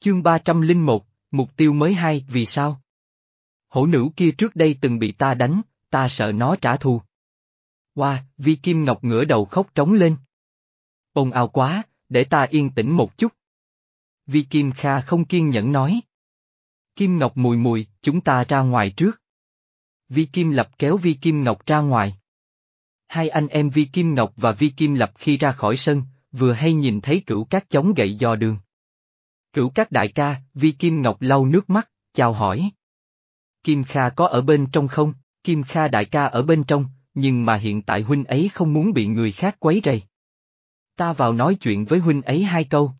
Chương 301, mục tiêu mới hai vì sao? Hổ nữ kia trước đây từng bị ta đánh, ta sợ nó trả thù. Hoa, vi kim ngọc ngửa đầu khóc trống lên. Ồn ào quá, để ta yên tĩnh một chút. Vi kim kha không kiên nhẫn nói. Kim ngọc mùi mùi, chúng ta ra ngoài trước. Vi kim lập kéo vi kim ngọc ra ngoài. Hai anh em Vi Kim Ngọc và Vi Kim Lập khi ra khỏi sân, vừa hay nhìn thấy cửu các chống gậy dò đường. Cửu các đại ca, Vi Kim Ngọc lau nước mắt, chào hỏi. Kim Kha có ở bên trong không? Kim Kha đại ca ở bên trong, nhưng mà hiện tại huynh ấy không muốn bị người khác quấy rầy. Ta vào nói chuyện với huynh ấy hai câu.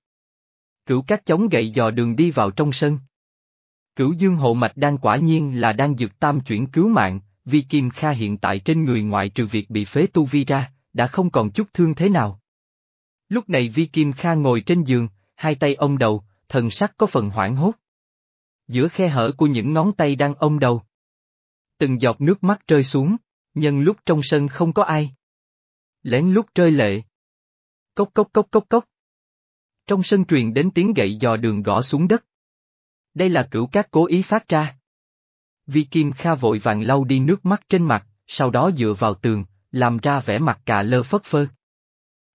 Cửu các chống gậy dò đường đi vào trong sân. Cửu dương hộ mạch đang quả nhiên là đang dược tam chuyển cứu mạng, Vi Kim Kha hiện tại trên người ngoại trừ việc bị phế tu vi ra, đã không còn chút thương thế nào. Lúc này Vi Kim Kha ngồi trên giường, hai tay ôm đầu, thần sắc có phần hoảng hốt. Giữa khe hở của những ngón tay đang ôm đầu. Từng giọt nước mắt rơi xuống, nhân lúc trong sân không có ai. Lén lúc rơi lệ. Cốc cốc cốc cốc cốc. Trong sân truyền đến tiếng gậy dò đường gõ xuống đất. Đây là cửu cát cố ý phát ra. Vi Kim Kha vội vàng lau đi nước mắt trên mặt, sau đó dựa vào tường, làm ra vẻ mặt cà lơ phất phơ.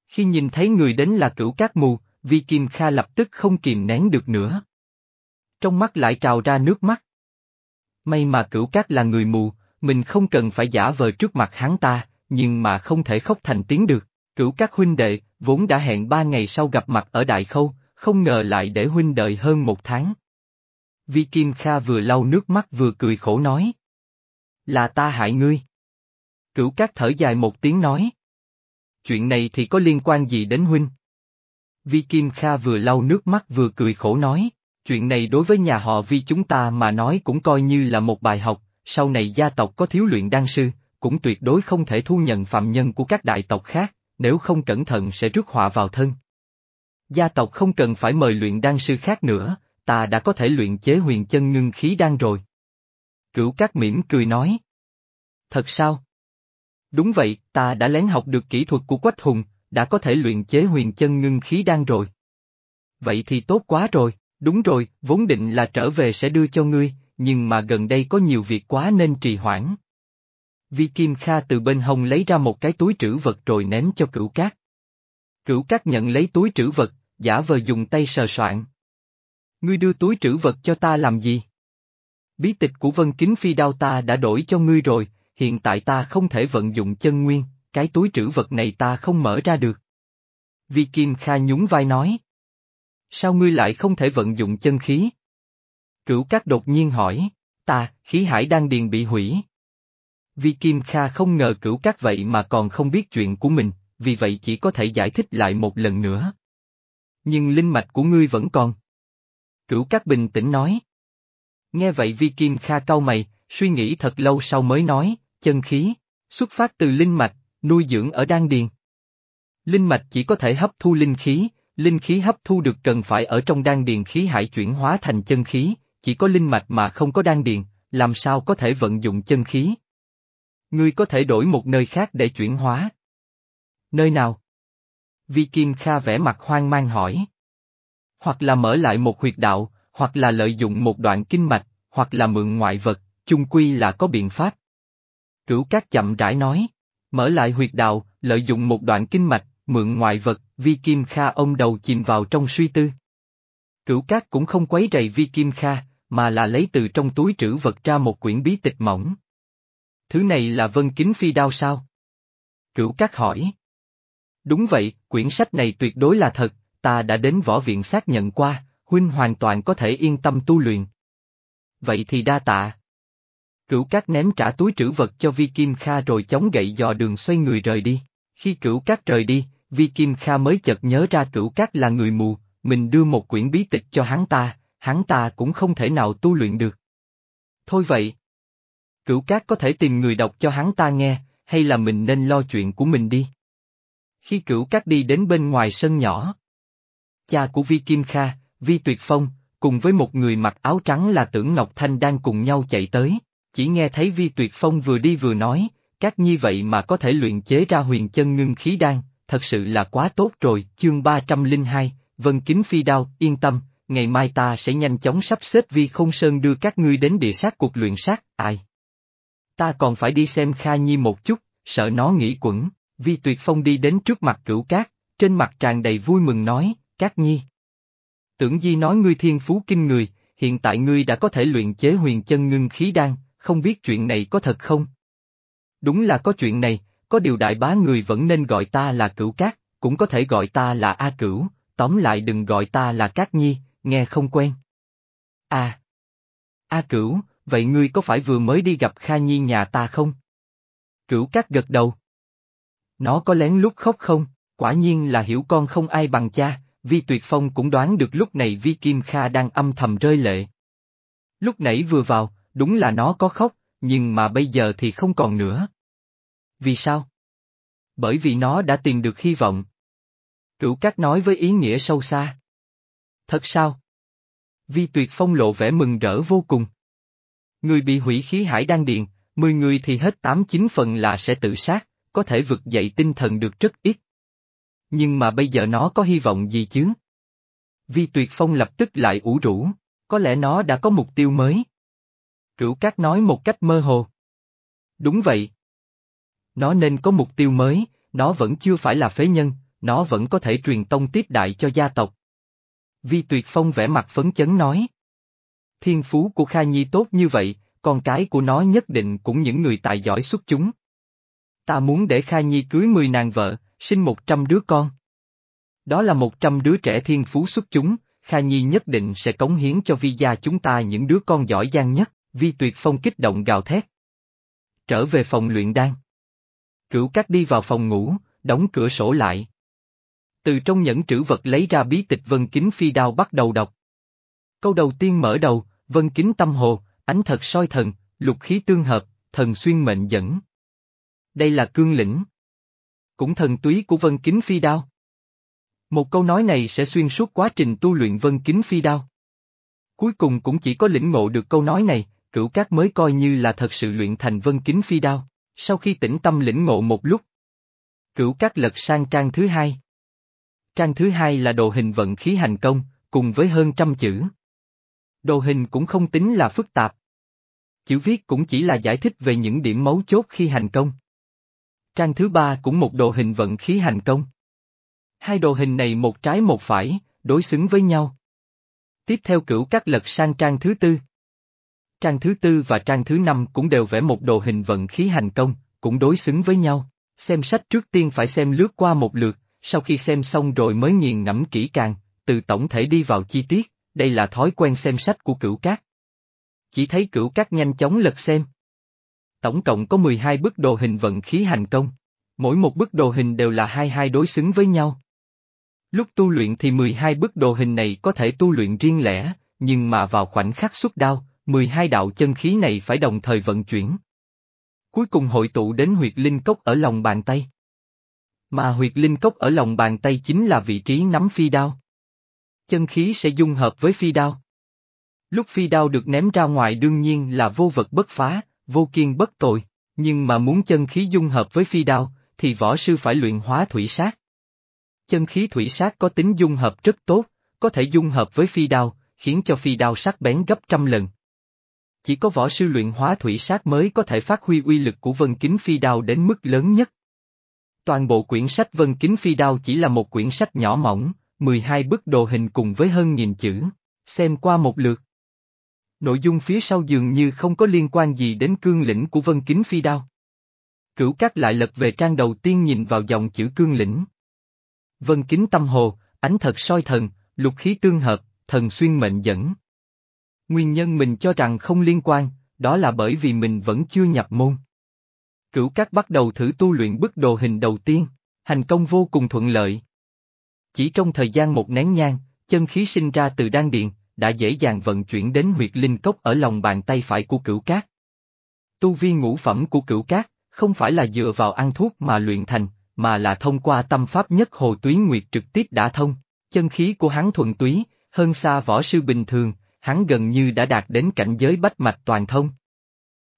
Khi nhìn thấy người đến là cửu cát mù, Vi Kim Kha lập tức không kìm nén được nữa. Trong mắt lại trào ra nước mắt. May mà cửu cát là người mù, mình không cần phải giả vờ trước mặt hắn ta, nhưng mà không thể khóc thành tiếng được. Cửu các huynh đệ, vốn đã hẹn ba ngày sau gặp mặt ở Đại Khâu, không ngờ lại để huynh đợi hơn một tháng. Vi Kim Kha vừa lau nước mắt vừa cười khổ nói. Là ta hại ngươi. Cửu Cát thở dài một tiếng nói. Chuyện này thì có liên quan gì đến huynh? Vi Kim Kha vừa lau nước mắt vừa cười khổ nói, chuyện này đối với nhà họ Vi chúng ta mà nói cũng coi như là một bài học, sau này gia tộc có thiếu luyện đan sư, cũng tuyệt đối không thể thu nhận phạm nhân của các đại tộc khác, nếu không cẩn thận sẽ rước họa vào thân. Gia tộc không cần phải mời luyện đan sư khác nữa, ta đã có thể luyện chế huyền chân ngưng khí đan rồi. Cửu Cát mỉm cười nói. Thật sao? Đúng vậy, ta đã lén học được kỹ thuật của Quách Hùng, đã có thể luyện chế huyền chân ngưng khí đan rồi. Vậy thì tốt quá rồi, đúng rồi, vốn định là trở về sẽ đưa cho ngươi, nhưng mà gần đây có nhiều việc quá nên trì hoãn. Vi Kim Kha từ bên hông lấy ra một cái túi trữ vật rồi ném cho cửu cát. Cửu cát nhận lấy túi trữ vật, giả vờ dùng tay sờ soạn. Ngươi đưa túi trữ vật cho ta làm gì? Bí tịch của Vân Kính Phi đao ta đã đổi cho ngươi rồi, hiện tại ta không thể vận dụng chân nguyên, cái túi trữ vật này ta không mở ra được. Vi Kim Kha nhún vai nói. Sao ngươi lại không thể vận dụng chân khí? Cửu Cát đột nhiên hỏi, ta, khí hải đang điền bị hủy. Vi Kim Kha không ngờ cửu Cát vậy mà còn không biết chuyện của mình, vì vậy chỉ có thể giải thích lại một lần nữa. Nhưng linh mạch của ngươi vẫn còn. Cửu Cát bình tĩnh nói. Nghe vậy Vi Kim Kha cau mày, suy nghĩ thật lâu sau mới nói, chân khí, xuất phát từ linh mạch, nuôi dưỡng ở đan điền. Linh mạch chỉ có thể hấp thu linh khí, linh khí hấp thu được cần phải ở trong đan điền khí hải chuyển hóa thành chân khí, chỉ có linh mạch mà không có đan điền, làm sao có thể vận dụng chân khí. Ngươi có thể đổi một nơi khác để chuyển hóa. Nơi nào? Vi Kim Kha vẽ mặt hoang mang hỏi hoặc là mở lại một huyệt đạo, hoặc là lợi dụng một đoạn kinh mạch, hoặc là mượn ngoại vật, chung quy là có biện pháp. Cửu Cát chậm rãi nói, mở lại huyệt đạo, lợi dụng một đoạn kinh mạch, mượn ngoại vật, Vi Kim Kha ông đầu chìm vào trong suy tư. Cửu Cát cũng không quấy rầy Vi Kim Kha, mà là lấy từ trong túi trữ vật ra một quyển bí tịch mỏng. Thứ này là vân kính phi đao sao? Cửu Cát hỏi. Đúng vậy, quyển sách này tuyệt đối là thật, ta đã đến võ viện xác nhận qua, huynh hoàn toàn có thể yên tâm tu luyện. Vậy thì đa tạ. Cửu cát ném trả túi trữ vật cho Vi Kim Kha rồi chống gậy dò đường xoay người rời đi. Khi cửu cát rời đi, Vi Kim Kha mới chợt nhớ ra cửu cát là người mù, mình đưa một quyển bí tịch cho hắn ta, hắn ta cũng không thể nào tu luyện được. Thôi vậy. Cửu cát có thể tìm người đọc cho hắn ta nghe, hay là mình nên lo chuyện của mình đi. Khi cửu cát đi đến bên ngoài sân nhỏ, cha của Vi Kim Kha, Vi Tuyệt Phong, cùng với một người mặc áo trắng là Tưởng Ngọc Thanh đang cùng nhau chạy tới, chỉ nghe thấy Vi Tuyệt Phong vừa đi vừa nói, các nhi vậy mà có thể luyện chế ra huyền chân ngưng khí đan, thật sự là quá tốt rồi, chương 302, Vân Kính Phi Đao, yên tâm, ngày mai ta sẽ nhanh chóng sắp xếp vi không sơn đưa các ngươi đến địa sát cuộc luyện sát, ai? Ta còn phải đi xem Kha Nhi một chút, sợ nó nghĩ quẩn, vi tuyệt phong đi đến trước mặt cửu cát, trên mặt tràn đầy vui mừng nói, Cát Nhi. Tưởng Di nói ngươi thiên phú kinh người, hiện tại ngươi đã có thể luyện chế huyền chân ngưng khí đan, không biết chuyện này có thật không? Đúng là có chuyện này, có điều đại bá người vẫn nên gọi ta là cửu cát, cũng có thể gọi ta là A cửu, tóm lại đừng gọi ta là Cát Nhi, nghe không quen. A. A cửu, vậy ngươi có phải vừa mới đi gặp Kha Nhi nhà ta không? Cửu cát gật đầu. Nó có lén lút khóc không? Quả nhiên là hiểu con không ai bằng cha, Vi Tuyệt Phong cũng đoán được lúc này Vi Kim Kha đang âm thầm rơi lệ. Lúc nãy vừa vào, đúng là nó có khóc, nhưng mà bây giờ thì không còn nữa. Vì sao? Bởi vì nó đã tìm được hy vọng. Cửu Cát nói với ý nghĩa sâu xa. Thật sao? Vi Tuyệt Phong lộ vẻ mừng rỡ vô cùng. Người bị hủy khí hải đan điện, mười người thì hết tám chín phần là sẽ tự sát, có thể vực dậy tinh thần được rất ít. Nhưng mà bây giờ nó có hy vọng gì chứ? Vi Tuyệt Phong lập tức lại ủ rũ, có lẽ nó đã có mục tiêu mới. Cửu Cát nói một cách mơ hồ. Đúng vậy. Nó nên có mục tiêu mới, nó vẫn chưa phải là phế nhân, nó vẫn có thể truyền tông tiếp đại cho gia tộc. Vi Tuyệt Phong vẽ mặt phấn chấn nói. Thiên phú của Kha Nhi tốt như vậy, con cái của nó nhất định cũng những người tài giỏi xuất chúng. Ta muốn để Kha Nhi cưới mười nàng vợ, sinh một trăm đứa con. Đó là một trăm đứa trẻ thiên phú xuất chúng, Kha Nhi nhất định sẽ cống hiến cho vi gia chúng ta những đứa con giỏi giang nhất, vi tuyệt phong kích động gào thét. Trở về phòng luyện đan. Cửu cát đi vào phòng ngủ, đóng cửa sổ lại. Từ trong nhẫn trữ vật lấy ra bí tịch vân kính phi đao bắt đầu đọc. Câu đầu tiên mở đầu, vân kính tâm hồ, ánh thật soi thần, lục khí tương hợp, thần xuyên mệnh dẫn. Đây là cương lĩnh. Cũng thần túy của vân kính phi đao. Một câu nói này sẽ xuyên suốt quá trình tu luyện vân kính phi đao. Cuối cùng cũng chỉ có lĩnh ngộ được câu nói này, cửu cát mới coi như là thật sự luyện thành vân kính phi đao, sau khi tĩnh tâm lĩnh ngộ một lúc. Cửu cát lật sang trang thứ hai. Trang thứ hai là đồ hình vận khí hành công, cùng với hơn trăm chữ. Đồ hình cũng không tính là phức tạp. Chữ viết cũng chỉ là giải thích về những điểm mấu chốt khi hành công. Trang thứ ba cũng một đồ hình vận khí hành công. Hai đồ hình này một trái một phải, đối xứng với nhau. Tiếp theo cửu các lật sang trang thứ tư. Trang thứ tư và trang thứ năm cũng đều vẽ một đồ hình vận khí hành công, cũng đối xứng với nhau. Xem sách trước tiên phải xem lướt qua một lượt, sau khi xem xong rồi mới nghiền ngẫm kỹ càng, từ tổng thể đi vào chi tiết, đây là thói quen xem sách của cửu cát. Chỉ thấy cửu cát nhanh chóng lật xem. Tổng cộng có 12 bức đồ hình vận khí hành công. Mỗi một bức đồ hình đều là hai hai đối xứng với nhau. Lúc tu luyện thì 12 bức đồ hình này có thể tu luyện riêng lẻ, nhưng mà vào khoảnh khắc xuất đao, 12 đạo chân khí này phải đồng thời vận chuyển. Cuối cùng hội tụ đến huyệt linh cốc ở lòng bàn tay. Mà huyệt linh cốc ở lòng bàn tay chính là vị trí nắm phi đao. Chân khí sẽ dung hợp với phi đao. Lúc phi đao được ném ra ngoài đương nhiên là vô vật bất phá, vô kiên bất tội, nhưng mà muốn chân khí dung hợp với phi đao, thì võ sư phải luyện hóa thủy sát. Chân khí thủy sát có tính dung hợp rất tốt, có thể dung hợp với phi đao, khiến cho phi đao sắc bén gấp trăm lần. Chỉ có võ sư luyện hóa thủy sát mới có thể phát huy uy lực của vân kính phi đao đến mức lớn nhất. Toàn bộ quyển sách vân kính phi đao chỉ là một quyển sách nhỏ mỏng, 12 bức đồ hình cùng với hơn nghìn chữ, xem qua một lượt. Nội dung phía sau dường như không có liên quan gì đến cương lĩnh của vân kính phi đao. Cửu các lại lật về trang đầu tiên nhìn vào dòng chữ cương lĩnh. Vân kính tâm hồ, ánh thật soi thần, lục khí tương hợp, thần xuyên mệnh dẫn. Nguyên nhân mình cho rằng không liên quan, đó là bởi vì mình vẫn chưa nhập môn. Cửu cát bắt đầu thử tu luyện bức đồ hình đầu tiên, hành công vô cùng thuận lợi. Chỉ trong thời gian một nén nhang, chân khí sinh ra từ đan điện, đã dễ dàng vận chuyển đến huyệt linh cốc ở lòng bàn tay phải của cửu cát. Tu vi ngũ phẩm của cửu cát, không phải là dựa vào ăn thuốc mà luyện thành, mà là thông qua tâm pháp nhất hồ túy nguyệt trực tiếp đã thông, chân khí của hắn thuần túy, hơn xa võ sư bình thường, hắn gần như đã đạt đến cảnh giới bách mạch toàn thông.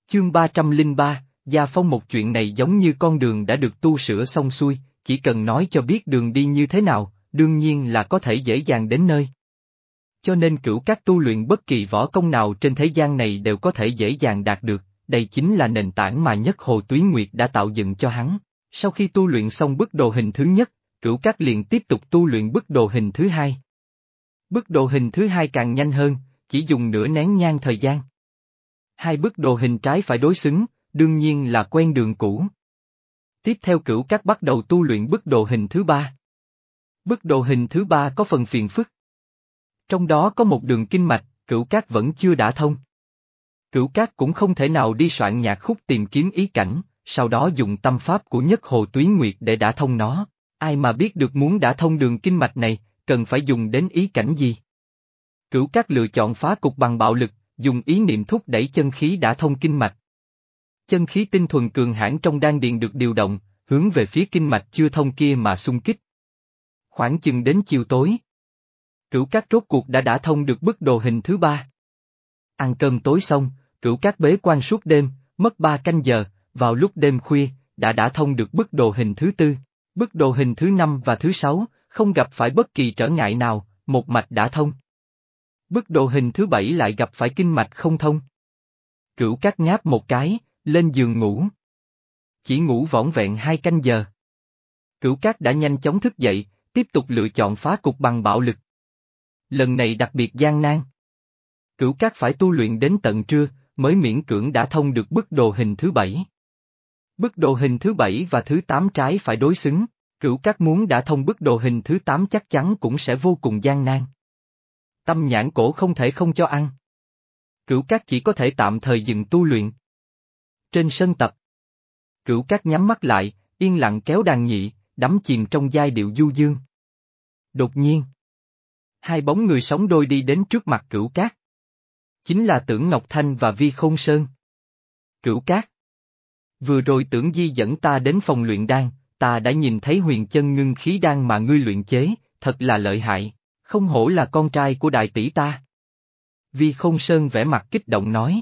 Chương 303, Gia Phong một chuyện này giống như con đường đã được tu sửa xong xuôi, chỉ cần nói cho biết đường đi như thế nào, đương nhiên là có thể dễ dàng đến nơi. Cho nên cửu các tu luyện bất kỳ võ công nào trên thế gian này đều có thể dễ dàng đạt được, đây chính là nền tảng mà nhất Hồ Túy Nguyệt đã tạo dựng cho hắn. Sau khi tu luyện xong bức đồ hình thứ nhất, cửu các liền tiếp tục tu luyện bức đồ hình thứ hai. Bức đồ hình thứ hai càng nhanh hơn, chỉ dùng nửa nén nhang thời gian. Hai bức đồ hình trái phải đối xứng, đương nhiên là quen đường cũ. Tiếp theo cửu các bắt đầu tu luyện bức đồ hình thứ ba. Bức đồ hình thứ ba có phần phiền phức. Trong đó có một đường kinh mạch, cửu các vẫn chưa đã thông. Cửu các cũng không thể nào đi soạn nhạc khúc tìm kiếm ý cảnh, sau đó dùng tâm pháp của nhất hồ túy nguyệt để đã thông nó. Ai mà biết được muốn đã thông đường kinh mạch này, cần phải dùng đến ý cảnh gì? Cửu các lựa chọn phá cục bằng bạo lực, dùng ý niệm thúc đẩy chân khí đã thông kinh mạch. Chân khí tinh thuần cường hãn trong đan điền được điều động, hướng về phía kinh mạch chưa thông kia mà xung kích. Khoảng chừng đến chiều tối. Cửu các rốt cuộc đã đã thông được bức đồ hình thứ ba. Ăn cơm tối xong, cửu các bế quan suốt đêm, mất ba canh giờ, vào lúc đêm khuya, đã đã thông được bức đồ hình thứ tư. Bức đồ hình thứ năm và thứ sáu, không gặp phải bất kỳ trở ngại nào, một mạch đã thông. Bức đồ hình thứ bảy lại gặp phải kinh mạch không thông. Cửu Cát ngáp một cái, lên giường ngủ. Chỉ ngủ võng vẹn hai canh giờ. Cửu cát đã nhanh chóng thức dậy, tiếp tục lựa chọn phá cục bằng bạo lực. Lần này đặc biệt gian nan. Cửu cát phải tu luyện đến tận trưa, mới miễn cưỡng đã thông được bức đồ hình thứ bảy. Bức đồ hình thứ bảy và thứ tám trái phải đối xứng, cửu các muốn đã thông bức đồ hình thứ tám chắc chắn cũng sẽ vô cùng gian nan. Tâm nhãn cổ không thể không cho ăn. Cửu Cát chỉ có thể tạm thời dừng tu luyện. Trên sân tập. Cửu Cát nhắm mắt lại, yên lặng kéo đàn nhị, đắm chìm trong giai điệu du dương. Đột nhiên. Hai bóng người sống đôi đi đến trước mặt cửu cát. Chính là tưởng Ngọc Thanh và Vi Khôn Sơn. Cửu cát. Vừa rồi tưởng di dẫn ta đến phòng luyện đan, ta đã nhìn thấy huyền chân ngưng khí đan mà ngươi luyện chế, thật là lợi hại, không hổ là con trai của đại tỷ ta. Vi không sơn vẻ mặt kích động nói.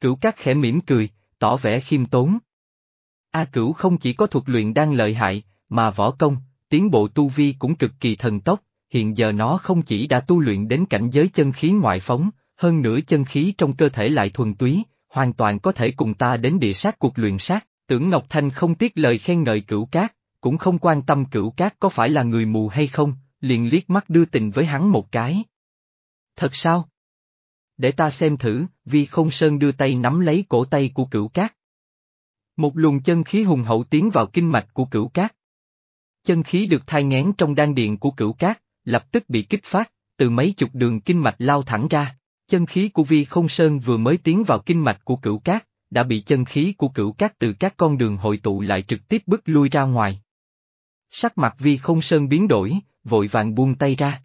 Cửu cát khẽ mỉm cười, tỏ vẻ khiêm tốn. A cửu không chỉ có thuật luyện đan lợi hại, mà võ công, tiến bộ tu vi cũng cực kỳ thần tốc, hiện giờ nó không chỉ đã tu luyện đến cảnh giới chân khí ngoại phóng, hơn nữa chân khí trong cơ thể lại thuần túy, hoàn toàn có thể cùng ta đến địa sát cuộc luyện sát, tưởng Ngọc Thanh không tiếc lời khen ngợi cửu cát, cũng không quan tâm cửu cát có phải là người mù hay không, liền liếc mắt đưa tình với hắn một cái. Thật sao? Để ta xem thử, Vi không sơn đưa tay nắm lấy cổ tay của cửu cát. Một luồng chân khí hùng hậu tiến vào kinh mạch của cửu cát. Chân khí được thai ngén trong đan điện của cửu cát, lập tức bị kích phát, từ mấy chục đường kinh mạch lao thẳng ra. Chân khí của Vi Không Sơn vừa mới tiến vào kinh mạch của cửu cát, đã bị chân khí của cửu cát từ các con đường hội tụ lại trực tiếp bước lui ra ngoài. Sắc mặt Vi Không Sơn biến đổi, vội vàng buông tay ra.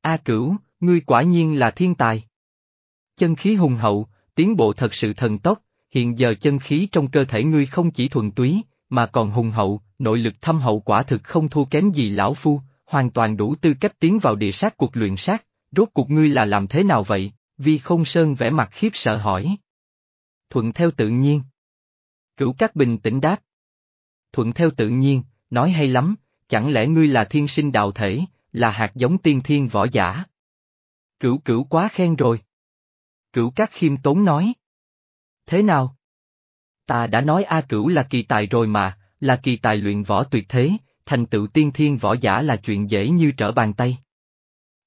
A cửu, ngươi quả nhiên là thiên tài. Chân khí hùng hậu, tiến bộ thật sự thần tốc, hiện giờ chân khí trong cơ thể ngươi không chỉ thuần túy, mà còn hùng hậu, nội lực thâm hậu quả thực không thua kém gì lão phu, hoàn toàn đủ tư cách tiến vào địa sát cuộc luyện sát, rốt cuộc ngươi là làm thế nào vậy? Vi không sơn vẻ mặt khiếp sợ hỏi. Thuận theo tự nhiên. Cửu Cát bình tĩnh đáp. Thuận theo tự nhiên, nói hay lắm, chẳng lẽ ngươi là thiên sinh đạo thể, là hạt giống tiên thiên võ giả? Cửu cửu quá khen rồi. Cửu các khiêm tốn nói. Thế nào? Ta đã nói A cửu là kỳ tài rồi mà, là kỳ tài luyện võ tuyệt thế, thành tựu tiên thiên võ giả là chuyện dễ như trở bàn tay.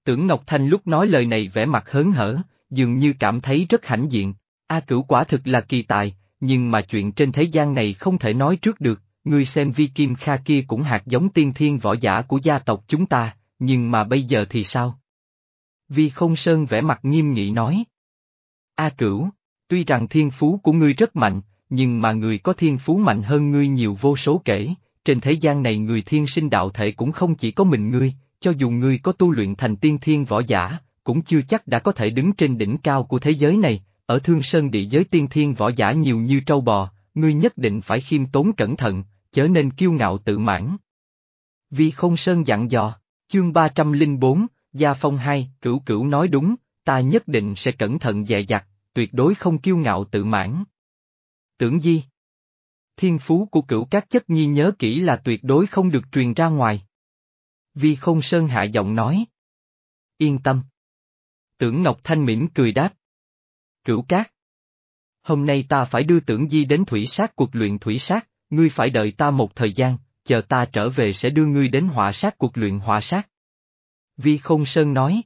Tưởng Ngọc Thanh lúc nói lời này vẻ mặt hớn hở, dường như cảm thấy rất hãnh diện. A cửu quả thực là kỳ tài, nhưng mà chuyện trên thế gian này không thể nói trước được, ngươi xem vi kim kha kia cũng hạt giống tiên thiên võ giả của gia tộc chúng ta, nhưng mà bây giờ thì sao? Vi không sơn vẻ mặt nghiêm nghị nói. A cửu, tuy rằng thiên phú của ngươi rất mạnh, nhưng mà người có thiên phú mạnh hơn ngươi nhiều vô số kể, trên thế gian này người thiên sinh đạo thể cũng không chỉ có mình ngươi, cho dù ngươi có tu luyện thành tiên thiên võ giả, cũng chưa chắc đã có thể đứng trên đỉnh cao của thế giới này, ở thương sơn địa giới tiên thiên võ giả nhiều như trâu bò, ngươi nhất định phải khiêm tốn cẩn thận, chớ nên kiêu ngạo tự mãn. Vì không sơn dặn dò, chương 304, Gia Phong 2, cửu cửu nói đúng, ta nhất định sẽ cẩn thận dè dặt, tuyệt đối không kiêu ngạo tự mãn. Tưởng Di Thiên phú của cửu các chất nhi nhớ kỹ là tuyệt đối không được truyền ra ngoài. Vi không sơn hạ giọng nói. Yên tâm. Tưởng Ngọc Thanh mỉm cười đáp. Cửu cát. Hôm nay ta phải đưa tưởng di đến thủy sát cuộc luyện thủy sát, ngươi phải đợi ta một thời gian, chờ ta trở về sẽ đưa ngươi đến hỏa sát cuộc luyện hỏa sát. Vi Không Sơn nói.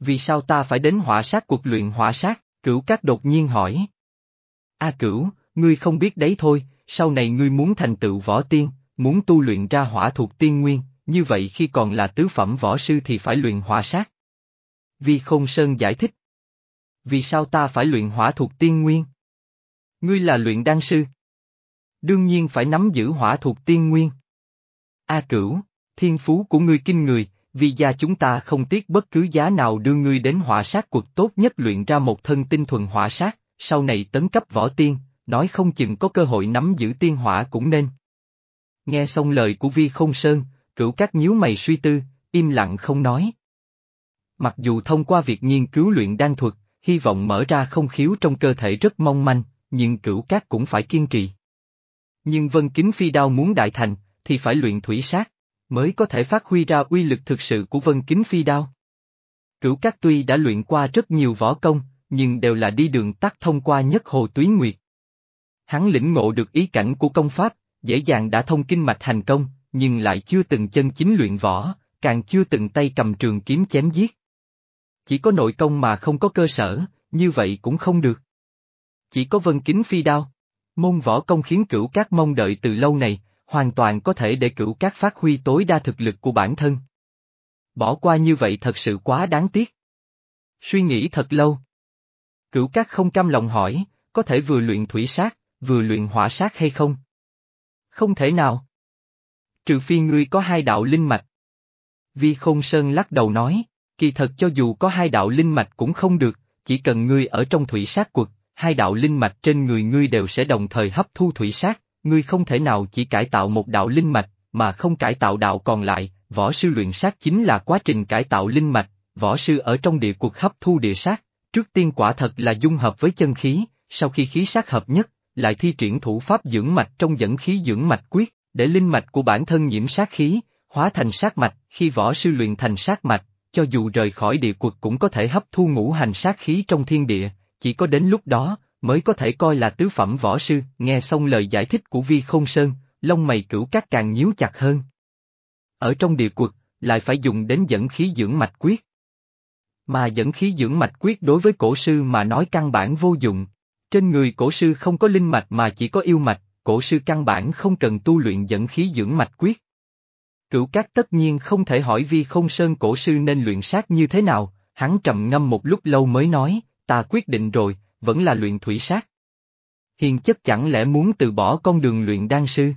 Vì sao ta phải đến hỏa sát cuộc luyện hỏa sát, cửu cát đột nhiên hỏi. A cửu, ngươi không biết đấy thôi, sau này ngươi muốn thành tựu võ tiên, muốn tu luyện ra hỏa thuộc tiên nguyên, như vậy khi còn là tứ phẩm võ sư thì phải luyện hỏa sát. Vi Không Sơn giải thích. Vì sao ta phải luyện hỏa thuộc tiên nguyên? Ngươi là luyện đan sư. Đương nhiên phải nắm giữ hỏa thuộc tiên nguyên. A cửu, thiên phú của ngươi kinh người, vì gia chúng ta không tiếc bất cứ giá nào đưa ngươi đến hỏa sát cuộc tốt nhất luyện ra một thân tinh thuần hỏa sát, sau này tấn cấp võ tiên, nói không chừng có cơ hội nắm giữ tiên hỏa cũng nên. Nghe xong lời của Vi Không Sơn, cửu các nhíu mày suy tư, im lặng không nói. Mặc dù thông qua việc nghiên cứu luyện đan thuật, hy vọng mở ra không khiếu trong cơ thể rất mong manh, nhưng cửu các cũng phải kiên trì. Nhưng vân kính phi đao muốn đại thành, thì phải luyện thủy sát, mới có thể phát huy ra uy lực thực sự của vân kính phi đao. Cửu cát tuy đã luyện qua rất nhiều võ công, nhưng đều là đi đường tắt thông qua nhất hồ túy nguyệt. Hắn lĩnh ngộ được ý cảnh của công pháp, dễ dàng đã thông kinh mạch thành công, nhưng lại chưa từng chân chính luyện võ, càng chưa từng tay cầm trường kiếm chém giết. Chỉ có nội công mà không có cơ sở, như vậy cũng không được. Chỉ có vân kính phi đao. Môn võ công khiến cửu các mong đợi từ lâu này, hoàn toàn có thể để cửu các phát huy tối đa thực lực của bản thân. Bỏ qua như vậy thật sự quá đáng tiếc. Suy nghĩ thật lâu. Cửu các không cam lòng hỏi, có thể vừa luyện thủy sát, vừa luyện hỏa sát hay không? Không thể nào. Trừ phi ngươi có hai đạo linh mạch. Vi Khôn Sơn lắc đầu nói, kỳ thật cho dù có hai đạo linh mạch cũng không được, chỉ cần ngươi ở trong thủy sát quật, hai đạo linh mạch trên người ngươi đều sẽ đồng thời hấp thu thủy sát, ngươi không thể nào chỉ cải tạo một đạo linh mạch, mà không cải tạo đạo còn lại, võ sư luyện sát chính là quá trình cải tạo linh mạch, võ sư ở trong địa cuộc hấp thu địa sát, trước tiên quả thật là dung hợp với chân khí, sau khi khí sát hợp nhất, lại thi triển thủ pháp dưỡng mạch trong dẫn khí dưỡng mạch quyết, để linh mạch của bản thân nhiễm sát khí, hóa thành sát mạch, khi võ sư luyện thành sát mạch, cho dù rời khỏi địa quật cũng có thể hấp thu ngũ hành sát khí trong thiên địa, chỉ có đến lúc đó, mới có thể coi là tứ phẩm võ sư, nghe xong lời giải thích của Vi Không Sơn, lông mày cửu các càng nhíu chặt hơn. Ở trong địa quật, lại phải dùng đến dẫn khí dưỡng mạch quyết. Mà dẫn khí dưỡng mạch quyết đối với cổ sư mà nói căn bản vô dụng. Trên người cổ sư không có linh mạch mà chỉ có yêu mạch, cổ sư căn bản không cần tu luyện dẫn khí dưỡng mạch quyết. Cửu các tất nhiên không thể hỏi vi không sơn cổ sư nên luyện sát như thế nào, hắn trầm ngâm một lúc lâu mới nói, ta quyết định rồi, vẫn là luyện thủy sát. Hiền chất chẳng lẽ muốn từ bỏ con đường luyện đan sư?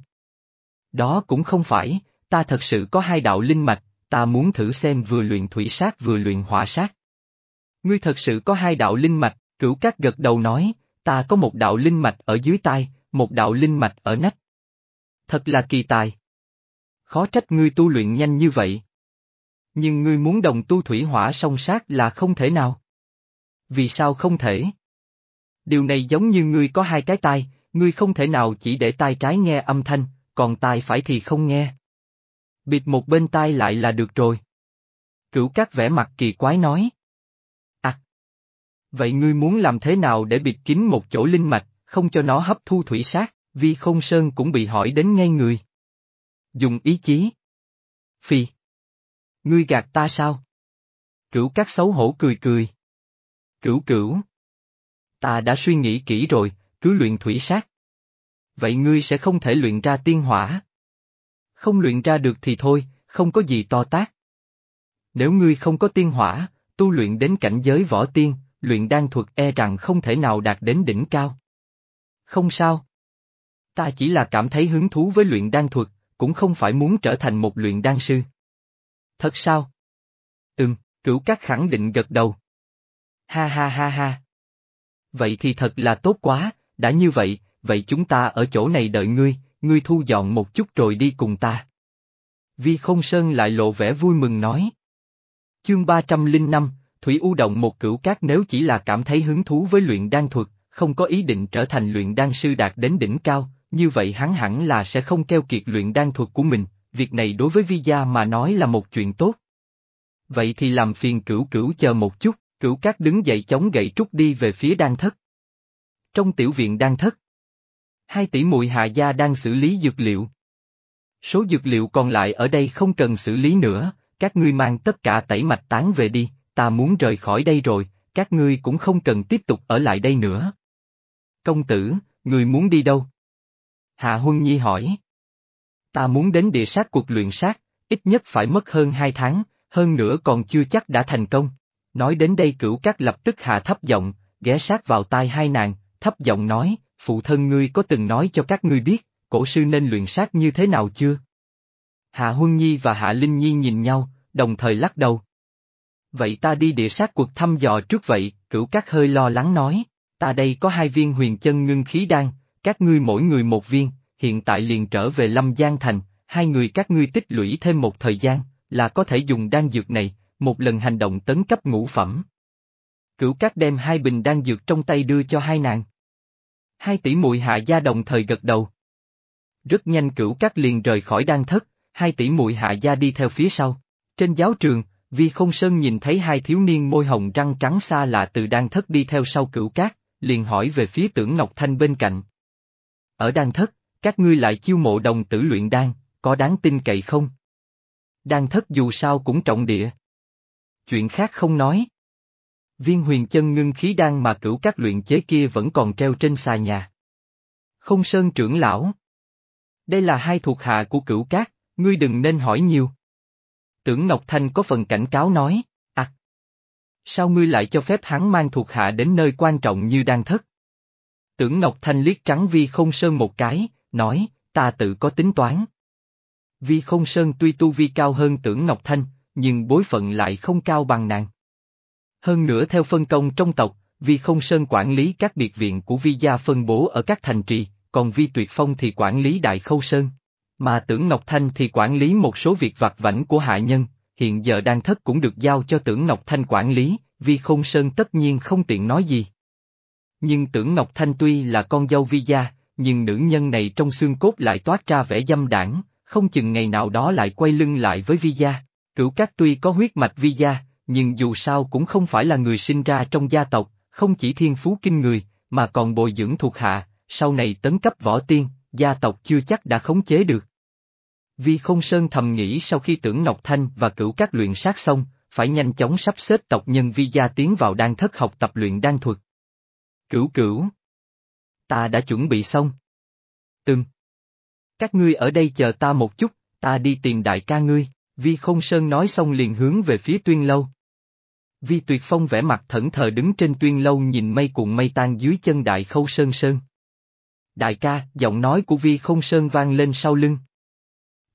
Đó cũng không phải, ta thật sự có hai đạo linh mạch, ta muốn thử xem vừa luyện thủy sát vừa luyện hỏa sát. Ngươi thật sự có hai đạo linh mạch, cửu các gật đầu nói, ta có một đạo linh mạch ở dưới tai, một đạo linh mạch ở nách. Thật là kỳ tài. Khó trách ngươi tu luyện nhanh như vậy. Nhưng ngươi muốn đồng tu thủy hỏa song sát là không thể nào. Vì sao không thể? Điều này giống như ngươi có hai cái tai, ngươi không thể nào chỉ để tai trái nghe âm thanh, còn tai phải thì không nghe. Bịt một bên tai lại là được rồi. Cửu các vẻ mặt kỳ quái nói. À! Vậy ngươi muốn làm thế nào để bịt kín một chỗ linh mạch, không cho nó hấp thu thủy sát, vì không sơn cũng bị hỏi đến ngay người. Dùng ý chí. Phi. Ngươi gạt ta sao? Cửu các xấu hổ cười cười. Cửu cửu. Ta đã suy nghĩ kỹ rồi, cứ luyện thủy sát. Vậy ngươi sẽ không thể luyện ra tiên hỏa. Không luyện ra được thì thôi, không có gì to tác. Nếu ngươi không có tiên hỏa, tu luyện đến cảnh giới võ tiên, luyện đan thuật e rằng không thể nào đạt đến đỉnh cao. Không sao. Ta chỉ là cảm thấy hứng thú với luyện đan thuật, cũng không phải muốn trở thành một luyện đan sư. Thật sao? Ừm, cửu các khẳng định gật đầu. Ha ha ha ha. Vậy thì thật là tốt quá, đã như vậy, vậy chúng ta ở chỗ này đợi ngươi, ngươi thu dọn một chút rồi đi cùng ta. Vi không sơn lại lộ vẻ vui mừng nói. Chương 305, Thủy U Động một cửu cát nếu chỉ là cảm thấy hứng thú với luyện đan thuật, không có ý định trở thành luyện đan sư đạt đến đỉnh cao, như vậy hắn hẳn là sẽ không keo kiệt luyện đan thuật của mình, việc này đối với Vi Gia mà nói là một chuyện tốt. Vậy thì làm phiền cửu cửu chờ một chút, Cửu cát đứng dậy chống gậy trúc đi về phía đan thất. Trong tiểu viện đan thất, hai tỷ muội hạ gia đang xử lý dược liệu. Số dược liệu còn lại ở đây không cần xử lý nữa, các ngươi mang tất cả tẩy mạch tán về đi, ta muốn rời khỏi đây rồi, các ngươi cũng không cần tiếp tục ở lại đây nữa. Công tử, người muốn đi đâu? Hạ Huân Nhi hỏi. Ta muốn đến địa sát cuộc luyện sát, ít nhất phải mất hơn hai tháng, hơn nữa còn chưa chắc đã thành công. Nói đến đây cửu các lập tức hạ thấp giọng, ghé sát vào tai hai nàng, thấp giọng nói, phụ thân ngươi có từng nói cho các ngươi biết, cổ sư nên luyện sát như thế nào chưa? Hạ Huân Nhi và Hạ Linh Nhi nhìn nhau, đồng thời lắc đầu. Vậy ta đi địa sát cuộc thăm dò trước vậy, cửu các hơi lo lắng nói, ta đây có hai viên huyền chân ngưng khí đan, các ngươi mỗi người một viên, hiện tại liền trở về Lâm Giang Thành, hai người các ngươi tích lũy thêm một thời gian, là có thể dùng đan dược này, một lần hành động tấn cấp ngũ phẩm. Cửu Cát đem hai bình đan dược trong tay đưa cho hai nàng. Hai tỷ muội hạ gia đồng thời gật đầu. Rất nhanh cửu Cát liền rời khỏi đan thất, hai tỷ muội hạ gia đi theo phía sau. Trên giáo trường, Vi Không Sơn nhìn thấy hai thiếu niên môi hồng răng trắng xa lạ từ đan thất đi theo sau cửu cát, liền hỏi về phía tưởng Ngọc Thanh bên cạnh. Ở đan thất, các ngươi lại chiêu mộ đồng tử luyện đan, có đáng tin cậy không? Đan thất dù sao cũng trọng địa. Chuyện khác không nói. Viên huyền chân ngưng khí đan mà cửu các luyện chế kia vẫn còn treo trên xà nhà. Không sơn trưởng lão. Đây là hai thuộc hạ của cửu cát, ngươi đừng nên hỏi nhiều. Tưởng Ngọc Thanh có phần cảnh cáo nói, à. Sao ngươi lại cho phép hắn mang thuộc hạ đến nơi quan trọng như đang thất? Tưởng Ngọc Thanh liếc trắng Vi Không Sơn một cái, nói, ta tự có tính toán. Vi Không Sơn tuy tu vi cao hơn Tưởng Ngọc Thanh, nhưng bối phận lại không cao bằng nàng. Hơn nữa theo phân công trong tộc, Vi Không Sơn quản lý các biệt viện của Vi gia phân bố ở các thành trì, còn Vi Tuyệt Phong thì quản lý Đại Khâu Sơn. Mà tưởng Ngọc Thanh thì quản lý một số việc vặt vảnh của hạ nhân, hiện giờ đang thất cũng được giao cho tưởng Ngọc Thanh quản lý, Vi Không Sơn tất nhiên không tiện nói gì. Nhưng tưởng Ngọc Thanh tuy là con dâu Vi gia, nhưng nữ nhân này trong xương cốt lại toát ra vẻ dâm đảng, không chừng ngày nào đó lại quay lưng lại với Vi gia. Cửu Cát tuy có huyết mạch Vi gia, nhưng dù sao cũng không phải là người sinh ra trong gia tộc, không chỉ thiên phú kinh người, mà còn bồi dưỡng thuộc hạ, sau này tấn cấp võ tiên, gia tộc chưa chắc đã khống chế được. Vi không sơn thầm nghĩ sau khi tưởng Ngọc Thanh và cửu các luyện sát xong, phải nhanh chóng sắp xếp tộc nhân vi gia tiến vào đan thất học tập luyện đan thuật. Cửu cửu. Ta đã chuẩn bị xong. Từng. Các ngươi ở đây chờ ta một chút, ta đi tìm đại ca ngươi, Vi không sơn nói xong liền hướng về phía tuyên lâu. Vi tuyệt phong vẽ mặt thẫn thờ đứng trên tuyên lâu nhìn mây cuộn mây tan dưới chân đại khâu sơn sơn. Đại ca, giọng nói của Vi không sơn vang lên sau lưng.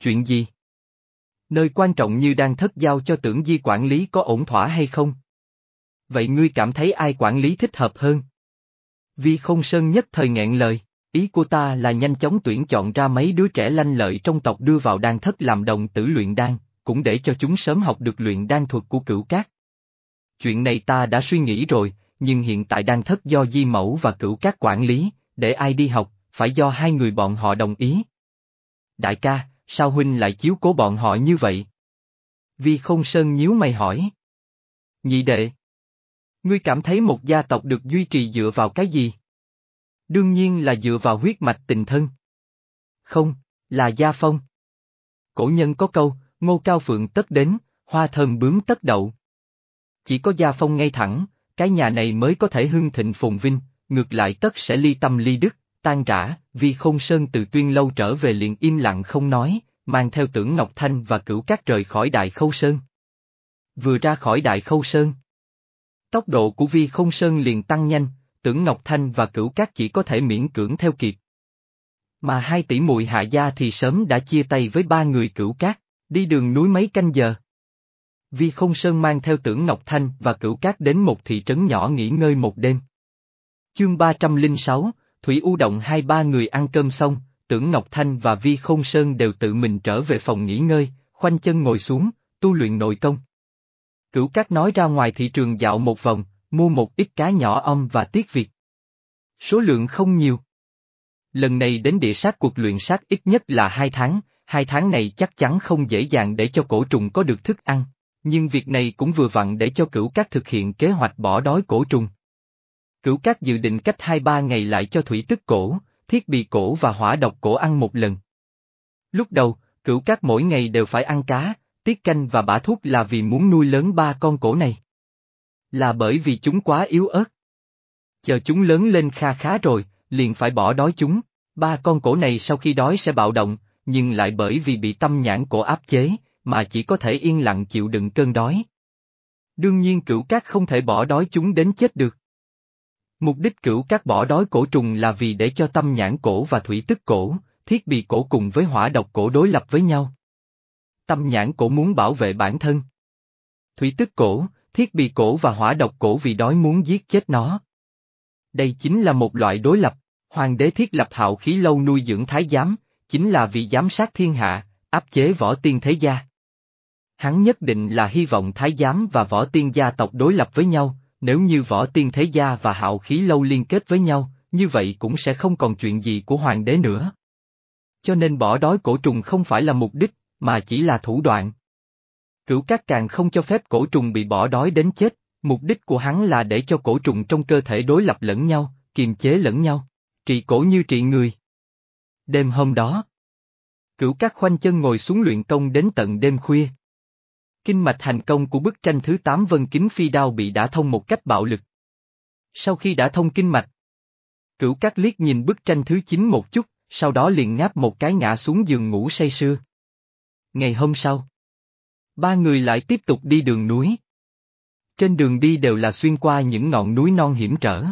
Chuyện gì? Nơi quan trọng như đang thất giao cho tưởng di quản lý có ổn thỏa hay không? Vậy ngươi cảm thấy ai quản lý thích hợp hơn? Vi không sơn nhất thời nghẹn lời, ý của ta là nhanh chóng tuyển chọn ra mấy đứa trẻ lanh lợi trong tộc đưa vào đan thất làm đồng tử luyện đan, cũng để cho chúng sớm học được luyện đan thuật của cửu cát. Chuyện này ta đã suy nghĩ rồi, nhưng hiện tại đang thất do di mẫu và cửu cát quản lý, để ai đi học, phải do hai người bọn họ đồng ý. Đại ca, sao huynh lại chiếu cố bọn họ như vậy? Vi không sơn nhíu mày hỏi. Nhị đệ. Ngươi cảm thấy một gia tộc được duy trì dựa vào cái gì? Đương nhiên là dựa vào huyết mạch tình thân. Không, là gia phong. Cổ nhân có câu, ngô cao phượng tất đến, hoa thơm bướm tất đậu. Chỉ có gia phong ngay thẳng, cái nhà này mới có thể hưng thịnh phồn vinh, ngược lại tất sẽ ly tâm ly đức, tan rã, vì không sơn từ tuyên lâu trở về liền im lặng không nói, mang theo tưởng Ngọc Thanh và cửu cát rời khỏi đại khâu sơn. Vừa ra khỏi đại khâu sơn. Tốc độ của vi không sơn liền tăng nhanh, tưởng Ngọc Thanh và cửu cát chỉ có thể miễn cưỡng theo kịp. Mà hai tỷ muội hạ gia thì sớm đã chia tay với ba người cửu cát, đi đường núi mấy canh giờ. Vi không sơn mang theo tưởng Ngọc Thanh và cửu cát đến một thị trấn nhỏ nghỉ ngơi một đêm. Chương 306, Thủy U Động hai ba người ăn cơm xong, tưởng Ngọc Thanh và Vi Không Sơn đều tự mình trở về phòng nghỉ ngơi, khoanh chân ngồi xuống, tu luyện nội công. Cửu Cát nói ra ngoài thị trường dạo một vòng, mua một ít cá nhỏ ong và tiết việt. Số lượng không nhiều. Lần này đến địa sát cuộc luyện sát ít nhất là hai tháng, hai tháng này chắc chắn không dễ dàng để cho cổ trùng có được thức ăn. Nhưng việc này cũng vừa vặn để cho cửu cát thực hiện kế hoạch bỏ đói cổ trùng. Cửu cát dự định cách 2-3 ngày lại cho thủy tức cổ, thiết bị cổ và hỏa độc cổ ăn một lần. Lúc đầu, cửu cát mỗi ngày đều phải ăn cá, tiết canh và bả thuốc là vì muốn nuôi lớn ba con cổ này. Là bởi vì chúng quá yếu ớt. Chờ chúng lớn lên kha khá rồi, liền phải bỏ đói chúng. Ba con cổ này sau khi đói sẽ bạo động, nhưng lại bởi vì bị tâm nhãn cổ áp chế, mà chỉ có thể yên lặng chịu đựng cơn đói. Đương nhiên cửu cát không thể bỏ đói chúng đến chết được. Mục đích cửu cát bỏ đói cổ trùng là vì để cho tâm nhãn cổ và thủy tức cổ, thiết bị cổ cùng với hỏa độc cổ đối lập với nhau. Tâm nhãn cổ muốn bảo vệ bản thân. Thủy tức cổ, thiết bị cổ và hỏa độc cổ vì đói muốn giết chết nó. Đây chính là một loại đối lập, hoàng đế thiết lập hạo khí lâu nuôi dưỡng thái giám, chính là vì giám sát thiên hạ, áp chế võ tiên thế gia. Hắn nhất định là hy vọng thái giám và võ tiên gia tộc đối lập với nhau, nếu như võ tiên thế gia và hạo khí lâu liên kết với nhau, như vậy cũng sẽ không còn chuyện gì của hoàng đế nữa. Cho nên bỏ đói cổ trùng không phải là mục đích, mà chỉ là thủ đoạn. Cửu các càng không cho phép cổ trùng bị bỏ đói đến chết, mục đích của hắn là để cho cổ trùng trong cơ thể đối lập lẫn nhau, kiềm chế lẫn nhau, trị cổ như trị người. Đêm hôm đó, cửu các khoanh chân ngồi xuống luyện công đến tận đêm khuya. Kinh mạch hành công của bức tranh thứ 8 vân kính phi đao bị đã thông một cách bạo lực. Sau khi đã thông kinh mạch, cửu các liếc nhìn bức tranh thứ 9 một chút, sau đó liền ngáp một cái ngã xuống giường ngủ say sưa. Ngày hôm sau, ba người lại tiếp tục đi đường núi. Trên đường đi đều là xuyên qua những ngọn núi non hiểm trở.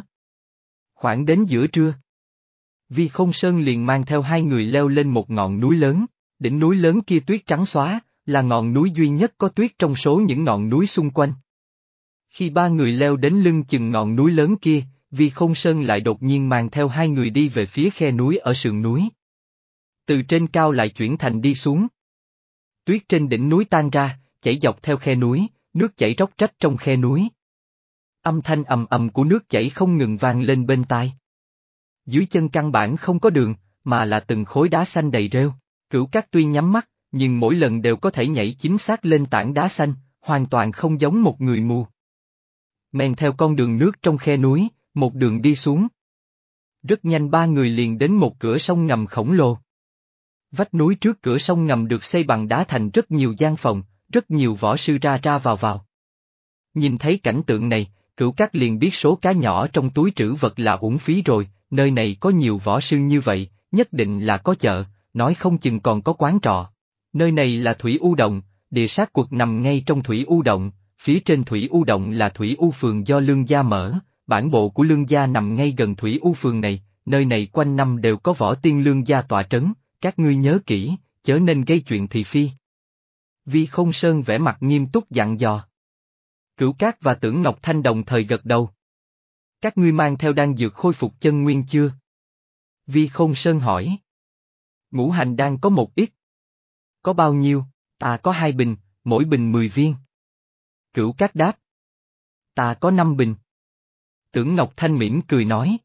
Khoảng đến giữa trưa, Vi Không Sơn liền mang theo hai người leo lên một ngọn núi lớn, đỉnh núi lớn kia tuyết trắng xóa, là ngọn núi duy nhất có tuyết trong số những ngọn núi xung quanh. Khi ba người leo đến lưng chừng ngọn núi lớn kia, Vi Không Sơn lại đột nhiên mang theo hai người đi về phía khe núi ở sườn núi. Từ trên cao lại chuyển thành đi xuống. Tuyết trên đỉnh núi tan ra, chảy dọc theo khe núi, nước chảy róc rách trong khe núi. Âm thanh ầm ầm của nước chảy không ngừng vang lên bên tai. Dưới chân căn bản không có đường, mà là từng khối đá xanh đầy rêu. Cửu Cát tuy nhắm mắt, nhưng mỗi lần đều có thể nhảy chính xác lên tảng đá xanh, hoàn toàn không giống một người mù. Men theo con đường nước trong khe núi, một đường đi xuống. Rất nhanh ba người liền đến một cửa sông ngầm khổng lồ. Vách núi trước cửa sông ngầm được xây bằng đá thành rất nhiều gian phòng, rất nhiều võ sư ra ra vào vào. Nhìn thấy cảnh tượng này, cửu cát liền biết số cá nhỏ trong túi trữ vật là uổng phí rồi, nơi này có nhiều võ sư như vậy, nhất định là có chợ, nói không chừng còn có quán trọ. Nơi này là Thủy U Động, địa sát cuộc nằm ngay trong Thủy U Động, phía trên Thủy U Động là Thủy U Phường do Lương Gia mở, bản bộ của Lương Gia nằm ngay gần Thủy U Phường này, nơi này quanh năm đều có võ tiên Lương Gia tọa trấn, các ngươi nhớ kỹ, chớ nên gây chuyện thị phi. Vi không sơn vẽ mặt nghiêm túc dặn dò. Cửu Cát và Tưởng Ngọc Thanh đồng thời gật đầu. Các ngươi mang theo đan dược khôi phục chân nguyên chưa? Vi không sơn hỏi. Ngũ hành đang có một ít. Có bao nhiêu? Ta có hai bình, mỗi bình mười viên. Cửu Cát đáp. Ta có năm bình. Tưởng Ngọc Thanh mỉm cười nói.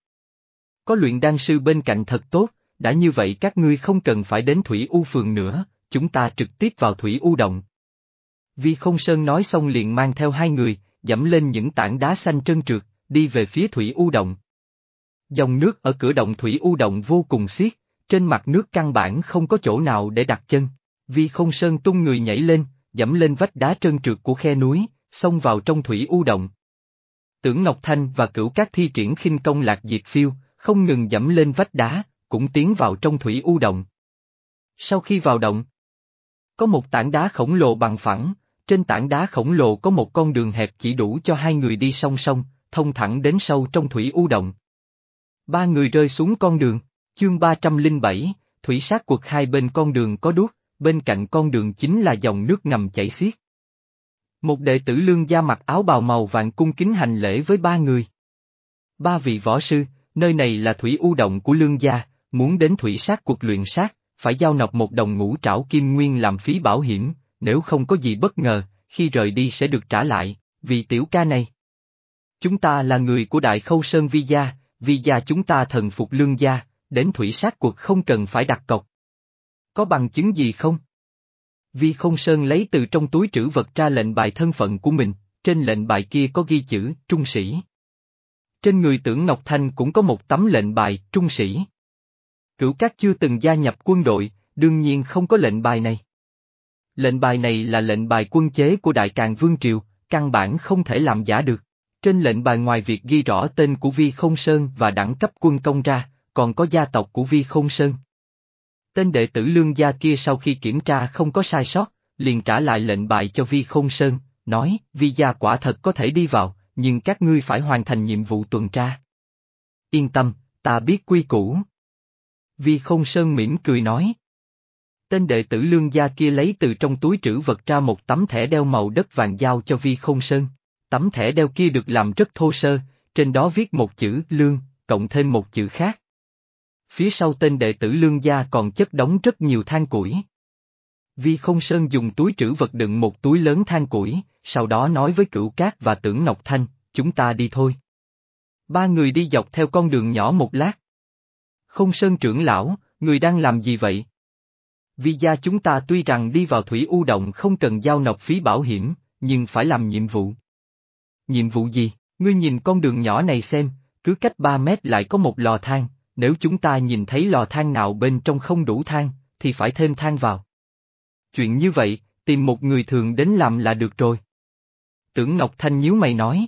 Có luyện đan sư bên cạnh thật tốt, đã như vậy các ngươi không cần phải đến Thủy U Phường nữa, chúng ta trực tiếp vào Thủy U Động. Vi Không Sơn nói xong liền mang theo hai người, dẫm lên những tảng đá xanh trơn trượt, đi về phía Thủy U Động. Dòng nước ở cửa động Thủy U Động vô cùng xiết, trên mặt nước căn bản không có chỗ nào để đặt chân. Vi Không Sơn tung người nhảy lên, dẫm lên vách đá trơn trượt của khe núi, xông vào trong Thủy U Động. Tưởng Ngọc Thanh và cửu các thi triển khinh công lạc diệt phiêu, không ngừng dẫm lên vách đá, cũng tiến vào trong Thủy U Động. Sau khi vào động, có một tảng đá khổng lồ bằng phẳng, trên tảng đá khổng lồ có một con đường hẹp chỉ đủ cho hai người đi song song, thông thẳng đến sâu trong thủy u động. Ba người rơi xuống con đường, chương 307, thủy sát cuộc hai bên con đường có đuốc, bên cạnh con đường chính là dòng nước ngầm chảy xiết. Một đệ tử lương gia mặc áo bào màu vàng cung kính hành lễ với ba người. Ba vị võ sư, nơi này là thủy u động của lương gia, muốn đến thủy sát cuộc luyện sát, phải giao nộp một đồng ngũ trảo kim nguyên làm phí bảo hiểm, nếu không có gì bất ngờ, khi rời đi sẽ được trả lại, vì tiểu ca này. Chúng ta là người của Đại Khâu Sơn Vi Gia, Vi Gia chúng ta thần phục lương gia, đến thủy sát cuộc không cần phải đặt cọc. Có bằng chứng gì không? Vi không sơn lấy từ trong túi trữ vật ra lệnh bài thân phận của mình, trên lệnh bài kia có ghi chữ trung sĩ. Trên người tưởng Ngọc Thanh cũng có một tấm lệnh bài trung sĩ. Cửu Cát chưa từng gia nhập quân đội, đương nhiên không có lệnh bài này. Lệnh bài này là lệnh bài quân chế của Đại Càng Vương Triều, căn bản không thể làm giả được. Trên lệnh bài ngoài việc ghi rõ tên của Vi Không Sơn và đẳng cấp quân công ra, còn có gia tộc của Vi Không Sơn. Tên đệ tử lương gia kia sau khi kiểm tra không có sai sót, liền trả lại lệnh bài cho Vi Không Sơn, nói, Vi gia quả thật có thể đi vào, nhưng các ngươi phải hoàn thành nhiệm vụ tuần tra. Yên tâm, ta biết quy củ. Vi Không Sơn mỉm cười nói. Tên đệ tử lương gia kia lấy từ trong túi trữ vật ra một tấm thẻ đeo màu đất vàng giao cho Vi Không Sơn. Tấm thẻ đeo kia được làm rất thô sơ, trên đó viết một chữ lương, cộng thêm một chữ khác. Phía sau tên đệ tử lương gia còn chất đóng rất nhiều than củi. Vi Không Sơn dùng túi trữ vật đựng một túi lớn than củi, sau đó nói với cửu cát và tưởng Ngọc Thanh, chúng ta đi thôi. Ba người đi dọc theo con đường nhỏ một lát. Không Sơn trưởng lão, người đang làm gì vậy? Vì gia chúng ta tuy rằng đi vào thủy u động không cần giao nộp phí bảo hiểm, nhưng phải làm nhiệm vụ. Nhiệm vụ gì? Ngươi nhìn con đường nhỏ này xem, cứ cách 3 mét lại có một lò than, nếu chúng ta nhìn thấy lò than nào bên trong không đủ than, thì phải thêm than vào. Chuyện như vậy, tìm một người thường đến làm là được rồi. Tưởng Ngọc Thanh nhíu mày nói.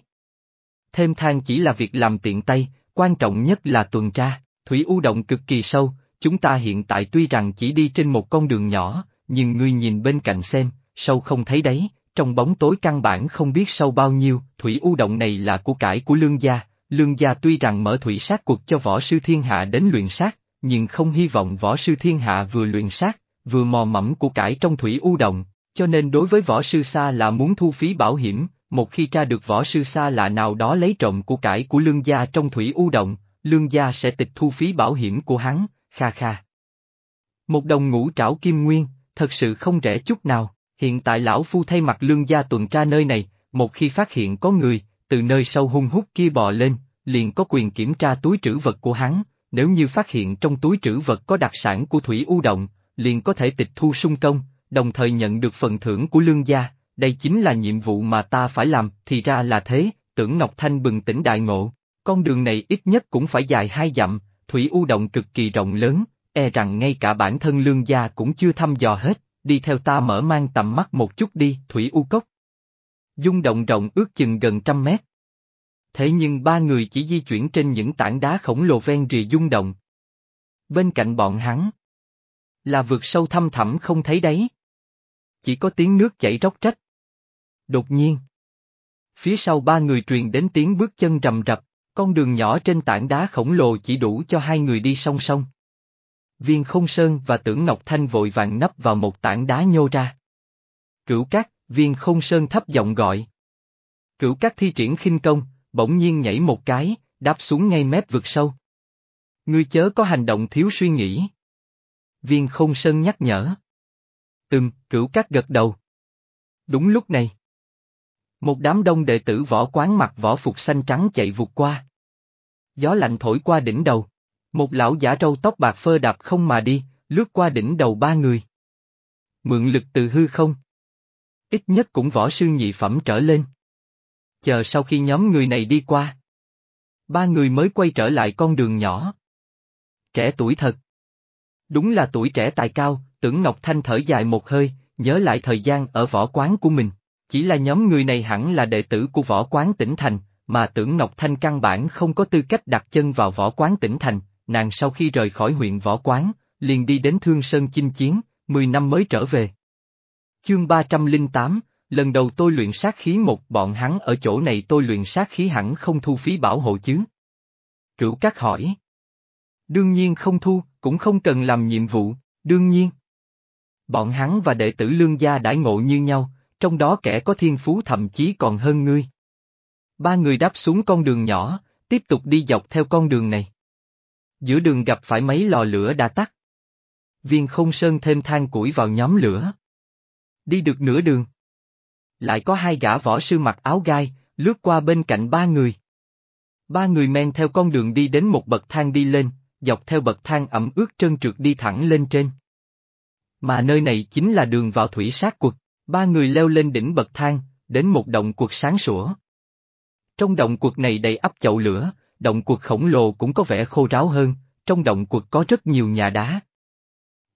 Thêm than chỉ là việc làm tiện tay, quan trọng nhất là tuần tra, thủy u động cực kỳ sâu, chúng ta hiện tại tuy rằng chỉ đi trên một con đường nhỏ, nhưng ngươi nhìn bên cạnh xem, sâu không thấy đấy, trong bóng tối căn bản không biết sâu bao nhiêu, thủy u động này là của cải của lương gia, lương gia tuy rằng mở thủy sát cuộc cho võ sư thiên hạ đến luyện sát, nhưng không hy vọng võ sư thiên hạ vừa luyện sát, vừa mò mẫm của cải trong thủy u động, cho nên đối với võ sư xa là muốn thu phí bảo hiểm, một khi tra được võ sư xa là nào đó lấy trộm của cải của lương gia trong thủy u động, lương gia sẽ tịch thu phí bảo hiểm của hắn, kha kha. Một đồng ngũ trảo kim nguyên, thật sự không rẻ chút nào, hiện tại lão phu thay mặt lương gia tuần tra nơi này, một khi phát hiện có người, từ nơi sâu hung hút kia bò lên, liền có quyền kiểm tra túi trữ vật của hắn, nếu như phát hiện trong túi trữ vật có đặc sản của thủy u động, liền có thể tịch thu sung công, đồng thời nhận được phần thưởng của lương gia, đây chính là nhiệm vụ mà ta phải làm, thì ra là thế, tưởng Ngọc Thanh bừng tỉnh đại ngộ, con đường này ít nhất cũng phải dài hai dặm, thủy u động cực kỳ rộng lớn, e rằng ngay cả bản thân lương gia cũng chưa thăm dò hết, đi theo ta mở mang tầm mắt một chút đi, thủy u cốc. Dung động rộng ước chừng gần trăm mét. Thế nhưng ba người chỉ di chuyển trên những tảng đá khổng lồ ven rìa dung động. Bên cạnh bọn hắn, là vượt sâu thăm thẳm không thấy đấy, Chỉ có tiếng nước chảy róc rách. Đột nhiên, phía sau ba người truyền đến tiếng bước chân rầm rập, con đường nhỏ trên tảng đá khổng lồ chỉ đủ cho hai người đi song song. Viên không sơn và tưởng Ngọc Thanh vội vàng nấp vào một tảng đá nhô ra. Cửu cát, viên không sơn thấp giọng gọi. Cửu cát thi triển khinh công, bỗng nhiên nhảy một cái, đáp xuống ngay mép vực sâu. Ngươi chớ có hành động thiếu suy nghĩ. Viên không sơn nhắc nhở. Ừm, cửu cát gật đầu. Đúng lúc này. Một đám đông đệ tử võ quán mặc võ phục xanh trắng chạy vụt qua. Gió lạnh thổi qua đỉnh đầu. Một lão giả râu tóc bạc phơ đạp không mà đi, lướt qua đỉnh đầu ba người. Mượn lực từ hư không. Ít nhất cũng võ sư nhị phẩm trở lên. Chờ sau khi nhóm người này đi qua. Ba người mới quay trở lại con đường nhỏ. Trẻ tuổi thật. Đúng là tuổi trẻ tài cao, tưởng Ngọc Thanh thở dài một hơi, nhớ lại thời gian ở võ quán của mình. Chỉ là nhóm người này hẳn là đệ tử của võ quán tỉnh thành, mà tưởng Ngọc Thanh căn bản không có tư cách đặt chân vào võ quán tỉnh thành, nàng sau khi rời khỏi huyện võ quán, liền đi đến Thương Sơn chinh chiến, 10 năm mới trở về. Chương 308, lần đầu tôi luyện sát khí một bọn hắn ở chỗ này tôi luyện sát khí hẳn không thu phí bảo hộ chứ. Cửu Cát hỏi. Đương nhiên không thu, cũng không cần làm nhiệm vụ, đương nhiên. Bọn hắn và đệ tử lương gia đãi ngộ như nhau, trong đó kẻ có thiên phú thậm chí còn hơn ngươi. Ba người đáp xuống con đường nhỏ, tiếp tục đi dọc theo con đường này. Giữa đường gặp phải mấy lò lửa đã tắt. Viên không sơn thêm than củi vào nhóm lửa. Đi được nửa đường. Lại có hai gã võ sư mặc áo gai, lướt qua bên cạnh ba người. Ba người men theo con đường đi đến một bậc thang đi lên, dọc theo bậc thang ẩm ướt trơn trượt đi thẳng lên trên. Mà nơi này chính là đường vào thủy sát quật. Ba người leo lên đỉnh bậc thang, đến một động quật sáng sủa. Trong động quật này đầy ắp chậu lửa, động quật khổng lồ cũng có vẻ khô ráo hơn, trong động quật có rất nhiều nhà đá.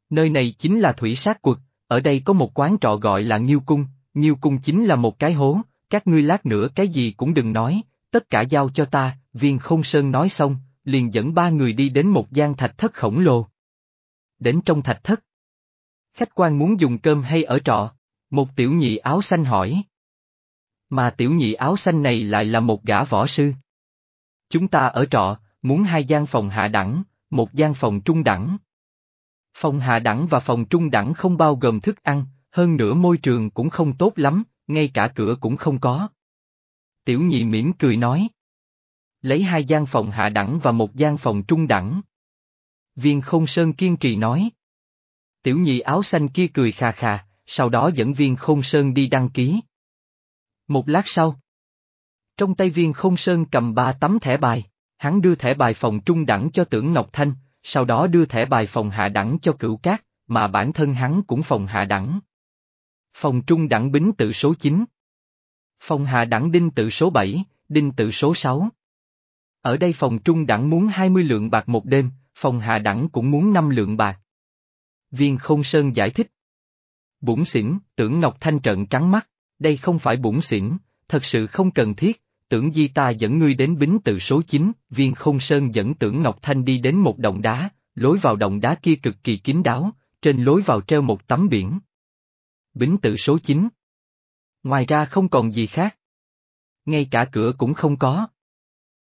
Nơi này chính là thủy sát quật, ở đây có một quán trọ gọi là Nghiêu Cung, Nghiêu Cung chính là một cái hố, các ngươi lát nữa cái gì cũng đừng nói, tất cả giao cho ta, viên không sơn nói xong, liền dẫn ba người đi đến một gian thạch thất khổng lồ. Đến trong thạch thất. Khách quan muốn dùng cơm hay ở trọ? Một tiểu nhị áo xanh hỏi. Mà tiểu nhị áo xanh này lại là một gã võ sư. Chúng ta ở trọ, muốn hai gian phòng hạ đẳng, một gian phòng trung đẳng. Phòng hạ đẳng và phòng trung đẳng không bao gồm thức ăn, hơn nữa môi trường cũng không tốt lắm, ngay cả cửa cũng không có. Tiểu nhị mỉm cười nói. Lấy hai gian phòng hạ đẳng và một gian phòng trung đẳng. Viên không sơn kiên trì nói. Tiểu nhị áo xanh kia cười khà khà, sau đó dẫn viên không sơn đi đăng ký. Một lát sau. Trong tay viên không sơn cầm ba tấm thẻ bài, hắn đưa thẻ bài phòng trung đẳng cho tưởng Ngọc Thanh, sau đó đưa thẻ bài phòng hạ đẳng cho cửu cát, mà bản thân hắn cũng phòng hạ đẳng. Phòng trung đẳng bính tự số 9. Phòng hạ đẳng đinh tự số 7, đinh tự số 6. Ở đây phòng trung đẳng muốn 20 lượng bạc một đêm, phòng hạ đẳng cũng muốn 5 lượng bạc. Viên không sơn giải thích. Bủng xỉn, tưởng Ngọc Thanh trợn trắng mắt, đây không phải bủng xỉn, thật sự không cần thiết, tưởng di ta dẫn ngươi đến bính tự số 9, viên không sơn dẫn tưởng Ngọc Thanh đi đến một động đá, lối vào động đá kia cực kỳ kín đáo, trên lối vào treo một tấm biển. Bính tự số 9. Ngoài ra không còn gì khác. Ngay cả cửa cũng không có.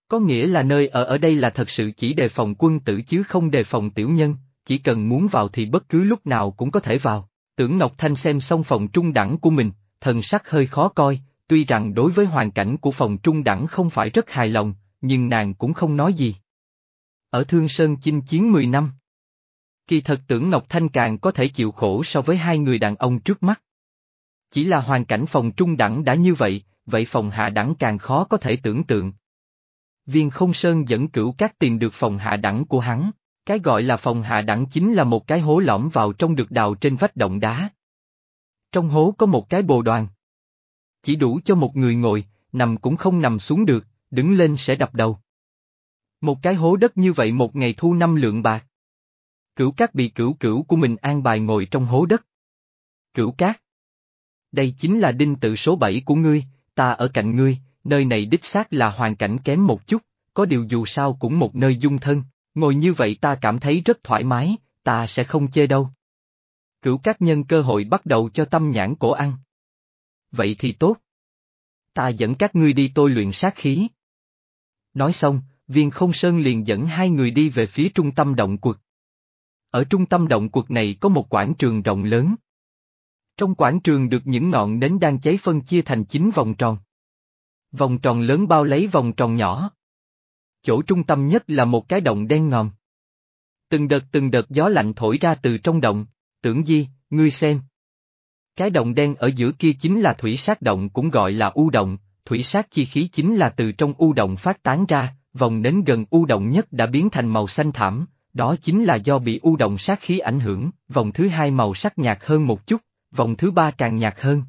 Có nghĩa là nơi ở ở đây là thật sự chỉ đề phòng quân tử chứ không đề phòng tiểu nhân, chỉ cần muốn vào thì bất cứ lúc nào cũng có thể vào. Tưởng Ngọc Thanh xem xong phòng trung đẳng của mình, thần sắc hơi khó coi, tuy rằng đối với hoàn cảnh của phòng trung đẳng không phải rất hài lòng, nhưng nàng cũng không nói gì. Ở Thương Sơn chinh chiến 10 năm. Kỳ thật tưởng Ngọc Thanh càng có thể chịu khổ so với hai người đàn ông trước mắt. Chỉ là hoàn cảnh phòng trung đẳng đã như vậy, vậy phòng hạ đẳng càng khó có thể tưởng tượng. Viên không sơn dẫn cửu các tìm được phòng hạ đẳng của hắn, cái gọi là phòng hạ đẳng chính là một cái hố lõm vào trong được đào trên vách động đá. Trong hố có một cái bồ đoàn. Chỉ đủ cho một người ngồi, nằm cũng không nằm xuống được, đứng lên sẽ đập đầu. Một cái hố đất như vậy một ngày thu năm lượng bạc. Cửu cát bị cửu cửu của mình an bài ngồi trong hố đất. Cửu cát. Đây chính là đinh tự số 7 của ngươi, ta ở cạnh ngươi, nơi này đích xác là hoàn cảnh kém một chút, có điều dù sao cũng một nơi dung thân, ngồi như vậy ta cảm thấy rất thoải mái, ta sẽ không chê đâu. Cửu các nhân cơ hội bắt đầu cho tâm nhãn cổ ăn. Vậy thì tốt. Ta dẫn các ngươi đi tôi luyện sát khí. Nói xong, viên không sơn liền dẫn hai người đi về phía trung tâm động quật. Ở trung tâm động quật này có một quảng trường rộng lớn. Trong quảng trường được những ngọn nến đang cháy phân chia thành chín vòng tròn. Vòng tròn lớn bao lấy vòng tròn nhỏ. Chỗ trung tâm nhất là một cái động đen ngòm. Từng đợt từng đợt gió lạnh thổi ra từ trong động, tưởng di, ngươi xem. Cái động đen ở giữa kia chính là thủy sát động cũng gọi là u động, thủy sát chi khí chính là từ trong u động phát tán ra, vòng nến gần u động nhất đã biến thành màu xanh thảm, đó chính là do bị u động sát khí ảnh hưởng, vòng thứ hai màu sắc nhạt hơn một chút, vòng thứ ba càng nhạt hơn.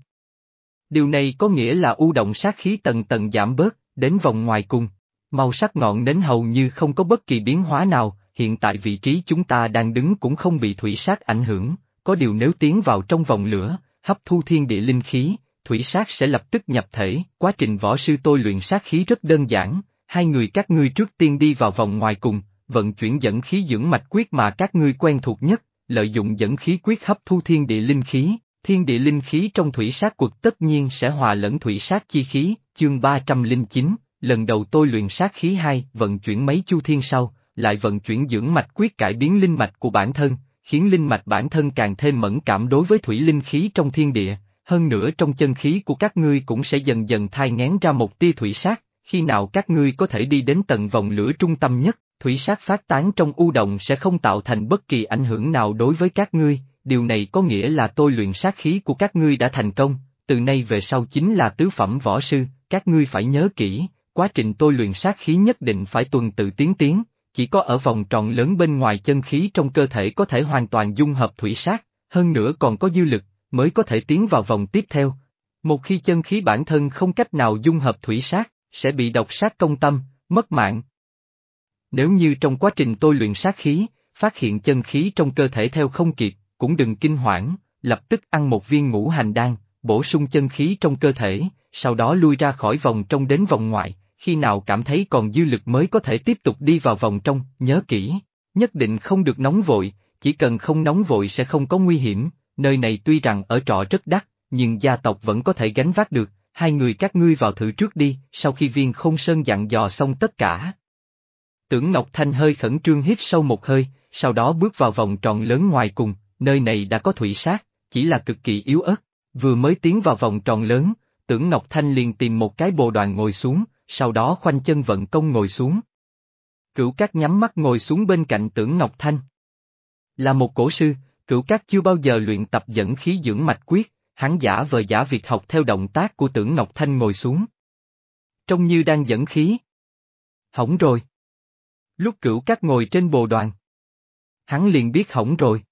Điều này có nghĩa là u động sát khí tầng tầng giảm bớt, đến vòng ngoài cùng. Màu sắc ngọn nến hầu như không có bất kỳ biến hóa nào, hiện tại vị trí chúng ta đang đứng cũng không bị thủy sát ảnh hưởng, có điều nếu tiến vào trong vòng lửa, hấp thu thiên địa linh khí, thủy sát sẽ lập tức nhập thể, quá trình võ sư tôi luyện sát khí rất đơn giản, hai người các ngươi trước tiên đi vào vòng ngoài cùng, vận chuyển dẫn khí dưỡng mạch quyết mà các ngươi quen thuộc nhất, lợi dụng dẫn khí quyết hấp thu thiên địa linh khí, thiên địa linh khí trong thủy sát quật tất nhiên sẽ hòa lẫn thủy sát chi khí, chương 309, lần đầu tôi luyện sát khí 2, vận chuyển mấy chu thiên sau, lại vận chuyển dưỡng mạch quyết cải biến linh mạch của bản thân, khiến linh mạch bản thân càng thêm mẫn cảm đối với thủy linh khí trong thiên địa, hơn nữa trong chân khí của các ngươi cũng sẽ dần dần thai ngén ra một tia thủy sát, khi nào các ngươi có thể đi đến tận vòng lửa trung tâm nhất, thủy sát phát tán trong u động sẽ không tạo thành bất kỳ ảnh hưởng nào đối với các ngươi, điều này có nghĩa là tôi luyện sát khí của các ngươi đã thành công, từ nay về sau chính là tứ phẩm võ sư, các ngươi phải nhớ kỹ, quá trình tôi luyện sát khí nhất định phải tuần tự tiến tiến, chỉ có ở vòng tròn lớn bên ngoài chân khí trong cơ thể có thể hoàn toàn dung hợp thủy sát, hơn nữa còn có dư lực, mới có thể tiến vào vòng tiếp theo. Một khi chân khí bản thân không cách nào dung hợp thủy sát, sẽ bị độc sát công tâm, mất mạng. Nếu như trong quá trình tôi luyện sát khí, phát hiện chân khí trong cơ thể theo không kịp, cũng đừng kinh hoảng, lập tức ăn một viên ngũ hành đan, bổ sung chân khí trong cơ thể, sau đó lui ra khỏi vòng trong đến vòng ngoài, khi nào cảm thấy còn dư lực mới có thể tiếp tục đi vào vòng trong, nhớ kỹ, nhất định không được nóng vội, chỉ cần không nóng vội sẽ không có nguy hiểm, nơi này tuy rằng ở trọ rất đắt, nhưng gia tộc vẫn có thể gánh vác được, hai người các ngươi vào thử trước đi, sau khi viên không sơn dặn dò xong tất cả. Tưởng Ngọc Thanh hơi khẩn trương hít sâu một hơi, sau đó bước vào vòng tròn lớn ngoài cùng, nơi này đã có thủy sát, chỉ là cực kỳ yếu ớt, vừa mới tiến vào vòng tròn lớn, tưởng Ngọc Thanh liền tìm một cái bồ đoàn ngồi xuống, sau đó khoanh chân vận công ngồi xuống. Cửu Cát nhắm mắt ngồi xuống bên cạnh tưởng Ngọc Thanh. Là một cổ sư, Cửu Cát chưa bao giờ luyện tập dẫn khí dưỡng mạch quyết, hắn giả vờ giả việc học theo động tác của tưởng Ngọc Thanh ngồi xuống. Trông như đang dẫn khí. Hỏng rồi. Lúc cửu cát ngồi trên bồ đoàn. Hắn liền biết hỏng rồi.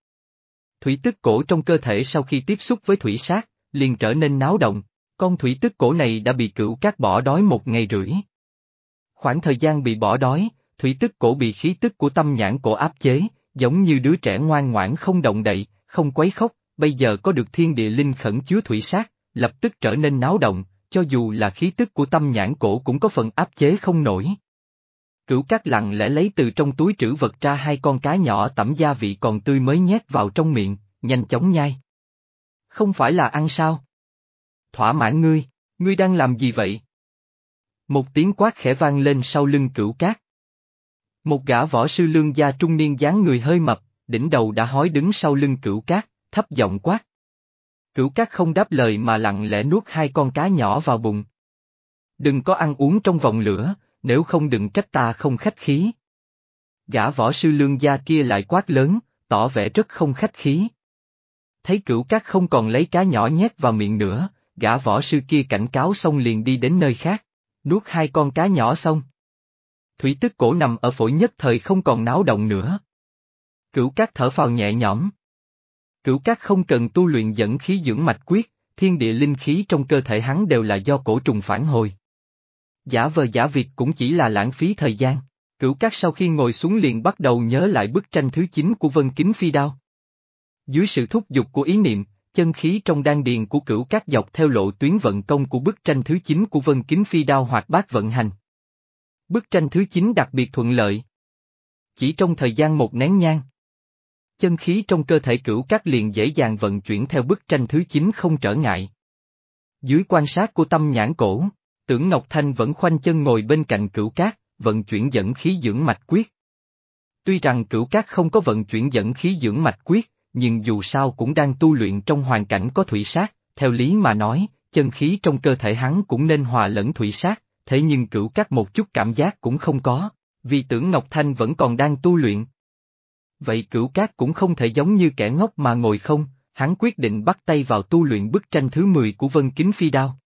Thủy tức cổ trong cơ thể sau khi tiếp xúc với thủy sát, liền trở nên náo động, con thủy tức cổ này đã bị cửu cát bỏ đói một ngày rưỡi. Khoảng thời gian bị bỏ đói, thủy tức cổ bị khí tức của tâm nhãn cổ áp chế, giống như đứa trẻ ngoan ngoãn không động đậy, không quấy khóc, bây giờ có được thiên địa linh khẩn chứa thủy sát, lập tức trở nên náo động, cho dù là khí tức của tâm nhãn cổ cũng có phần áp chế không nổi. Cửu cát lặng lẽ lấy từ trong túi trữ vật ra hai con cá nhỏ tẩm gia vị còn tươi mới nhét vào trong miệng, nhanh chóng nhai. Không phải là ăn sao? Thỏa mãn ngươi, ngươi đang làm gì vậy? Một tiếng quát khẽ vang lên sau lưng cửu cát. Một gã võ sư lương gia trung niên dáng người hơi mập, đỉnh đầu đã hói đứng sau lưng cửu cát, thấp giọng quát. Cửu cát không đáp lời mà lặng lẽ nuốt hai con cá nhỏ vào bụng. Đừng có ăn uống trong vòng lửa, nếu không đừng trách ta không khách khí. Gã võ sư lương gia kia lại quát lớn, tỏ vẻ rất không khách khí. Thấy cửu cát không còn lấy cá nhỏ nhét vào miệng nữa, gã võ sư kia cảnh cáo xong liền đi đến nơi khác, nuốt hai con cá nhỏ xong. Thủy tức cổ nằm ở phổi nhất thời không còn náo động nữa. Cửu cát thở phào nhẹ nhõm. Cửu cát không cần tu luyện dẫn khí dưỡng mạch quyết, thiên địa linh khí trong cơ thể hắn đều là do cổ trùng phản hồi. Giả vờ giả việc cũng chỉ là lãng phí thời gian. Cửu cát sau khi ngồi xuống liền bắt đầu nhớ lại bức tranh thứ 9 của Vân Kính Phi Đao. Dưới sự thúc giục của ý niệm, chân khí trong đan điền của cửu cát dọc theo lộ tuyến vận công của bức tranh thứ 9 của Vân Kính Phi Đao hoạt bát vận hành. Bức tranh thứ 9 đặc biệt thuận lợi. Chỉ trong thời gian một nén nhang. Chân khí trong cơ thể cửu cát liền dễ dàng vận chuyển theo bức tranh thứ 9 không trở ngại. Dưới quan sát của tâm nhãn cổ, tưởng Ngọc Thanh vẫn khoanh chân ngồi bên cạnh cửu cát, vận chuyển dẫn khí dưỡng mạch quyết. Tuy rằng cửu cát không có vận chuyển dẫn khí dưỡng mạch quyết, nhưng dù sao cũng đang tu luyện trong hoàn cảnh có thủy sát, theo lý mà nói, chân khí trong cơ thể hắn cũng nên hòa lẫn thủy sát, thế nhưng cửu cát một chút cảm giác cũng không có, vì tưởng Ngọc Thanh vẫn còn đang tu luyện. Vậy cửu cát cũng không thể giống như kẻ ngốc mà ngồi không, hắn quyết định bắt tay vào tu luyện bức tranh thứ 10 của Vân Kính Phi Đao.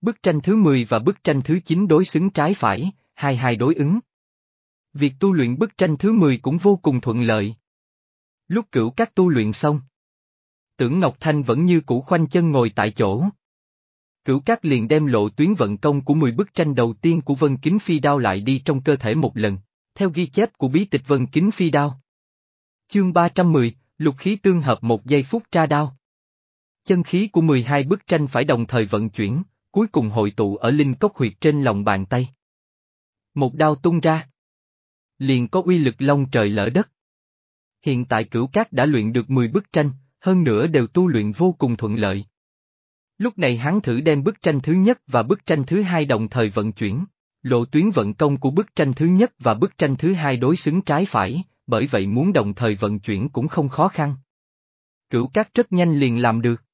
Bức tranh thứ 10 và bức tranh thứ 9 đối xứng trái phải, hai hai đối ứng. Việc tu luyện bức tranh thứ 10 cũng vô cùng thuận lợi. Lúc cửu các tu luyện xong, tưởng Ngọc Thanh vẫn như cũ khoanh chân ngồi tại chỗ. Cửu các liền đem lộ tuyến vận công của 10 bức tranh đầu tiên của Vân Kính Phi Đao lại đi trong cơ thể một lần, theo ghi chép của bí tịch Vân Kính Phi Đao. Chương 310, lục khí tương hợp một giây phút tra đao. Chân khí của 12 bức tranh phải đồng thời vận chuyển, cuối cùng hội tụ ở linh cốc huyệt trên lòng bàn tay. Một đao tung ra. Liền có uy lực long trời lỡ đất. Hiện tại cửu cát đã luyện được 10 bức tranh, hơn nữa đều tu luyện vô cùng thuận lợi. Lúc này hắn thử đem bức tranh thứ nhất và bức tranh thứ hai đồng thời vận chuyển. Lộ tuyến vận công của bức tranh thứ nhất và bức tranh thứ hai đối xứng trái phải, bởi vậy muốn đồng thời vận chuyển cũng không khó khăn. Cửu cát rất nhanh liền làm được.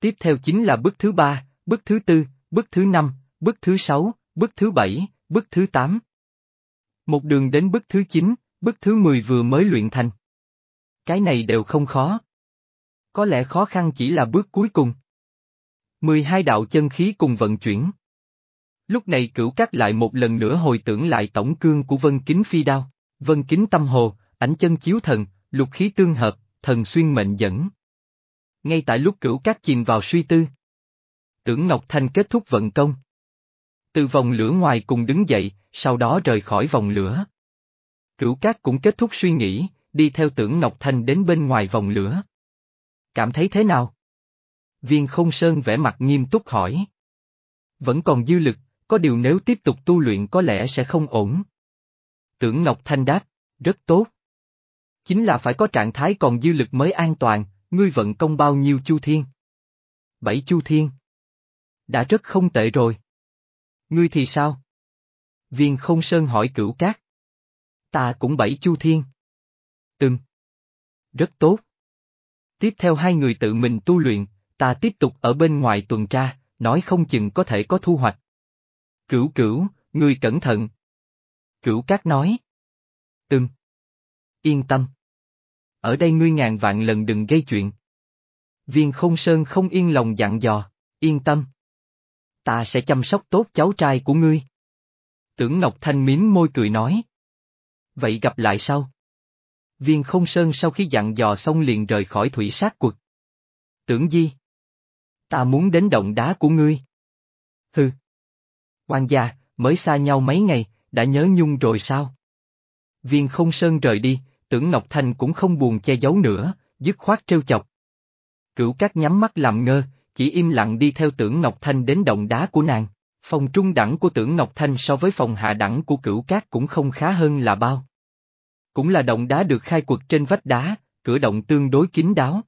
Tiếp theo chính là bức thứ ba, bức thứ tư, bức thứ năm, bức thứ sáu, bức thứ bảy, bức thứ tám. Một đường đến bức thứ chín, bức thứ mười vừa mới luyện thành. Cái này đều không khó. Có lẽ khó khăn chỉ là bước cuối cùng. Mười hai đạo chân khí cùng vận chuyển. Lúc này cửu cắt lại một lần nữa hồi tưởng lại tổng cương của vân kính phi đao, vân kính tâm hồ, ảnh chân chiếu thần, lục khí tương hợp, thần xuyên mệnh dẫn. Ngay tại lúc cửu cát chìm vào suy tư. Tưởng Ngọc Thanh kết thúc vận công. Từ vòng lửa ngoài cùng đứng dậy, sau đó rời khỏi vòng lửa. Cửu cát cũng kết thúc suy nghĩ, đi theo tưởng Ngọc Thanh đến bên ngoài vòng lửa. Cảm thấy thế nào? Viên không sơn vẽ mặt nghiêm túc hỏi. Vẫn còn dư lực, có điều nếu tiếp tục tu luyện có lẽ sẽ không ổn. Tưởng Ngọc Thanh đáp, rất tốt. Chính là phải có trạng thái còn dư lực mới an toàn, ngươi vận công bao nhiêu chu thiên? Bảy chu thiên. Đã rất không tệ rồi. Ngươi thì sao? Viên không sơn hỏi cửu cát. Ta cũng bảy chu thiên. Từng. Rất tốt. Tiếp theo hai người tự mình tu luyện, ta tiếp tục ở bên ngoài tuần tra, nói không chừng có thể có thu hoạch. Cửu cửu, ngươi cẩn thận. Cửu cát nói. Từng. Yên tâm. Ở đây ngươi ngàn vạn lần đừng gây chuyện. Viên không sơn không yên lòng dặn dò, yên tâm. Ta sẽ chăm sóc tốt cháu trai của ngươi. Tưởng Ngọc Thanh miếm môi cười nói. Vậy gặp lại sau. Viên không sơn sau khi dặn dò xong liền rời khỏi thủy sát quật. Tưởng Di. Ta muốn đến động đá của ngươi. Hừ. Quan gia, mới xa nhau mấy ngày, đã nhớ nhung rồi sao? Viên không sơn rời đi, tưởng Ngọc Thanh cũng không buồn che giấu nữa, dứt khoát trêu chọc. Cửu cát nhắm mắt làm ngơ, chỉ im lặng đi theo tưởng Ngọc Thanh đến động đá của nàng. Phòng trung đẳng của tưởng Ngọc Thanh so với phòng hạ đẳng của cửu cát cũng không khá hơn là bao. Cũng là động đá được khai quật trên vách đá, cửa động tương đối kín đáo.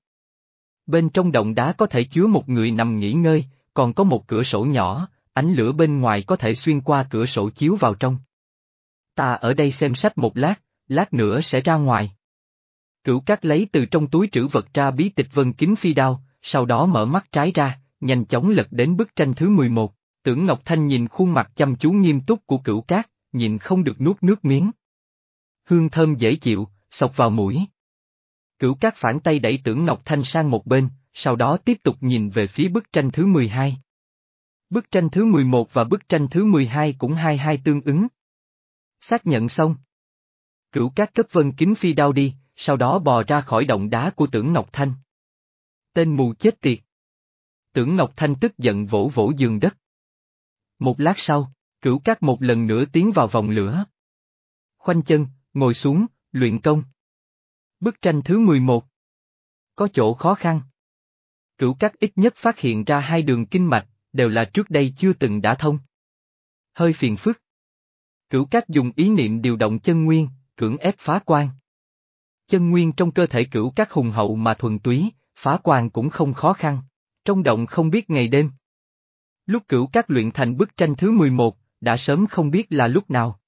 Bên trong động đá có thể chứa một người nằm nghỉ ngơi, còn có một cửa sổ nhỏ, ánh lửa bên ngoài có thể xuyên qua cửa sổ chiếu vào trong. Ta ở đây xem sách một lát, lát nữa sẽ ra ngoài. Cửu cát lấy từ trong túi trữ vật ra bí tịch vân kính phi đao, sau đó mở mắt trái ra, nhanh chóng lật đến bức tranh thứ 11. Tưởng Ngọc Thanh nhìn khuôn mặt chăm chú nghiêm túc của cửu cát, nhìn không được nuốt nước miếng. Hương thơm dễ chịu, sọc vào mũi. Cửu cát phản tay đẩy tưởng Ngọc Thanh sang một bên, sau đó tiếp tục nhìn về phía bức tranh thứ 12. Bức tranh thứ 11 và bức tranh thứ 12 cũng hai hai tương ứng. Xác nhận xong. Cửu cát cất vân kính phi đao đi, sau đó bò ra khỏi động đá của tưởng Ngọc Thanh. Tên mù chết tiệt. Tưởng Ngọc Thanh tức giận vỗ vỗ giường đất. Một lát sau, cửu cát một lần nữa tiến vào vòng lửa. Khoanh chân, ngồi xuống, luyện công. Bức tranh thứ 11. Có chỗ khó khăn. Cửu cát ít nhất phát hiện ra hai đường kinh mạch, đều là trước đây chưa từng đã thông. Hơi phiền phức. Cửu cát dùng ý niệm điều động chân nguyên, cưỡng ép phá quan. Chân nguyên trong cơ thể cửu cát hùng hậu mà thuần túy, phá quan cũng không khó khăn. Trong động không biết ngày đêm. Lúc cửu cắt luyện thành bức tranh thứ 11, đã sớm không biết là lúc nào.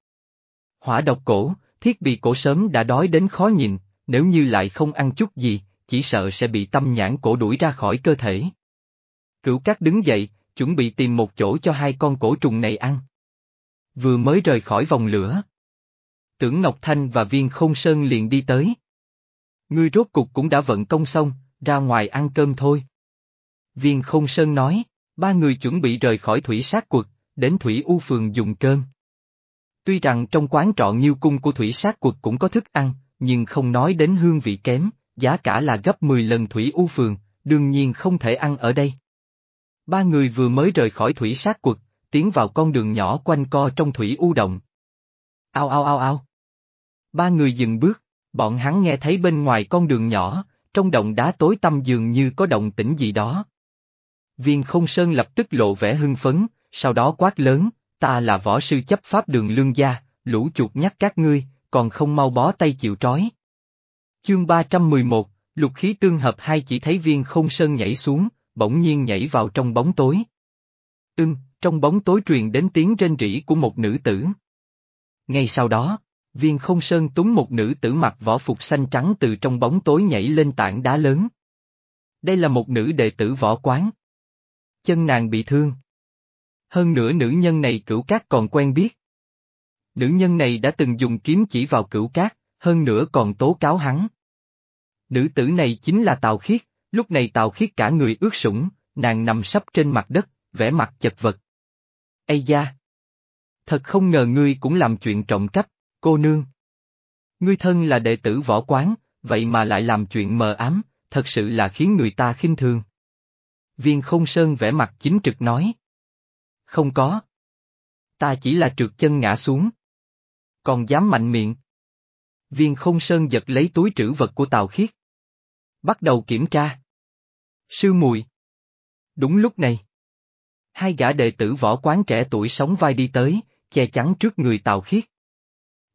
Hỏa độc cổ, thiết bị cổ sớm đã đói đến khó nhìn, nếu như lại không ăn chút gì, chỉ sợ sẽ bị tâm nhãn cổ đuổi ra khỏi cơ thể. Cửu Cát đứng dậy, chuẩn bị tìm một chỗ cho hai con cổ trùng này ăn. Vừa mới rời khỏi vòng lửa. Tưởng Ngọc Thanh và viên không sơn liền đi tới. Ngươi rốt cục cũng đã vận công xong, ra ngoài ăn cơm thôi. Viên không sơn nói. Ba người chuẩn bị rời khỏi thủy sát quật, đến thủy u phường dùng cơm. Tuy rằng trong quán trọ nghiêu cung của thủy sát quật cũng có thức ăn, nhưng không nói đến hương vị kém, giá cả là gấp 10 lần thủy u phường, đương nhiên không thể ăn ở đây. Ba người vừa mới rời khỏi thủy sát quật, tiến vào con đường nhỏ quanh co trong thủy u động. Ao ao ao ao. Ba người dừng bước, bọn hắn nghe thấy bên ngoài con đường nhỏ, trong động đá tối tăm dường như có động tĩnh gì đó. Viên không sơn lập tức lộ vẻ hưng phấn, sau đó quát lớn, ta là võ sư chấp pháp đường lương gia, lũ chuột nhắc các ngươi, còn không mau bó tay chịu trói. Chương 311, lục khí tương hợp hai chỉ thấy viên không sơn nhảy xuống, bỗng nhiên nhảy vào trong bóng tối. Ưng, trong bóng tối truyền đến tiếng rên rỉ của một nữ tử. Ngay sau đó, viên không sơn túng một nữ tử mặc võ phục xanh trắng từ trong bóng tối nhảy lên tảng đá lớn. Đây là một nữ đệ tử võ quán, chân nàng bị thương. Hơn nữa nữ nhân này cửu cát còn quen biết. Nữ nhân này đã từng dùng kiếm chỉ vào cửu cát, hơn nữa còn tố cáo hắn. Nữ tử này chính là Tào Khiết, lúc này Tào Khiết cả người ướt sũng, nàng nằm sấp trên mặt đất, vẻ mặt chật vật. Ây da! Thật không ngờ ngươi cũng làm chuyện trộm cắp, cô nương. Ngươi thân là đệ tử võ quán, vậy mà lại làm chuyện mờ ám, thật sự là khiến người ta khinh thường. Viên không sơn vẽ mặt chính trực nói. Không có. Ta chỉ là trượt chân ngã xuống. Còn dám mạnh miệng. Viên không sơn giật lấy túi trữ vật của Tào Khiết. Bắt đầu kiểm tra. Sư mùi. Đúng lúc này. Hai gã đệ tử võ quán trẻ tuổi sống vai đi tới, che chắn trước người Tào Khiết.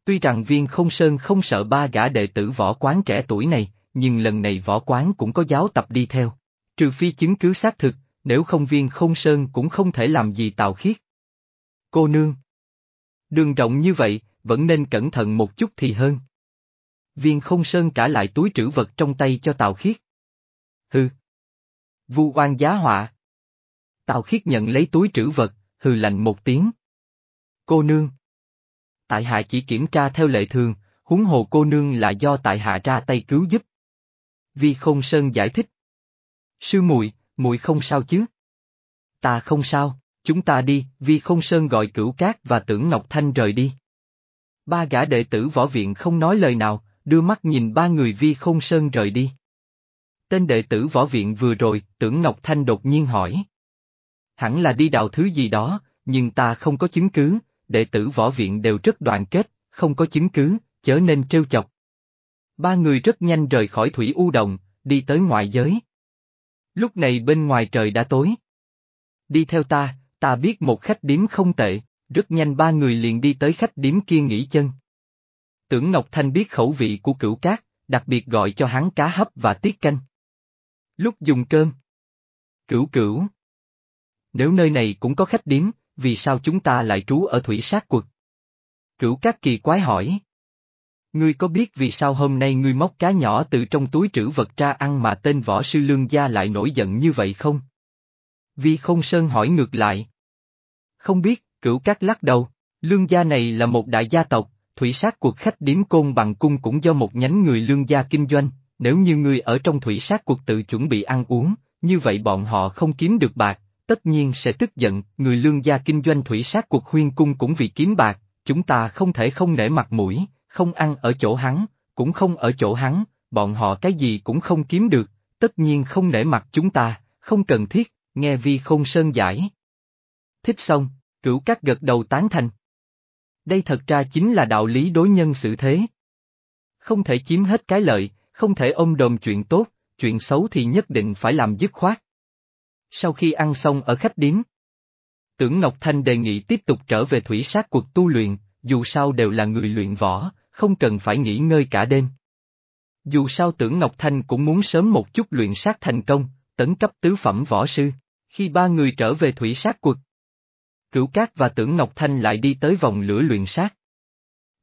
Tuy rằng viên không sơn không sợ ba gã đệ tử võ quán trẻ tuổi này, nhưng lần này võ quán cũng có giáo tập đi theo. Trừ phi chứng cứ xác thực, nếu không viên không sơn cũng không thể làm gì Tào Khiết. Cô nương. Đường rộng như vậy, vẫn nên cẩn thận một chút thì hơn. Viên không sơn trả lại túi trữ vật trong tay cho Tào Khiết. Hừ. Vu oan giá họa. Tào Khiết nhận lấy túi trữ vật, hừ lạnh một tiếng. Cô nương. Tại hạ chỉ kiểm tra theo lệ thường, huống hồ cô nương là do tại hạ ra tay cứu giúp. Vi không sơn giải thích. Sư muội, muội không sao chứ? Ta không sao, chúng ta đi, Vi không sơn gọi cửu cát và tưởng Ngọc Thanh rời đi. Ba gã đệ tử võ viện không nói lời nào, đưa mắt nhìn ba người Vi không sơn rời đi. Tên đệ tử võ viện vừa rồi, tưởng Ngọc Thanh đột nhiên hỏi. Hẳn là đi đào thứ gì đó, nhưng ta không có chứng cứ, đệ tử võ viện đều rất đoàn kết, không có chứng cứ, chớ nên trêu chọc. Ba người rất nhanh rời khỏi thủy u động, đi tới ngoại giới. Lúc này bên ngoài trời đã tối. Đi theo ta, ta biết một khách điếm không tệ, rất nhanh ba người liền đi tới khách điếm kia nghỉ chân. Tưởng Ngọc Thanh biết khẩu vị của cửu cát, đặc biệt gọi cho hắn cá hấp và tiết canh. Lúc dùng cơm. Cửu cửu. Nếu nơi này cũng có khách điếm, vì sao chúng ta lại trú ở thủy sát quật? Cửu Cát kỳ quái hỏi. Ngươi có biết vì sao hôm nay ngươi móc cá nhỏ từ trong túi trữ vật ra ăn mà tên võ sư lương gia lại nổi giận như vậy không? Vi không sơn hỏi ngược lại. Không biết, cửu cát lắc đầu, lương gia này là một đại gia tộc, thủy sát cuộc khách điếm côn bằng cung cũng do một nhánh người lương gia kinh doanh, nếu như ngươi ở trong thủy sát cuộc tự chuẩn bị ăn uống, như vậy bọn họ không kiếm được bạc, tất nhiên sẽ tức giận, người lương gia kinh doanh thủy sát cuộc huyên cung cũng vì kiếm bạc, chúng ta không thể không nể mặt mũi, không ăn ở chỗ hắn, cũng không ở chỗ hắn, bọn họ cái gì cũng không kiếm được, tất nhiên không nể mặt chúng ta, không cần thiết, nghe vi không sơn giải. Thích xong, cửu các gật đầu tán thành. Đây thật ra chính là đạo lý đối nhân xử thế. Không thể chiếm hết cái lợi, không thể ôm đồm chuyện tốt, chuyện xấu thì nhất định phải làm dứt khoát. Sau khi ăn xong ở khách điếm, Tưởng Ngọc Thanh đề nghị tiếp tục trở về thủy sát cuộc tu luyện, dù sao đều là người luyện võ, không cần phải nghỉ ngơi cả đêm. Dù sao tưởng Ngọc Thanh cũng muốn sớm một chút luyện sát thành công, tấn cấp tứ phẩm võ sư, khi ba người trở về thủy sát quật. Cửu Cát và tưởng Ngọc Thanh lại đi tới vòng lửa luyện sát.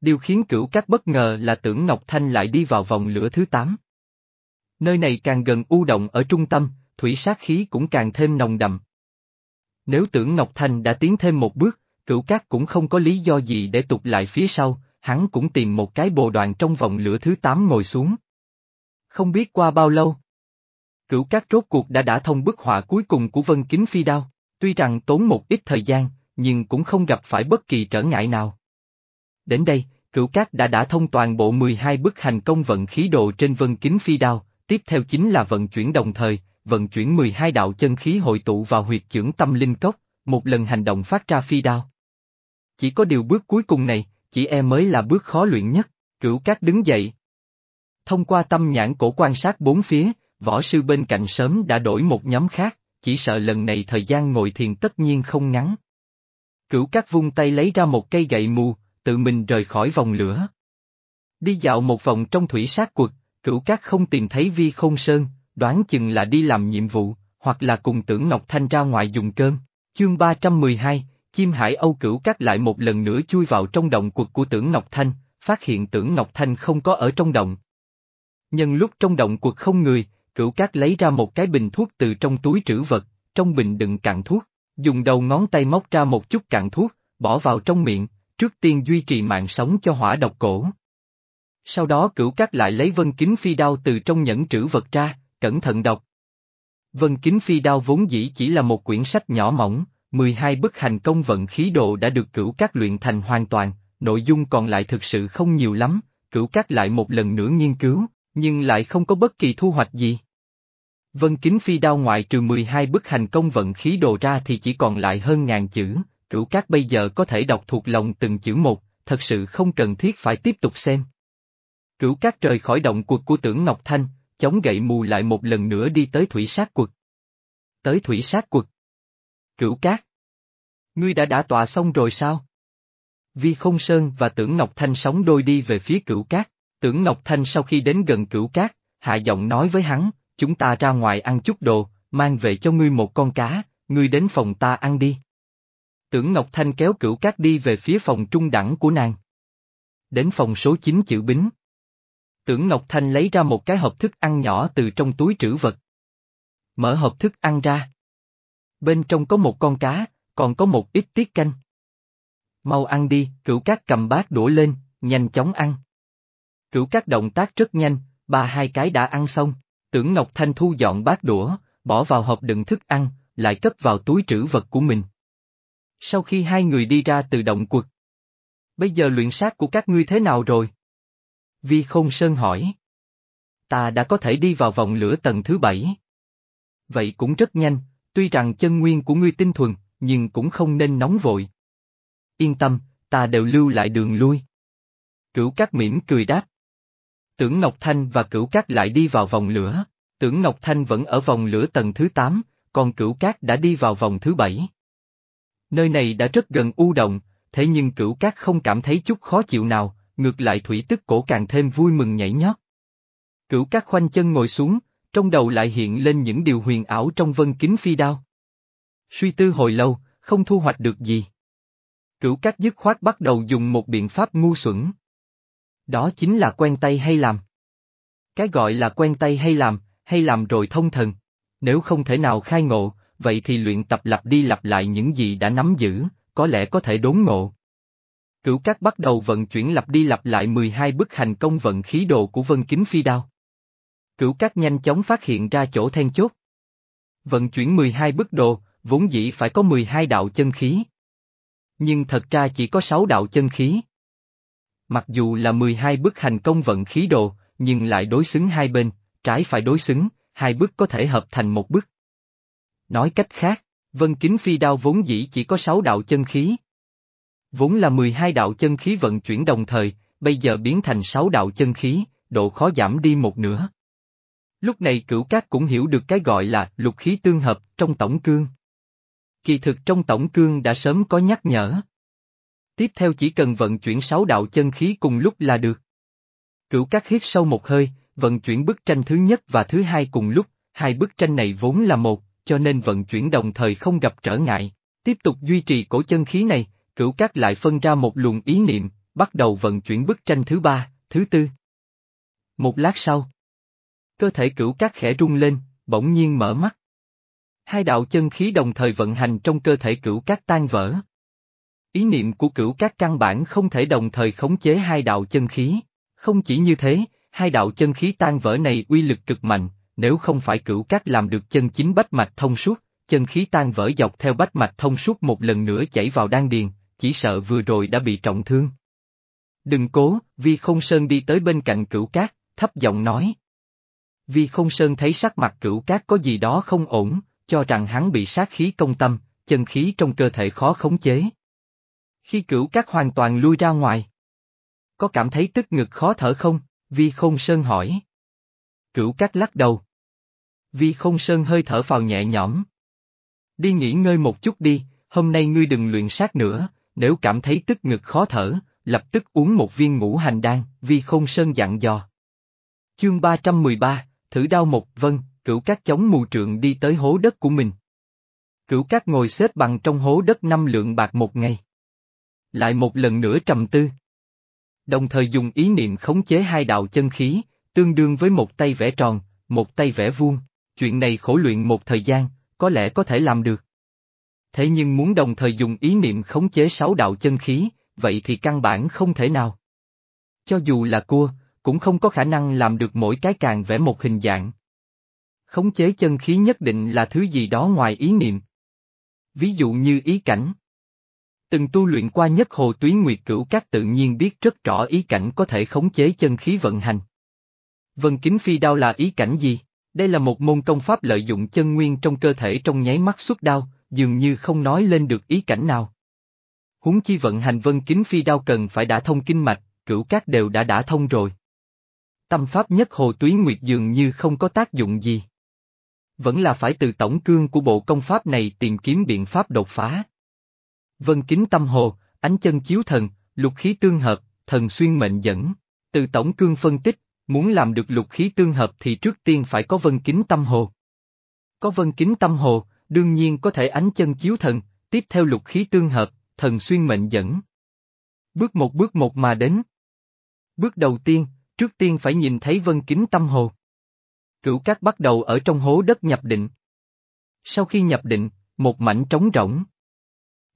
Điều khiến cửu Cát bất ngờ là tưởng Ngọc Thanh lại đi vào vòng lửa thứ 8. Nơi này càng gần u động ở trung tâm, thủy sát khí cũng càng thêm nồng đậm. Nếu tưởng Ngọc Thanh đã tiến thêm một bước, cửu cát cũng không có lý do gì để tục lại phía sau, hắn cũng tìm một cái bồ đoàn trong vòng lửa thứ tám ngồi xuống. Không biết qua bao lâu. Cửu cát rốt cuộc đã đã thông bức họa cuối cùng của Vân Kính Phi Đao, tuy rằng tốn một ít thời gian, nhưng cũng không gặp phải bất kỳ trở ngại nào. Đến đây, cửu cát đã đã thông toàn bộ 12 bức hành công vận khí độ trên Vân Kính Phi Đao, tiếp theo chính là vận chuyển đồng thời, vận chuyển 12 đạo chân khí hội tụ vào huyệt trưởng tâm linh cốc, một lần hành động phát ra phi đao. Chỉ có điều bước cuối cùng này, chỉ e mới là bước khó luyện nhất, cửu cát đứng dậy. Thông qua tâm nhãn cổ quan sát bốn phía, võ sư bên cạnh sớm đã đổi một nhóm khác, chỉ sợ lần này thời gian ngồi thiền tất nhiên không ngắn. Cửu cát vung tay lấy ra một cây gậy mù, tự mình rời khỏi vòng lửa. Đi dạo một vòng trong thủy sát quật, cửu cát không tìm thấy vi không sơn, đoán chừng là đi làm nhiệm vụ, hoặc là cùng tưởng Ngọc Thanh ra ngoài dùng cơm. Chương 312, chim hải Âu cửu cắt lại một lần nữa chui vào trong động quật của tưởng Ngọc Thanh, phát hiện tưởng Ngọc Thanh không có ở trong động. Nhân lúc trong động quật không người, cửu cát lấy ra một cái bình thuốc từ trong túi trữ vật, trong bình đựng cạn thuốc, dùng đầu ngón tay móc ra một chút cạn thuốc, bỏ vào trong miệng, trước tiên duy trì mạng sống cho hỏa độc cổ. Sau đó cửu cát lại lấy vân kính phi đao từ trong nhẫn trữ vật ra, cẩn thận đọc. Vân Kính Phi Đao vốn dĩ chỉ là một quyển sách nhỏ mỏng, 12 bức hành công vận khí độ đã được cửu các luyện thành hoàn toàn, nội dung còn lại thực sự không nhiều lắm, cửu các lại một lần nữa nghiên cứu, Nhưng lại không có bất kỳ thu hoạch gì. Vân Kính Phi đao ngoại trừ 12 bức hành công vận khí đồ ra thì chỉ còn lại hơn ngàn chữ, cửu các bây giờ có thể đọc thuộc lòng từng chữ một, thật sự không cần thiết phải tiếp tục xem. Cửu các rời khỏi động cuộc của tưởng Ngọc Thanh, chống gậy mù lại một lần nữa đi tới thủy sát quật. Tới thủy sát quật. Cửu cát. Ngươi đã đã tọa xong rồi sao? Vi Không Sơn và Tưởng Ngọc Thanh sóng đôi đi về phía cửu cát. Tưởng Ngọc Thanh sau khi đến gần cửu cát, hạ giọng nói với hắn, chúng ta ra ngoài ăn chút đồ, mang về cho ngươi một con cá, ngươi đến phòng ta ăn đi. Tưởng Ngọc Thanh kéo cửu cát đi về phía phòng trung đẳng của nàng. Đến phòng số 9 chữ bính. Tưởng Ngọc Thanh lấy ra một cái hộp thức ăn nhỏ từ trong túi trữ vật. Mở hộp thức ăn ra. Bên trong có một con cá, còn có một ít tiết canh. Mau ăn đi, cửu cát cầm bát đũa lên, nhanh chóng ăn. Cửu cát động tác rất nhanh, ba hai cái đã ăn xong, tưởng Ngọc Thanh thu dọn bát đũa, bỏ vào hộp đựng thức ăn, lại cất vào túi trữ vật của mình. Sau khi hai người đi ra từ động quật. Bây giờ luyện sát của các ngươi thế nào rồi? Vi Khôn Sơn hỏi. Ta đã có thể đi vào vòng lửa tầng thứ bảy. Vậy cũng rất nhanh, tuy rằng chân nguyên của ngươi tinh thuần, nhưng cũng không nên nóng vội. Yên tâm, ta đều lưu lại đường lui. Cửu Cát mỉm cười đáp. Tưởng Ngọc Thanh và Cửu Cát lại đi vào vòng lửa, tưởng Ngọc Thanh vẫn ở vòng lửa tầng thứ 8, còn Cửu Cát đã đi vào vòng thứ 7. Nơi này đã rất gần u động, thế nhưng Cửu Cát không cảm thấy chút khó chịu nào, ngược lại thủy tức cổ càng thêm vui mừng nhảy nhót. Cửu Cát khoanh chân ngồi xuống, trong đầu lại hiện lên những điều huyền ảo trong vân kính phi đao. Suy tư hồi lâu, không thu hoạch được gì. Cửu Cát dứt khoát bắt đầu dùng một biện pháp ngu xuẩn. Đó chính là quen tay hay làm. Cái gọi là quen tay hay làm, hay làm rồi thông thần. Nếu không thể nào khai ngộ, vậy thì luyện tập lặp đi lặp lại những gì đã nắm giữ, có lẽ có thể đốn ngộ. Cửu Cát bắt đầu vận chuyển lặp đi lặp lại 12 bức hành công vận khí đồ của Vân Kính Phi Đao. Cửu Cát nhanh chóng phát hiện ra chỗ then chốt. Vận chuyển 12 bức đồ, vốn dĩ phải có 12 đạo chân khí. Nhưng thật ra chỉ có 6 đạo chân khí. Mặc dù là 12 bức hành công vận khí đồ, nhưng lại đối xứng hai bên, trái phải đối xứng, hai bức có thể hợp thành một bức. Nói cách khác, Vân Kính Phi Đao vốn dĩ chỉ có 6 đạo chân khí. Vốn là 12 đạo chân khí vận chuyển đồng thời, bây giờ biến thành 6 đạo chân khí, độ khó giảm đi một nửa. Lúc này cửu cát cũng hiểu được cái gọi là lục khí tương hợp trong tổng cương. Kỳ thực trong tổng cương đã sớm có nhắc nhở. Tiếp theo chỉ cần vận chuyển sáu đạo chân khí cùng lúc là được. Cửu cát hít sâu một hơi, vận chuyển bức tranh thứ nhất và thứ hai cùng lúc, hai bức tranh này vốn là một, cho nên vận chuyển đồng thời không gặp trở ngại. Tiếp tục duy trì cổ chân khí này, cửu cát lại phân ra một luồng ý niệm, bắt đầu vận chuyển bức tranh thứ ba, thứ tư. Một lát sau, cơ thể cửu cát khẽ rung lên, bỗng nhiên mở mắt. Hai đạo chân khí đồng thời vận hành trong cơ thể cửu cát tan vỡ. Ý niệm của cửu cát căn bản không thể đồng thời khống chế hai đạo chân khí. Không chỉ như thế, hai đạo chân khí tan vỡ này uy lực cực mạnh, nếu không phải cửu cát làm được chân chính bách mạch thông suốt, chân khí tan vỡ dọc theo bách mạch thông suốt một lần nữa chảy vào đan điền, chỉ sợ vừa rồi đã bị trọng thương. Đừng cố, Vi Không Sơn đi tới bên cạnh cửu cát, thấp giọng nói. Vì Không Sơn thấy sắc mặt cửu cát có gì đó không ổn, cho rằng hắn bị sát khí công tâm, chân khí trong cơ thể khó khống chế. Khi cửu cát hoàn toàn lui ra ngoài. Có cảm thấy tức ngực khó thở không? Vi Không Sơn hỏi. Cửu cát lắc đầu. Vi Không Sơn hơi thở vào nhẹ nhõm. Đi nghỉ ngơi một chút đi, hôm nay ngươi đừng luyện sát nữa, nếu cảm thấy tức ngực khó thở, lập tức uống một viên ngũ hành đan, Vi Không Sơn dặn dò. Chương 313, thử đao một vân, cửu cát chống mù trượng đi tới hố đất của mình. Cửu cát ngồi xếp bằng trong hố đất năm lượng bạc một ngày. Lại một lần nữa trầm tư. Đồng thời dùng ý niệm khống chế hai đạo chân khí, tương đương với một tay vẽ tròn, một tay vẽ vuông, chuyện này khổ luyện một thời gian, có lẽ có thể làm được. Thế nhưng muốn đồng thời dùng ý niệm khống chế sáu đạo chân khí, vậy thì căn bản không thể nào. Cho dù là cua, cũng không có khả năng làm được mỗi cái càng vẽ một hình dạng. Khống chế chân khí nhất định là thứ gì đó ngoài ý niệm. Ví dụ như ý cảnh. Từng tu luyện qua nhất hồ tuyến nguyệt cửu các tự nhiên biết rất rõ ý cảnh có thể khống chế chân khí vận hành. Vân kính phi đao là ý cảnh gì? Đây là một môn công pháp lợi dụng chân nguyên trong cơ thể trong nháy mắt xuất đao, dường như không nói lên được ý cảnh nào. Huống chi vận hành vân kính phi đao cần phải đã thông kinh mạch, cửu các đều đã đã thông rồi. Tâm pháp nhất hồ túy nguyệt dường như không có tác dụng gì. Vẫn là phải từ tổng cương của bộ công pháp này tìm kiếm biện pháp đột phá. Vân kính tâm hồ, ánh chân chiếu thần, lục khí tương hợp, thần xuyên mệnh dẫn. Từ tổng cương phân tích, muốn làm được lục khí tương hợp thì trước tiên phải có vân kính tâm hồ. Có vân kính tâm hồ, đương nhiên có thể ánh chân chiếu thần, tiếp theo lục khí tương hợp, thần xuyên mệnh dẫn. Bước một bước một mà đến. Bước đầu tiên, trước tiên phải nhìn thấy vân kính tâm hồ. Cửu cát bắt đầu ở trong hố đất nhập định. Sau khi nhập định, một mảnh trống rỗng.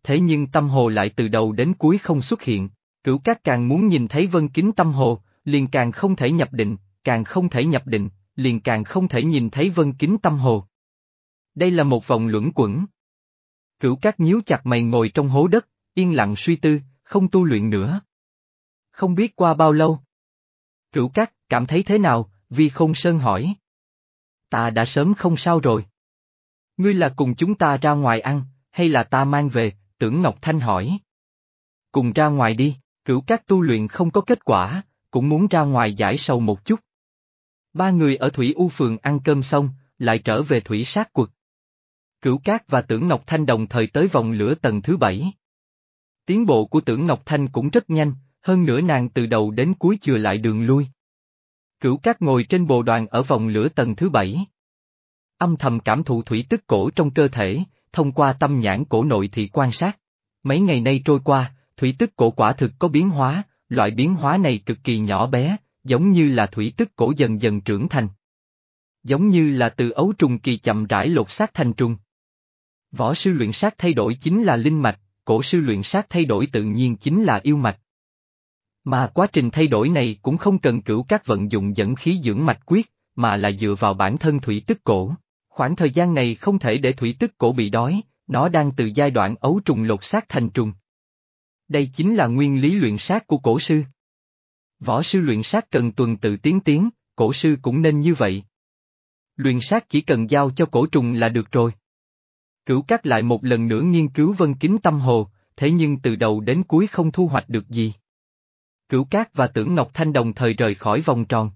Thế nhưng tâm hồ lại từ đầu đến cuối không xuất hiện, cửu cát càng muốn nhìn thấy vân kính tâm hồ, liền càng không thể nhập định, càng không thể nhập định, liền càng không thể nhìn thấy vân kính tâm hồ. Đây là một vòng luẩn quẩn. Cửu cát nhíu chặt mày ngồi trong hố đất, yên lặng suy tư, không tu luyện nữa. Không biết qua bao lâu. Cửu cát, cảm thấy thế nào, Vi Không Sơn hỏi. Ta đã sớm không sao rồi. Ngươi là cùng chúng ta ra ngoài ăn, hay là ta mang về, tưởng Ngọc Thanh hỏi. Cùng ra ngoài đi, cửu các tu luyện không có kết quả, cũng muốn ra ngoài giải sầu một chút. Ba người ở Thủy U Phường ăn cơm xong, lại trở về Thủy Sát Quật. Cửu Cát và Tưởng Ngọc Thanh đồng thời tới vòng lửa tầng thứ bảy. Tiến bộ của Tưởng Ngọc Thanh cũng rất nhanh, hơn nữa nàng từ đầu đến cuối chừa lại đường lui. Cửu Cát ngồi trên bồ đoàn ở vòng lửa tầng thứ bảy. Âm thầm cảm thụ thủy tức cổ trong cơ thể, thông qua tâm nhãn cổ nội thị quan sát. Mấy ngày nay trôi qua, thủy tức cổ quả thực có biến hóa, loại biến hóa này cực kỳ nhỏ bé, giống như là thủy tức cổ dần dần trưởng thành. Giống như là từ ấu trùng kỳ chậm rãi lột xác thành trùng. Võ sư luyện sát thay đổi chính là linh mạch, cổ sư luyện sát thay đổi tự nhiên chính là yêu mạch. Mà quá trình thay đổi này cũng không cần cửu các vận dụng dẫn khí dưỡng mạch quyết, mà là dựa vào bản thân thủy tức cổ. Khoảng thời gian này không thể để thủy tức cổ bị đói, nó đang từ giai đoạn ấu trùng lột xác thành trùng. Đây chính là nguyên lý luyện sát của cổ sư. Võ sư luyện sát cần tuần tự tiến tiến, cổ sư cũng nên như vậy. Luyện sát chỉ cần giao cho cổ trùng là được rồi. Cửu cắt lại một lần nữa nghiên cứu vân kính tâm hồ, thế nhưng từ đầu đến cuối không thu hoạch được gì. Cửu cát và tưởng Ngọc Thanh đồng thời rời khỏi vòng tròn.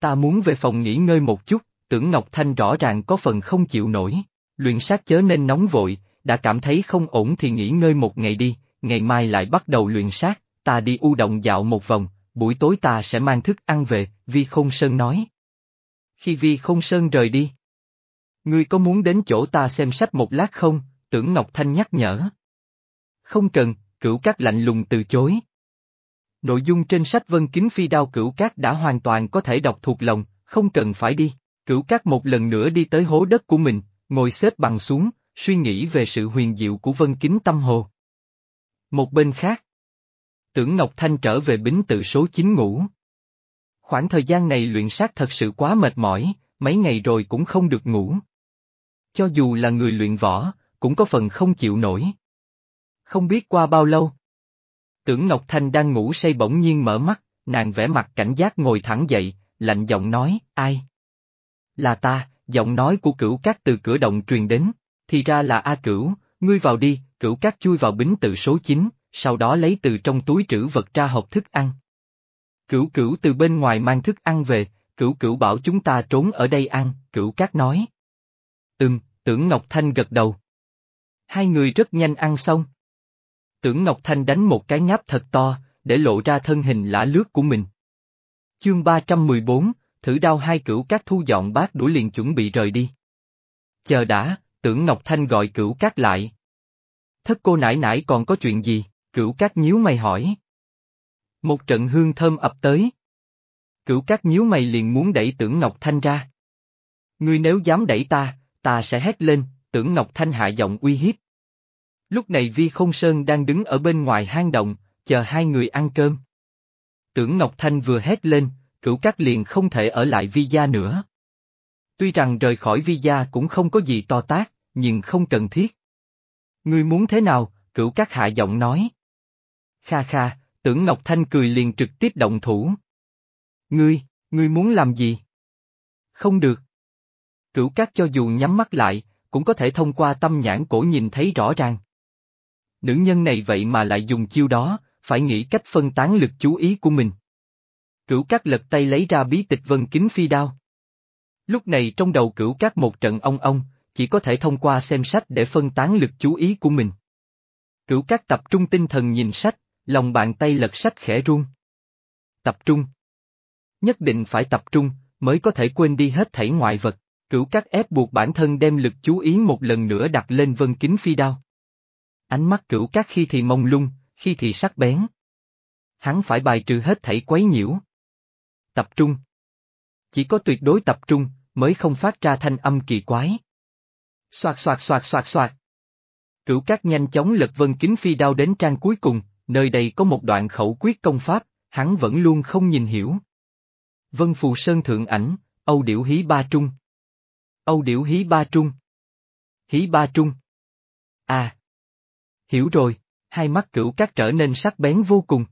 Ta muốn về phòng nghỉ ngơi một chút, tưởng Ngọc Thanh rõ ràng có phần không chịu nổi. Luyện sát chớ nên nóng vội, đã cảm thấy không ổn thì nghỉ ngơi một ngày đi, ngày mai lại bắt đầu luyện sát, ta đi u động dạo một vòng, buổi tối ta sẽ mang thức ăn về, Vi Không Sơn nói. Khi Vi Không Sơn rời đi. Ngươi có muốn đến chỗ ta xem sách một lát không? Tưởng Ngọc Thanh nhắc nhở. Không cần, cửu các lạnh lùng từ chối. Nội dung trên sách Vân Kính Phi Đao Cửu Cát đã hoàn toàn có thể đọc thuộc lòng, không cần phải đi. Cửu Cát một lần nữa đi tới hố đất của mình, ngồi xếp bằng xuống, suy nghĩ về sự huyền diệu của Vân Kính Tâm Hồ. Một bên khác, tưởng Ngọc Thanh trở về bính tự số 9 ngủ. Khoảng thời gian này luyện sát thật sự quá mệt mỏi, mấy ngày rồi cũng không được ngủ. Cho dù là người luyện võ, cũng có phần không chịu nổi. Không biết qua bao lâu. Tưởng Ngọc Thanh đang ngủ say bỗng nhiên mở mắt, nàng vẽ mặt cảnh giác ngồi thẳng dậy, lạnh giọng nói, ai? Là ta, giọng nói của cửu cát từ cửa động truyền đến, thì ra là A cửu, ngươi vào đi, cửu cát chui vào bính tự số 9, sau đó lấy từ trong túi trữ vật ra hộp thức ăn. Cửu cửu từ bên ngoài mang thức ăn về, cửu cửu bảo chúng ta trốn ở đây ăn, cửu cát nói. Ừm, tưởng Ngọc Thanh gật đầu. Hai người rất nhanh ăn xong. Tưởng Ngọc Thanh đánh một cái ngáp thật to, để lộ ra thân hình lã lướt của mình. Chương 314, thử đao hai cửu cát thu dọn bát đũa liền chuẩn bị rời đi. Chờ đã, tưởng Ngọc Thanh gọi cửu cát lại. Thất cô nãi nãi còn có chuyện gì, cửu cát nhíu mày hỏi. Một trận hương thơm ập tới. Cửu cát nhíu mày liền muốn đẩy tưởng Ngọc Thanh ra. Ngươi nếu dám đẩy ta, ta sẽ hét lên, tưởng Ngọc Thanh hạ giọng uy hiếp. Lúc này Vi Không Sơn đang đứng ở bên ngoài hang động, chờ hai người ăn cơm. Tưởng Ngọc Thanh vừa hét lên, cửu cát liền không thể ở lại Vi gia nữa. Tuy rằng rời khỏi Vi gia cũng không có gì to tác, nhưng không cần thiết. Ngươi muốn thế nào, cửu cát hạ giọng nói. Kha kha, tưởng Ngọc Thanh cười liền trực tiếp động thủ. Ngươi, Ngươi muốn làm gì? Không được. Cửu cát cho dù nhắm mắt lại, cũng có thể thông qua tâm nhãn cổ nhìn thấy rõ ràng. Nữ nhân này vậy mà lại dùng chiêu đó, phải nghĩ cách phân tán lực chú ý của mình. Cửu cát lật tay lấy ra bí tịch vân kính phi đao. Lúc này trong đầu cửu cát một trận ong ong, chỉ có thể thông qua xem sách để phân tán lực chú ý của mình. Cửu cát tập trung tinh thần nhìn sách, lòng bàn tay lật sách khẽ run. Tập trung. Nhất định phải tập trung, mới có thể quên đi hết thảy ngoại vật. Cửu cát ép buộc bản thân đem lực chú ý một lần nữa đặt lên vân kính phi đao. Ánh mắt cửu cát khi thì mông lung, khi thì sắc bén. Hắn phải bài trừ hết thảy quấy nhiễu. Tập trung. Chỉ có tuyệt đối tập trung, mới không phát ra thanh âm kỳ quái. Xoạt xoạt xoạt xoạt xoạt. Cửu cát nhanh chóng lật vân kính phi đao đến trang cuối cùng, nơi đây có một đoạn khẩu quyết công pháp, hắn vẫn luôn không nhìn hiểu. Vân Phù Sơn Thượng Ảnh, Âu Điểu Hí Ba Trung. Âu Điểu Hí Ba Trung. Hí Ba Trung. À. Hiểu rồi, hai mắt cửu cát trở nên sắc bén vô cùng.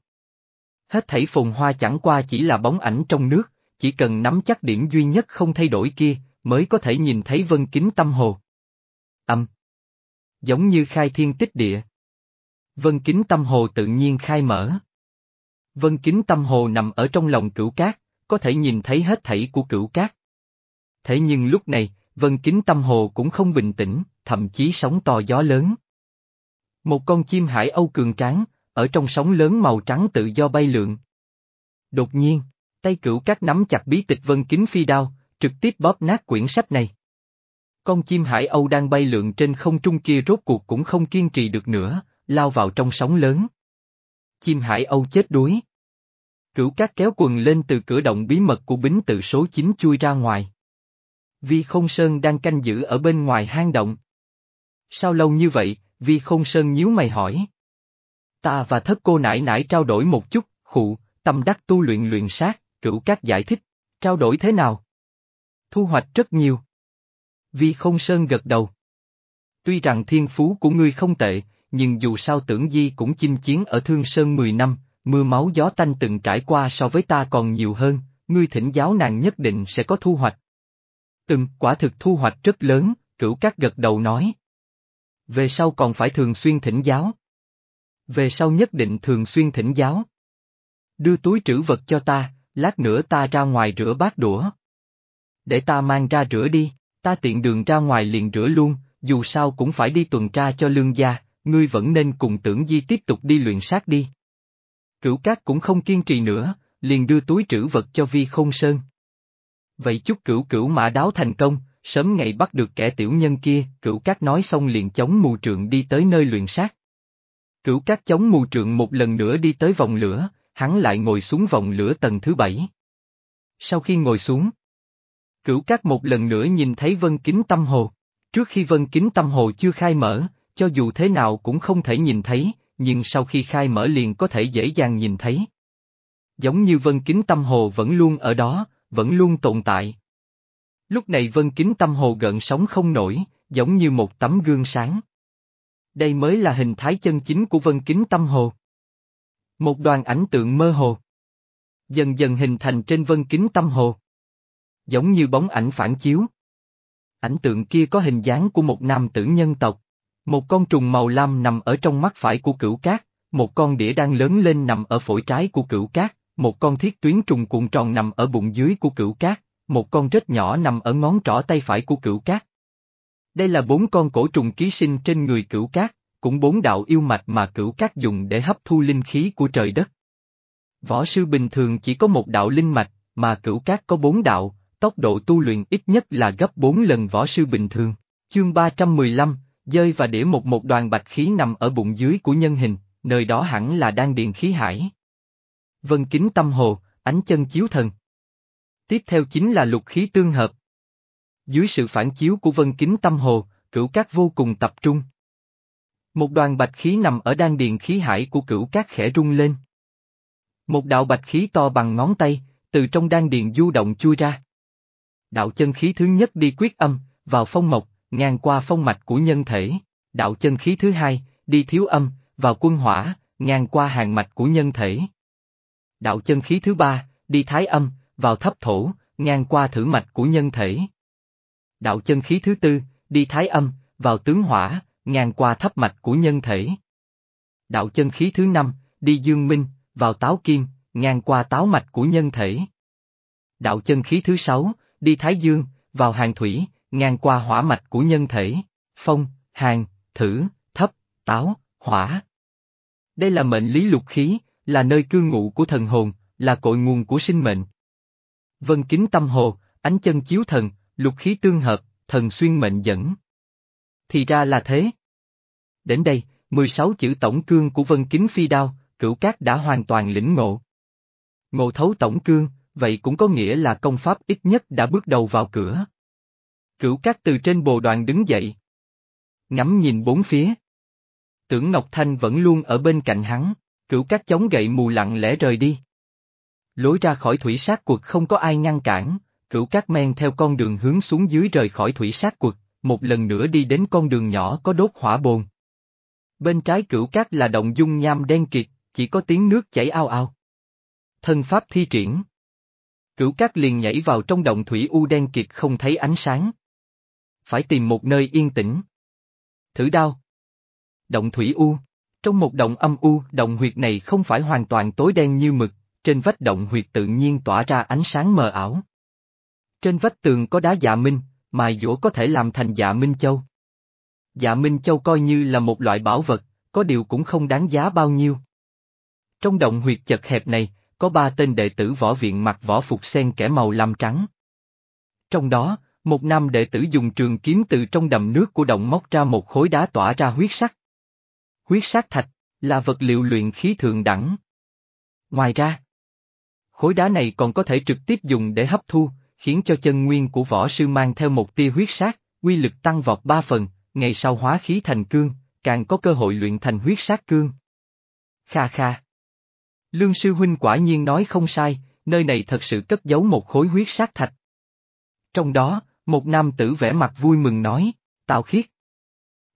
Hết thảy phồn hoa chẳng qua chỉ là bóng ảnh trong nước, chỉ cần nắm chắc điểm duy nhất không thay đổi kia, mới có thể nhìn thấy vân kính tâm hồ. Âm. Giống như khai thiên tích địa. Vân kính tâm hồ tự nhiên khai mở. Vân kính tâm hồ nằm ở trong lòng cửu cát, có thể nhìn thấy hết thảy của cửu cát. Thế nhưng lúc này, vân kính tâm hồ cũng không bình tĩnh, thậm chí sóng to gió lớn. Một con chim hải âu cường tráng, ở trong sóng lớn màu trắng tự do bay lượn. Đột nhiên, tay cửu cát nắm chặt bí tịch vân kính phi đao, trực tiếp bóp nát quyển sách này. Con chim hải âu đang bay lượn trên không trung kia rốt cuộc cũng không kiên trì được nữa, lao vào trong sóng lớn. Chim hải âu chết đuối. Cửu cát kéo quần lên từ cửa động bí mật của bính tự số 9 chui ra ngoài. Vi không sơn đang canh giữ ở bên ngoài hang động. Sao lâu như vậy, Vi không sơn nhíu mày hỏi. Ta và thất cô nải nải trao đổi một chút, khụ, tâm đắc tu luyện luyện sát, cửu cát giải thích, trao đổi thế nào? Thu hoạch rất nhiều. Vi không sơn gật đầu. Tuy rằng thiên phú của ngươi không tệ, nhưng dù sao tưởng di cũng chinh chiến ở Thương Sơn 10 năm, mưa máu gió tanh từng trải qua so với ta còn nhiều hơn, ngươi thỉnh giáo nàng nhất định sẽ có thu hoạch. Từng quả thực thu hoạch rất lớn, cửu các gật đầu nói. Về sau còn phải thường xuyên thỉnh giáo. Về sau nhất định thường xuyên thỉnh giáo. Đưa túi trữ vật cho ta, lát nữa ta ra ngoài rửa bát đũa. Để ta mang ra rửa đi, ta tiện đường ra ngoài liền rửa luôn, dù sao cũng phải đi tuần tra cho lương gia, ngươi vẫn nên cùng tưởng di tiếp tục đi luyện sát đi. Cửu cát cũng không kiên trì nữa, liền đưa túi trữ vật cho vi không sơn. Vậy chúc cửu cửu mã đáo thành công, sớm ngày bắt được kẻ tiểu nhân kia, cửu cát nói xong liền chống mù trượng đi tới nơi luyện sát. Cửu cát chống mù trượng một lần nữa đi tới vòng lửa, hắn lại ngồi xuống vòng lửa tầng thứ bảy. Sau khi ngồi xuống, cửu cát một lần nữa nhìn thấy vân kính tâm hồ. Trước khi vân kính tâm hồ chưa khai mở, cho dù thế nào cũng không thể nhìn thấy, nhưng sau khi khai mở liền có thể dễ dàng nhìn thấy. Giống như vân kính tâm hồ vẫn luôn ở đó, vẫn luôn tồn tại. Lúc này vân kính tâm hồ gợn sóng không nổi, giống như một tấm gương sáng. Đây mới là hình thái chân chính của vân kính tâm hồ. Một đoàn ảnh tượng mơ hồ. Dần dần hình thành trên vân kính tâm hồ. Giống như bóng ảnh phản chiếu. Ảnh tượng kia có hình dáng của một nam tử nhân tộc. Một con trùng màu lam nằm ở trong mắt phải của cửu cát, một con đĩa đang lớn lên nằm ở phổi trái của cửu cát, một con thiết tuyến trùng cuộn tròn nằm ở bụng dưới của cửu cát, một con rết nhỏ nằm ở ngón trỏ tay phải của cửu cát. Đây là bốn con cổ trùng ký sinh trên người cửu cát, cũng bốn đạo yêu mạch mà cửu cát dùng để hấp thu linh khí của trời đất. Võ sư bình thường chỉ có một đạo linh mạch, mà cửu cát có bốn đạo, tốc độ tu luyện ít nhất là gấp bốn lần võ sư bình thường. Chương 315, Dơi và đĩa một một đoàn bạch khí nằm ở bụng dưới của nhân hình, nơi đó hẳn là đang điện khí hải. Vân kính tâm hồ, ánh chân chiếu thần. Tiếp theo chính là lục khí tương hợp. Dưới sự phản chiếu của vân kính tâm hồ, cửu cát vô cùng tập trung. Một đoàn bạch khí nằm ở đan điện khí hải của cửu cát khẽ rung lên. Một đạo bạch khí to bằng ngón tay, từ trong đan điện du động chui ra. Đạo chân khí thứ nhất đi quyết âm, vào phong mộc, ngang qua phong mạch của nhân thể. Đạo chân khí thứ hai, đi thiếu âm, vào quân hỏa, ngang qua hàng mạch của nhân thể. Đạo chân khí thứ ba, đi thái âm, vào thấp thổ, ngang qua thử mạch của nhân thể. Đạo chân khí thứ tư, đi thái âm, vào tướng hỏa, ngang qua thấp mạch của nhân thể. Đạo chân khí thứ năm, đi dương minh, vào táo kim, ngang qua táo mạch của nhân thể. Đạo chân khí thứ sáu, đi thái dương, vào hàng thủy, ngang qua hỏa mạch của nhân thể, phong, hàng, thử, thấp, táo, hỏa. Đây là mệnh lý lục khí, là nơi cư ngụ của thần hồn, là cội nguồn của sinh mệnh. Vân kính tâm hồ, ánh chân chiếu thần, lục khí tương hợp, thần xuyên mệnh dẫn. Thì ra là thế. Đến đây, 16 chữ tổng cương của vân kính phi đao, cửu cát đã hoàn toàn lĩnh ngộ. Ngộ thấu tổng cương, vậy cũng có nghĩa là công pháp ít nhất đã bước đầu vào cửa. Cửu cát từ trên bồ đoàn đứng dậy. Ngắm nhìn bốn phía. Tưởng Ngọc Thanh vẫn luôn ở bên cạnh hắn, cửu cát chống gậy mù lặng lẽ rời đi. Lối ra khỏi thủy sát quật không có ai ngăn cản, cửu cát men theo con đường hướng xuống dưới rời khỏi thủy sát quật, một lần nữa đi đến con đường nhỏ có đốt hỏa bồn. Bên trái cửu cát là động dung nham đen kịt, chỉ có tiếng nước chảy ao ao. Thân pháp thi triển. Cửu cát liền nhảy vào trong động thủy u đen kịt không thấy ánh sáng. Phải tìm một nơi yên tĩnh. Thử đao. Động thủy u. Trong một động âm u, động huyệt này không phải hoàn toàn tối đen như mực, trên vách động huyệt tự nhiên tỏa ra ánh sáng mờ ảo. Trên vách tường có đá dạ minh, mài dũa có thể làm thành dạ minh châu. Dạ minh châu coi như là một loại bảo vật, có điều cũng không đáng giá bao nhiêu. Trong động huyệt chật hẹp này, có ba tên đệ tử võ viện mặc võ phục sen kẻ màu lam trắng. Trong đó, một nam đệ tử dùng trường kiếm từ trong đầm nước của động móc ra một khối đá tỏa ra huyết sắc. Huyết sắc thạch, là vật liệu luyện khí thượng đẳng. Ngoài ra, khối đá này còn có thể trực tiếp dùng để hấp thu, khiến cho chân nguyên của võ sư mang theo một tia huyết sát, quy lực tăng vọt ba phần, ngày sau hóa khí thành cương, càng có cơ hội luyện thành huyết sát cương. Kha kha. Lương sư huynh quả nhiên nói không sai, nơi này thật sự cất giấu một khối huyết sát thạch. Trong đó, một nam tử vẻ mặt vui mừng nói, Tào khiết.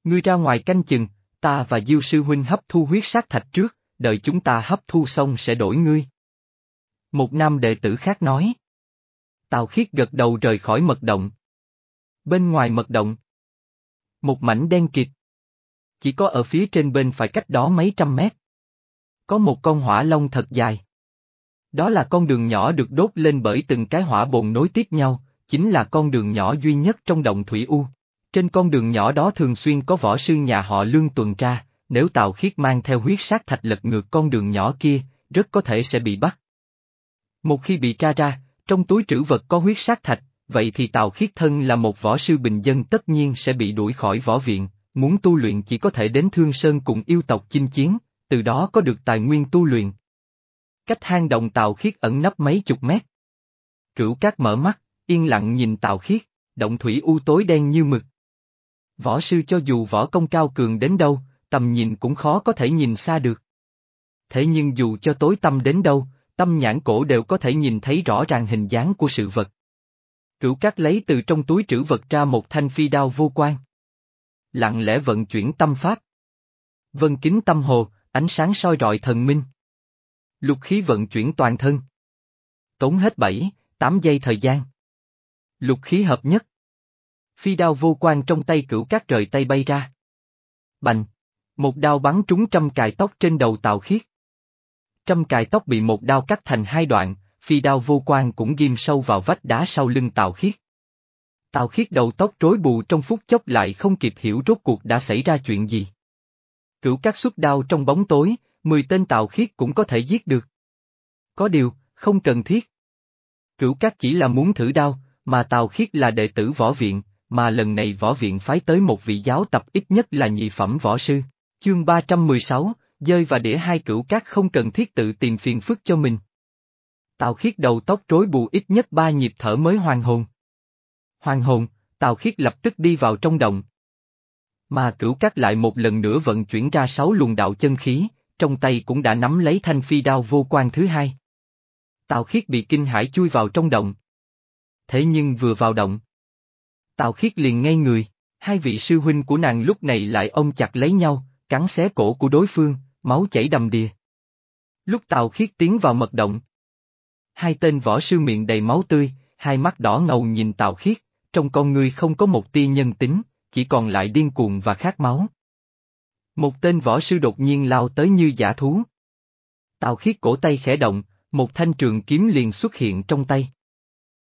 Ngươi ra ngoài canh chừng, ta và Diêu sư huynh hấp thu huyết sát thạch trước, đợi chúng ta hấp thu xong sẽ đổi ngươi. Một nam đệ tử khác nói. Tào khiết gật đầu rời khỏi mật động. Bên ngoài mật động. Một mảnh đen kịt. Chỉ có ở phía trên bên phải cách đó mấy trăm mét. Có một con hỏa long thật dài. Đó là con đường nhỏ được đốt lên bởi từng cái hỏa bồn nối tiếp nhau, chính là con đường nhỏ duy nhất trong động Thủy U. Trên con đường nhỏ đó thường xuyên có võ sư nhà họ lương tuần tra, nếu Tào Khiết mang theo huyết sát thạch lật ngược con đường nhỏ kia, rất có thể sẽ bị bắt. Một khi bị tra ra, trong túi trữ vật có huyết sát thạch, vậy thì Tào Khiết Thân là một võ sư bình dân tất nhiên sẽ bị đuổi khỏi võ viện, muốn tu luyện chỉ có thể đến Thương Sơn cùng yêu tộc chinh chiến, từ đó có được tài nguyên tu luyện. Cách hang động Tào Khiết ẩn nấp mấy chục mét. Cửu Cát mở mắt, yên lặng nhìn Tào Khiết, động thủy u tối đen như mực. Võ sư cho dù võ công cao cường đến đâu, tầm nhìn cũng khó có thể nhìn xa được. Thế nhưng dù cho tối tâm đến đâu, tâm nhãn cổ đều có thể nhìn thấy rõ ràng hình dáng của sự vật. Cửu cát lấy từ trong túi trữ vật ra một thanh phi đao vô quan. Lặng lẽ vận chuyển tâm pháp. Vân kính tâm hồ, ánh sáng soi rọi thần minh. Lục khí vận chuyển toàn thân. Tốn hết 7, 8 giây thời gian. Lục khí hợp nhất. Phi đao vô quan trong tay cửu cát rời tay bay ra. Bành! Một đao bắn trúng trăm cài tóc trên đầu tàu khiết. Trăm cài tóc bị một đao cắt thành hai đoạn, phi đao vô quan cũng ghim sâu vào vách đá sau lưng Tào Khiết. Tào Khiết đầu tóc rối bù trong phút chốc lại không kịp hiểu rốt cuộc đã xảy ra chuyện gì. Cửu các xuất đao trong bóng tối, mười tên Tào Khiết cũng có thể giết được. Có điều, không cần thiết. Cửu các chỉ là muốn thử đao, mà Tào Khiết là đệ tử võ viện, mà lần này võ viện phái tới một vị giáo tập ít nhất là nhị phẩm võ sư. Chương 316, dơi và đĩa hai cửu cát không cần thiết tự tìm phiền phức cho mình. Tào khiết đầu tóc rối bù ít nhất ba nhịp thở mới hoàn hồn. Hoàn hồn, Tào khiết lập tức đi vào trong động. Mà cửu cát lại một lần nữa vận chuyển ra sáu luồng đạo chân khí, trong tay cũng đã nắm lấy thanh phi đao vô quan thứ hai. Tào khiết bị kinh hãi chui vào trong động. Thế nhưng vừa vào động. Tào khiết liền ngay người, hai vị sư huynh của nàng lúc này lại ôm chặt lấy nhau, cắn xé cổ của đối phương, máu chảy đầm đìa. Lúc Tào khiết tiến vào mật động, Hai tên võ sư miệng đầy máu tươi, hai mắt đỏ ngầu nhìn Tào Khiết, trong con người không có một tia nhân tính, chỉ còn lại điên cuồng và khát máu. Một tên võ sư đột nhiên lao tới như giả thú. Tào Khiết cổ tay khẽ động, một thanh trường kiếm liền xuất hiện trong tay.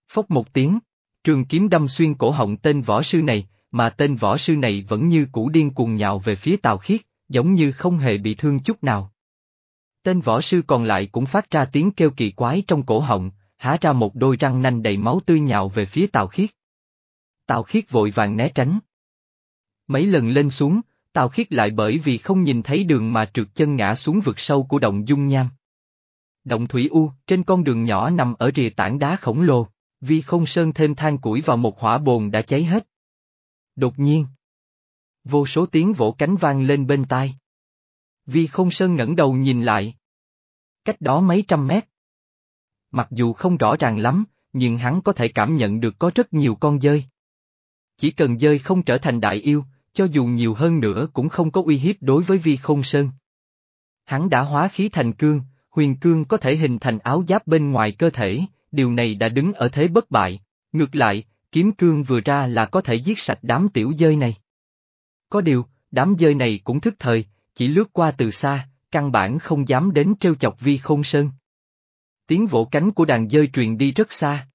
Phốc một tiếng, trường kiếm đâm xuyên cổ họng tên võ sư này, mà tên võ sư này vẫn như cũ điên cuồng nhào về phía Tào Khiết, giống như không hề bị thương chút nào. Tên võ sư còn lại cũng phát ra tiếng kêu kỳ quái trong cổ họng, há ra một đôi răng nanh đầy máu tươi nhào về phía Tào Khiết. Tào Khiết vội vàng né tránh. Mấy lần lên xuống, Tào Khiết lại bởi vì không nhìn thấy đường mà trượt chân ngã xuống vực sâu của động dung nham. Động Thủy U, trên con đường nhỏ nằm ở rìa tảng đá khổng lồ, vì không sơn thêm than củi vào một hỏa bồn đã cháy hết. Đột nhiên, vô số tiếng vỗ cánh vang lên bên tai. Vi không sơn ngẩng đầu nhìn lại. Cách đó mấy trăm mét. Mặc dù không rõ ràng lắm, nhưng hắn có thể cảm nhận được có rất nhiều con dơi. Chỉ cần dơi không trở thành đại yêu, cho dù nhiều hơn nữa cũng không có uy hiếp đối với vi không sơn. Hắn đã hóa khí thành cương, huyền cương có thể hình thành áo giáp bên ngoài cơ thể, điều này đã đứng ở thế bất bại. Ngược lại, kiếm cương vừa ra là có thể giết sạch đám tiểu dơi này. Có điều, đám dơi này cũng thức thời, chỉ lướt qua từ xa, căn bản không dám đến trêu chọc vi không sơn. Tiếng vỗ cánh của đàn dơi truyền đi rất xa.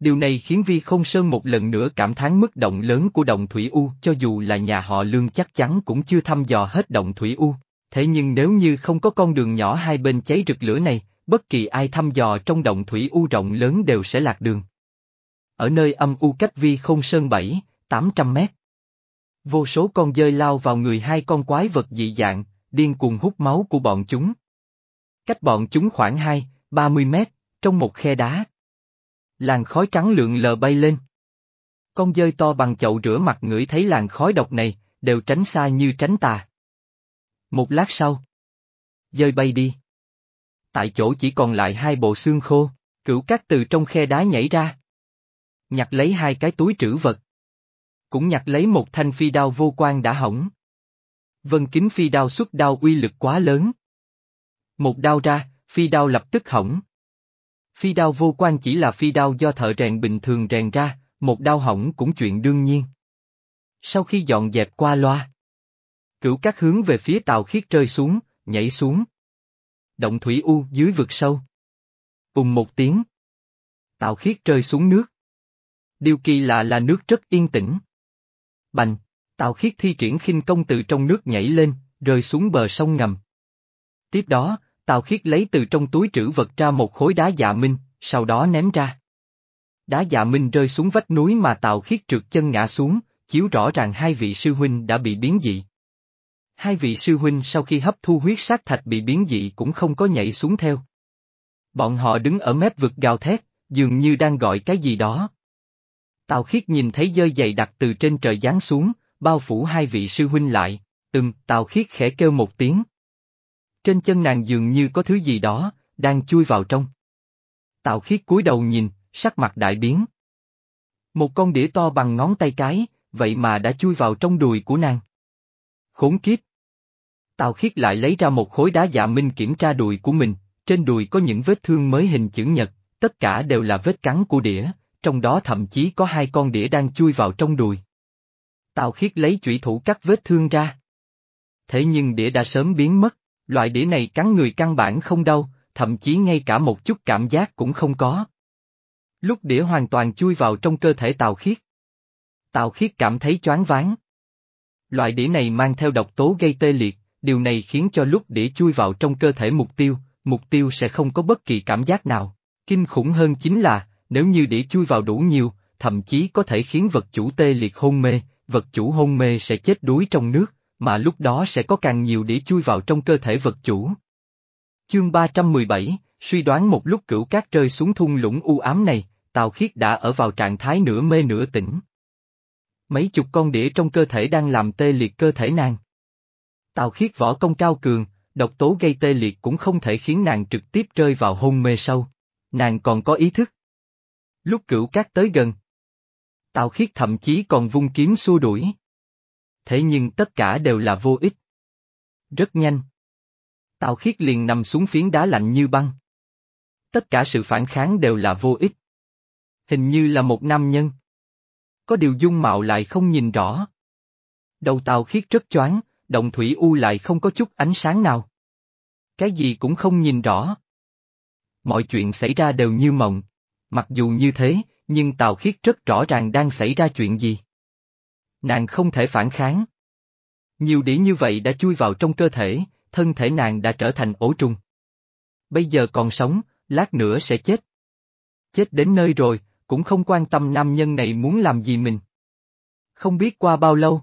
Điều này khiến Vi Không Sơn một lần nữa cảm thán mức động lớn của động Thủy U cho dù là nhà họ Lương chắc chắn cũng chưa thăm dò hết động Thủy U. Thế nhưng nếu như không có con đường nhỏ hai bên cháy rực lửa này, bất kỳ ai thăm dò trong động Thủy U rộng lớn đều sẽ lạc đường. Ở nơi âm U cách Vi Không Sơn 7, 800 mét. Vô số con dơi lao vào người hai con quái vật dị dạng, điên cuồng hút máu của bọn chúng. Cách bọn chúng khoảng 2, 30 mét, trong một khe đá. Làn khói trắng lượn lờ bay lên. Con dơi to bằng chậu rửa mặt ngửi thấy làn khói độc này, đều tránh xa như tránh tà. Một lát sau. Dơi bay đi. Tại chỗ chỉ còn lại hai bộ xương khô, cửu cát từ trong khe đá nhảy ra. Nhặt lấy hai cái túi trữ vật. Cũng nhặt lấy một thanh phi đao vô quan đã hỏng. Vân kính phi đao xuất đao uy lực quá lớn. Một đao ra, phi đao lập tức hỏng. Phi đao vô quan chỉ là phi đao do thợ rèn bình thường rèn ra, một đao hỏng cũng chuyện đương nhiên. Sau khi dọn dẹp qua loa, cửu các hướng về phía tàu khiết rơi xuống, nhảy xuống. Động thủy u dưới vực sâu. Ùng một tiếng. Tàu khiết rơi xuống nước. Điều kỳ lạ là nước rất yên tĩnh. Bành, tào khiết thi triển khinh công từ trong nước nhảy lên, rơi xuống bờ sông ngầm. Tiếp đó, Tào Khiết lấy từ trong túi trữ vật ra một khối đá dạ minh, sau đó ném ra. Đá dạ minh rơi xuống vách núi mà Tào Khiết trượt chân ngã xuống, chiếu rõ ràng hai vị sư huynh đã bị biến dị. Hai vị sư huynh sau khi hấp thu huyết sát thạch bị biến dị cũng không có nhảy xuống theo. Bọn họ đứng ở mép vực gào thét, dường như đang gọi cái gì đó. Tào Khiết nhìn thấy dơi dày đặc từ trên trời giáng xuống, bao phủ hai vị sư huynh lại, ừm, Tào Khiết khẽ kêu một tiếng, trên chân nàng dường như có thứ gì đó, đang chui vào trong. Tào khiết cúi đầu nhìn, sắc mặt đại biến. Một con đĩa to bằng ngón tay cái, vậy mà đã chui vào trong đùi của nàng. Khốn kiếp! Tào khiết lại lấy ra một khối đá dạ minh kiểm tra đùi của mình, trên đùi có những vết thương mới hình chữ nhật, tất cả đều là vết cắn của đĩa, trong đó thậm chí có hai con đĩa đang chui vào trong đùi. Tào khiết lấy chủy thủ cắt vết thương ra. Thế nhưng đĩa đã sớm biến mất. Loại đĩa này cắn người căn bản không đau, thậm chí ngay cả một chút cảm giác cũng không có. Lúc đĩa hoàn toàn chui vào trong cơ thể Tào Khiết. Tào Khiết cảm thấy choáng váng. Loại đĩa này mang theo độc tố gây tê liệt, điều này khiến cho lúc đĩa chui vào trong cơ thể mục tiêu, mục tiêu sẽ không có bất kỳ cảm giác nào. Kinh khủng hơn chính là, nếu như đĩa chui vào đủ nhiều, thậm chí có thể khiến vật chủ tê liệt hôn mê, vật chủ hôn mê sẽ chết đuối trong nước, mà lúc đó sẽ có càng nhiều đĩa chui vào trong cơ thể vật chủ. Chương 317, suy đoán một lúc cửu cát rơi xuống thung lũng u ám này, Tào Khiết đã ở vào trạng thái nửa mê nửa tỉnh. Mấy chục con đĩa trong cơ thể đang làm tê liệt cơ thể nàng. Tào Khiết võ công cao cường, độc tố gây tê liệt cũng không thể khiến nàng trực tiếp rơi vào hôn mê sâu. Nàng còn có ý thức. Lúc cửu cát tới gần, Tào Khiết thậm chí còn vung kiếm xua đuổi thế nhưng tất cả đều là vô ích. Rất nhanh. Tào khiết liền nằm xuống phiến đá lạnh như băng. Tất cả sự phản kháng đều là vô ích. Hình như là một nam nhân. Có điều dung mạo lại không nhìn rõ. Đầu tàu khiết rất choáng, động thủy u lại không có chút ánh sáng nào. Cái gì cũng không nhìn rõ. Mọi chuyện xảy ra đều như mộng. Mặc dù như thế, nhưng Tào Khiết rất rõ ràng đang xảy ra chuyện gì. Nàng không thể phản kháng. Nhiều đĩa như vậy đã chui vào trong cơ thể, thân thể nàng đã trở thành ổ trùng. Bây giờ còn sống, lát nữa sẽ chết. Chết đến nơi rồi, cũng không quan tâm nam nhân này muốn làm gì mình. Không biết qua bao lâu.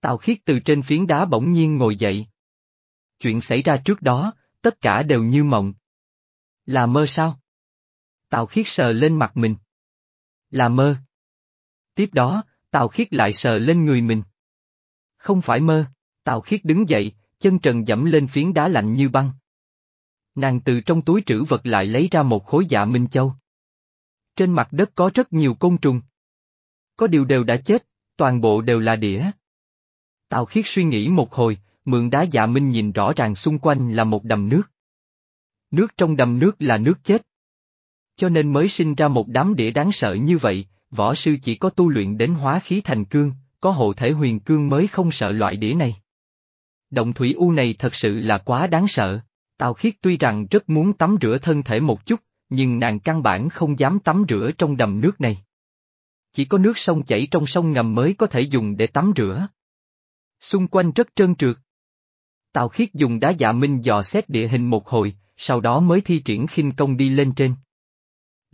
Tào Khiết từ trên phiến đá bỗng nhiên ngồi dậy. Chuyện xảy ra trước đó, tất cả đều như mộng. Là mơ sao? Tào Khiết sờ lên mặt mình. Là mơ. Tiếp đó, Tào Khiết lại sờ lên người mình. Không phải mơ, Tào Khiết đứng dậy, chân trần dẫm lên phiến đá lạnh như băng. Nàng từ trong túi trữ vật lại lấy ra một khối dạ Minh Châu. Trên mặt đất có rất nhiều côn trùng. Có điều đều đã chết, toàn bộ đều là đĩa. Tào Khiết suy nghĩ một hồi, mượn đá dạ minh nhìn rõ ràng xung quanh là một đầm nước. Nước trong đầm nước là nước chết. Cho nên mới sinh ra một đám đĩa đáng sợ như vậy, võ sư chỉ có tu luyện đến hóa khí thành cương, có hộ thể huyền cương mới không sợ loại đĩa này. Động thủy u này thật sự là quá đáng sợ. Tào Khiết tuy rằng rất muốn tắm rửa thân thể một chút, nhưng nàng căn bản không dám tắm rửa trong đầm nước này. Chỉ có nước sông chảy trong sông ngầm mới có thể dùng để tắm rửa. Xung quanh rất trơn trượt. Tào Khiết dùng đá dạ minh dò xét địa hình một hồi, sau đó mới thi triển khinh công đi lên trên.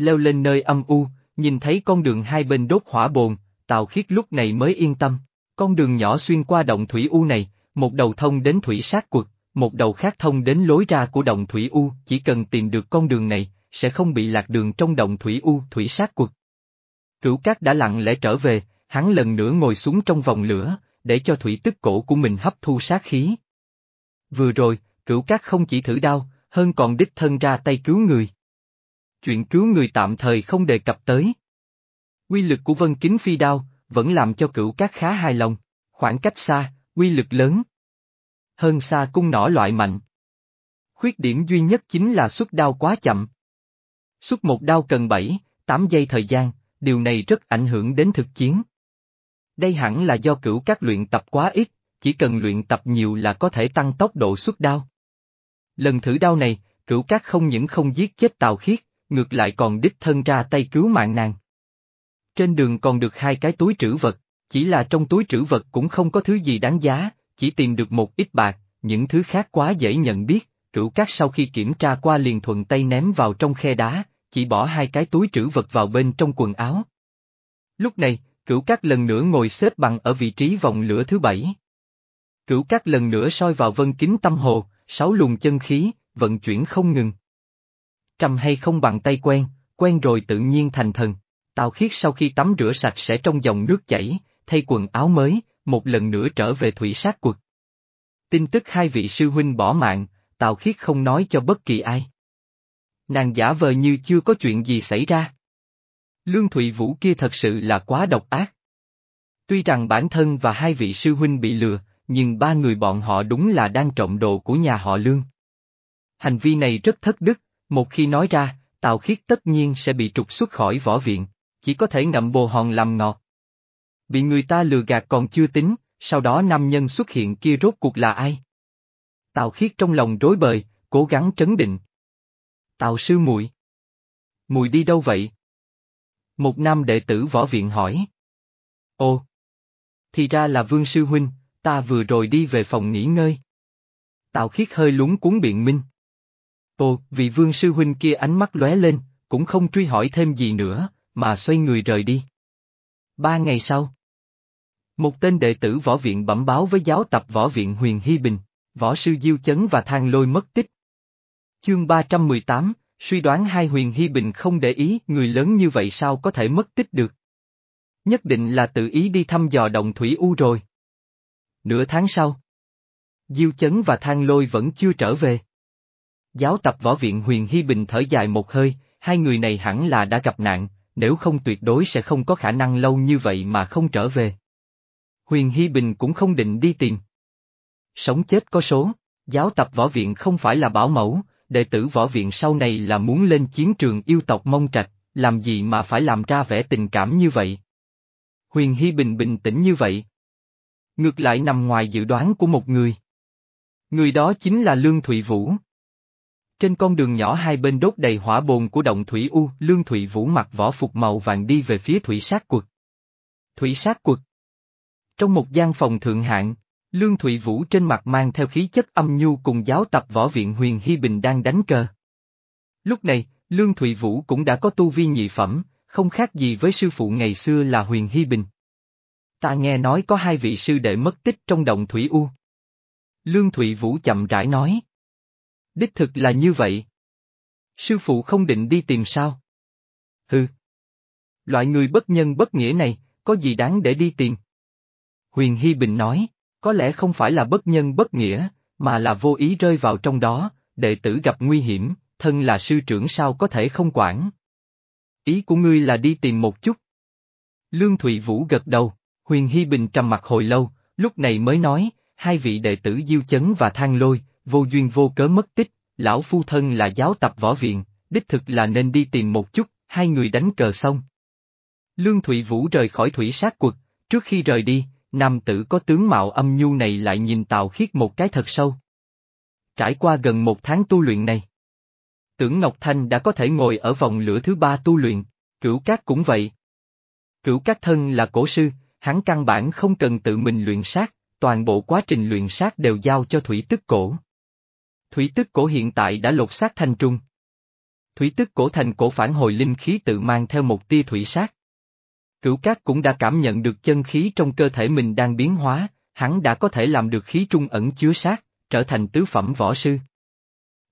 Leo lên nơi âm u, nhìn thấy con đường hai bên đốt hỏa bồn, Tào Khiết lúc này mới yên tâm. Con đường nhỏ xuyên qua động thủy u này, một đầu thông đến thủy sát quật, một đầu khác thông đến lối ra của động thủy u, chỉ cần tìm được con đường này, sẽ không bị lạc đường trong động thủy u, thủy sát quật. Cửu cát đã lặng lẽ trở về, hắn lần nữa ngồi xuống trong vòng lửa, để cho thủy tức cổ của mình hấp thu sát khí. Vừa rồi, cửu cát không chỉ thử đau, hơn còn đích thân ra tay cứu người. Chuyện cứu người tạm thời không đề cập tới. Quy lực của vân kính phi đao, vẫn làm cho cửu cát khá hài lòng, khoảng cách xa, quy lực lớn. Hơn xa cung nỏ loại mạnh. Khuyết điểm duy nhất chính là xuất đao quá chậm. Xuất một đao cần 7, 8 giây thời gian, điều này rất ảnh hưởng đến thực chiến. Đây hẳn là do cửu các luyện tập quá ít, chỉ cần luyện tập nhiều là có thể tăng tốc độ xuất đao. Lần thử đao này, cửu các không những không giết chết Tào Khiết, ngược lại còn đích thân ra tay cứu mạng nàng. Trên đường còn được hai cái túi trữ vật, chỉ là trong túi trữ vật cũng không có thứ gì đáng giá, chỉ tìm được một ít bạc, những thứ khác quá dễ nhận biết, cửu Cát sau khi kiểm tra qua liền thuận tay ném vào trong khe đá, chỉ bỏ hai cái túi trữ vật vào bên trong quần áo. Lúc này, cửu Cát lần nữa ngồi xếp bằng ở vị trí vòng lửa thứ bảy. Cửu Cát lần nữa soi vào vân kính tâm hồ, sáu luồng chân khí, vận chuyển không ngừng trăm hay không bằng tay quen, quen rồi tự nhiên thành thần. Tào khiết sau khi tắm rửa sạch sẽ trong dòng nước chảy, thay quần áo mới, một lần nữa trở về thủy sát quật. Tin tức hai vị sư huynh bỏ mạng, Tào khiết không nói cho bất kỳ ai. Nàng giả vờ như chưa có chuyện gì xảy ra. Lương Thụy Vũ kia thật sự là quá độc ác. Tuy rằng bản thân và hai vị sư huynh bị lừa, nhưng ba người bọn họ đúng là đang trộm đồ của nhà họ Lương. Hành vi này rất thất đức, một khi nói ra, Tào Khiết tất nhiên sẽ bị trục xuất khỏi võ viện, chỉ có thể ngậm bồ hòn làm ngọt. Bị người ta lừa gạt còn chưa tính, sau đó nam nhân xuất hiện kia rốt cuộc là ai? Tào Khiết trong lòng rối bời, cố gắng trấn định. Tào sư muội, Mùi đi đâu vậy? Một nam đệ tử võ viện hỏi. Ồ! Thì ra là Vương Sư Huynh, ta vừa rồi đi về phòng nghỉ ngơi. Tào khiết hơi lúng cuốn biện minh. Ồ, vị Vương Sư Huynh kia ánh mắt lóe lên, cũng không truy hỏi thêm gì nữa, mà xoay người rời đi. Ba ngày sau. Một tên đệ tử võ viện bẩm báo với giáo tập võ viện Huyền Hy Bình, võ sư Diêu Chấn và Thang Lôi mất tích. Chương 318, suy đoán hai huyền hy bình không để ý người lớn như vậy sao có thể mất tích được. Nhất định là tự ý đi thăm dò Đồng thủy u rồi. Nửa tháng sau. Diêu chấn và thang lôi vẫn chưa trở về. Giáo tập võ viện huyền hy bình thở dài một hơi, hai người này hẳn là đã gặp nạn, nếu không tuyệt đối sẽ không có khả năng lâu như vậy mà không trở về. Huyền Hy Bình cũng không định đi tìm. Sống chết có số, giáo tập võ viện không phải là bảo mẫu, đệ tử võ viện sau này là muốn lên chiến trường yêu tộc mông trạch, làm gì mà phải làm ra vẻ tình cảm như vậy? Huyền Hy Bình bình tĩnh như vậy. Ngược lại nằm ngoài dự đoán của một người. Người đó chính là Lương Thụy Vũ. Trên con đường nhỏ hai bên đốt đầy hỏa bồn của động Thủy U, Lương Thụy Vũ mặc võ phục màu vàng đi về phía Thủy Sát Quật. Thủy Sát Quật Trong một gian phòng thượng hạng, Lương Thụy Vũ trên mặt mang theo khí chất âm nhu cùng giáo tập võ viện Huyền Hy Bình đang đánh cờ. Lúc này, Lương Thụy Vũ cũng đã có tu vi nhị phẩm, không khác gì với sư phụ ngày xưa là Huyền Hy Bình. Ta nghe nói có hai vị sư đệ mất tích trong động Thủy U. Lương Thụy Vũ chậm rãi nói. Đích thực là như vậy. Sư phụ không định đi tìm sao? Hừ. Loại người bất nhân bất nghĩa này, có gì đáng để đi tìm? Huyền Hy Bình nói, có lẽ không phải là bất nhân bất nghĩa, mà là vô ý rơi vào trong đó, đệ tử gặp nguy hiểm, thân là sư trưởng sao có thể không quản. Ý của ngươi là đi tìm một chút. Lương Thụy Vũ gật đầu, Huyền Hy Bình trầm mặt hồi lâu, lúc này mới nói, hai vị đệ tử Diêu Chấn và Thang Lôi, vô duyên vô cớ mất tích, lão phu thân là giáo tập võ viện, đích thực là nên đi tìm một chút, hai người đánh cờ xong. Lương Thụy Vũ rời khỏi thủy sát quật, trước khi rời đi, nam tử có tướng mạo âm nhu này lại nhìn Tào Khiết một cái thật sâu. Trải qua gần một tháng tu luyện này, tưởng Ngọc Thanh đã có thể ngồi ở vòng lửa thứ ba tu luyện, cửu cát cũng vậy. Cửu cát thân là cổ sư, hắn căn bản không cần tự mình luyện sát, toàn bộ quá trình luyện sát đều giao cho thủy tức cổ. Thủy tức cổ hiện tại đã lột xác thành trung. Thủy tức cổ thành cổ phản hồi linh khí tự mang theo một tia thủy sát. Cửu cát cũng đã cảm nhận được chân khí trong cơ thể mình đang biến hóa, hắn đã có thể làm được khí trung ẩn chứa sát, trở thành tứ phẩm võ sư.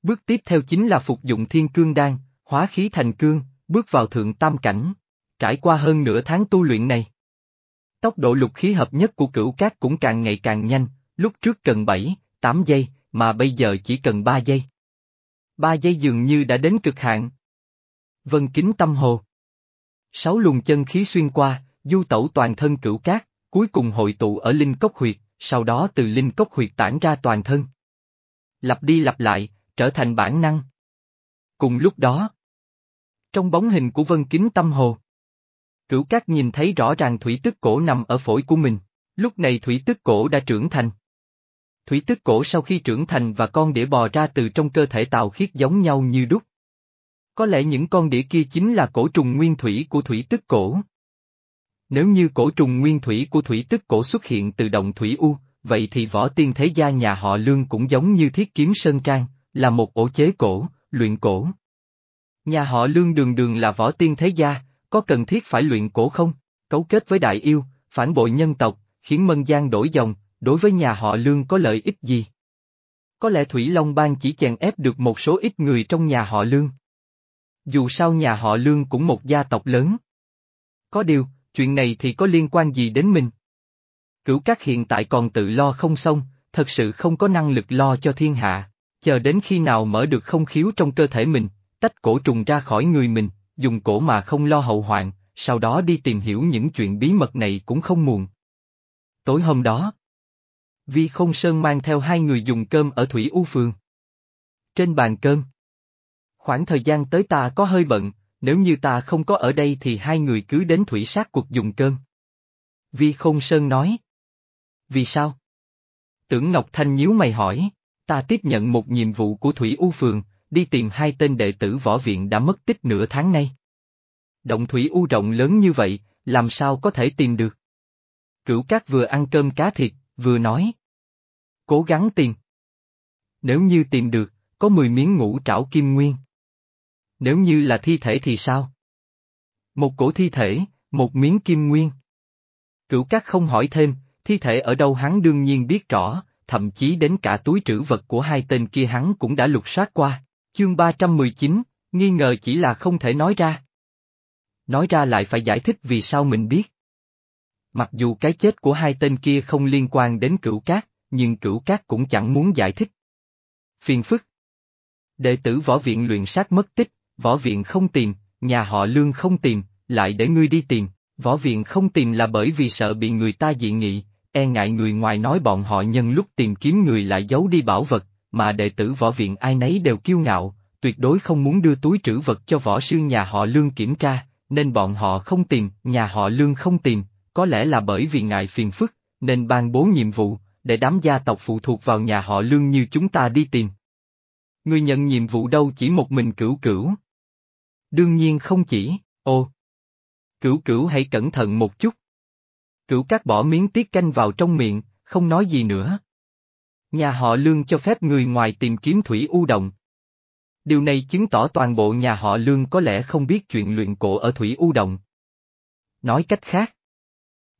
Bước tiếp theo chính là phục dụng thiên cương đan, hóa khí thành cương, bước vào thượng tam cảnh. Trải qua hơn nửa tháng tu luyện này. Tốc độ lục khí hợp nhất của cửu cát cũng càng ngày càng nhanh, lúc trước cần 7, 8 giây, mà bây giờ chỉ cần 3 giây. 3 giây dường như đã đến cực hạn. Vân kính tâm hồ. Sáu luồng chân khí xuyên qua, du tẩu toàn thân cửu cát, cuối cùng hội tụ ở linh cốc huyệt, sau đó từ linh cốc huyệt tản ra toàn thân. Lặp đi lặp lại, trở thành bản năng. Cùng lúc đó, trong bóng hình của vân kính tâm hồ, cửu cát nhìn thấy rõ ràng thủy tức cổ nằm ở phổi của mình, lúc này thủy tức cổ đã trưởng thành. Thủy tức cổ sau khi trưởng thành và con đĩa bò ra từ trong cơ thể tào khiết giống nhau như đúc. Có lẽ những con đĩa kia chính là cổ trùng nguyên thủy của thủy tức cổ. Nếu như cổ trùng nguyên thủy của thủy tức cổ xuất hiện từ động thủy U, vậy thì võ tiên thế gia nhà họ lương cũng giống như thiết kiếm sơn trang, là một ổ chế cổ, luyện cổ. Nhà họ lương đường đường là võ tiên thế gia, có cần thiết phải luyện cổ không? Cấu kết với đại yêu, phản bội nhân tộc, khiến Mân gian đổi dòng, đối với nhà họ lương có lợi ích gì? Có lẽ Thủy Long Bang chỉ chèn ép được một số ít người trong nhà họ lương. Dù sao nhà họ lương cũng một gia tộc lớn. Có điều, chuyện này thì có liên quan gì đến mình? Cửu các hiện tại còn tự lo không xong, thật sự không có năng lực lo cho thiên hạ chờ đến khi nào mở được không khiếu trong cơ thể mình, tách cổ trùng ra khỏi người mình, dùng cổ mà không lo hậu hoạn, sau đó đi tìm hiểu những chuyện bí mật này cũng không muộn. Tối hôm đó, Vi Không Sơn mang theo hai người dùng cơm ở Thủy U Phường. Trên bàn cơm, khoảng thời gian tới ta có hơi bận, nếu như ta không có ở đây thì hai người cứ đến Thủy sát cuộc dùng cơm. Vi Không Sơn nói. Vì sao? Tưởng Ngọc Thanh nhíu mày hỏi ta tiếp nhận một nhiệm vụ của Thủy U Phường, đi tìm hai tên đệ tử võ viện đã mất tích nửa tháng nay. Động Thủy U rộng lớn như vậy, làm sao có thể tìm được? Cửu Cát vừa ăn cơm cá thịt, vừa nói. Cố gắng tìm. Nếu như tìm được, có 10 miếng ngũ trảo kim nguyên. Nếu như là thi thể thì sao? Một cổ thi thể, một miếng kim nguyên. Cửu Cát không hỏi thêm, thi thể ở đâu hắn đương nhiên biết rõ, thậm chí đến cả túi trữ vật của hai tên kia hắn cũng đã lục soát qua. Chương 319, nghi ngờ chỉ là không thể nói ra. Nói ra lại phải giải thích vì sao mình biết. Mặc dù cái chết của hai tên kia không liên quan đến cửu cát, nhưng cửu cát cũng chẳng muốn giải thích. Phiền phức. Đệ tử võ viện luyện sát mất tích, võ viện không tìm, nhà họ lương không tìm, lại để ngươi đi tìm, võ viện không tìm là bởi vì sợ bị người ta dị nghị, e ngại người ngoài nói bọn họ nhân lúc tìm kiếm người lại giấu đi bảo vật, mà đệ tử võ viện ai nấy đều kiêu ngạo, tuyệt đối không muốn đưa túi trữ vật cho võ sư nhà họ lương kiểm tra, nên bọn họ không tìm, nhà họ lương không tìm, có lẽ là bởi vì ngài phiền phức, nên ban bố nhiệm vụ, để đám gia tộc phụ thuộc vào nhà họ lương như chúng ta đi tìm. Người nhận nhiệm vụ đâu chỉ một mình cửu cửu. Đương nhiên không chỉ, ô. Cửu cửu hãy cẩn thận một chút. Cửu cắt bỏ miếng tiết canh vào trong miệng, không nói gì nữa. Nhà họ lương cho phép người ngoài tìm kiếm thủy u động. Điều này chứng tỏ toàn bộ nhà họ lương có lẽ không biết chuyện luyện cổ ở thủy u động. Nói cách khác,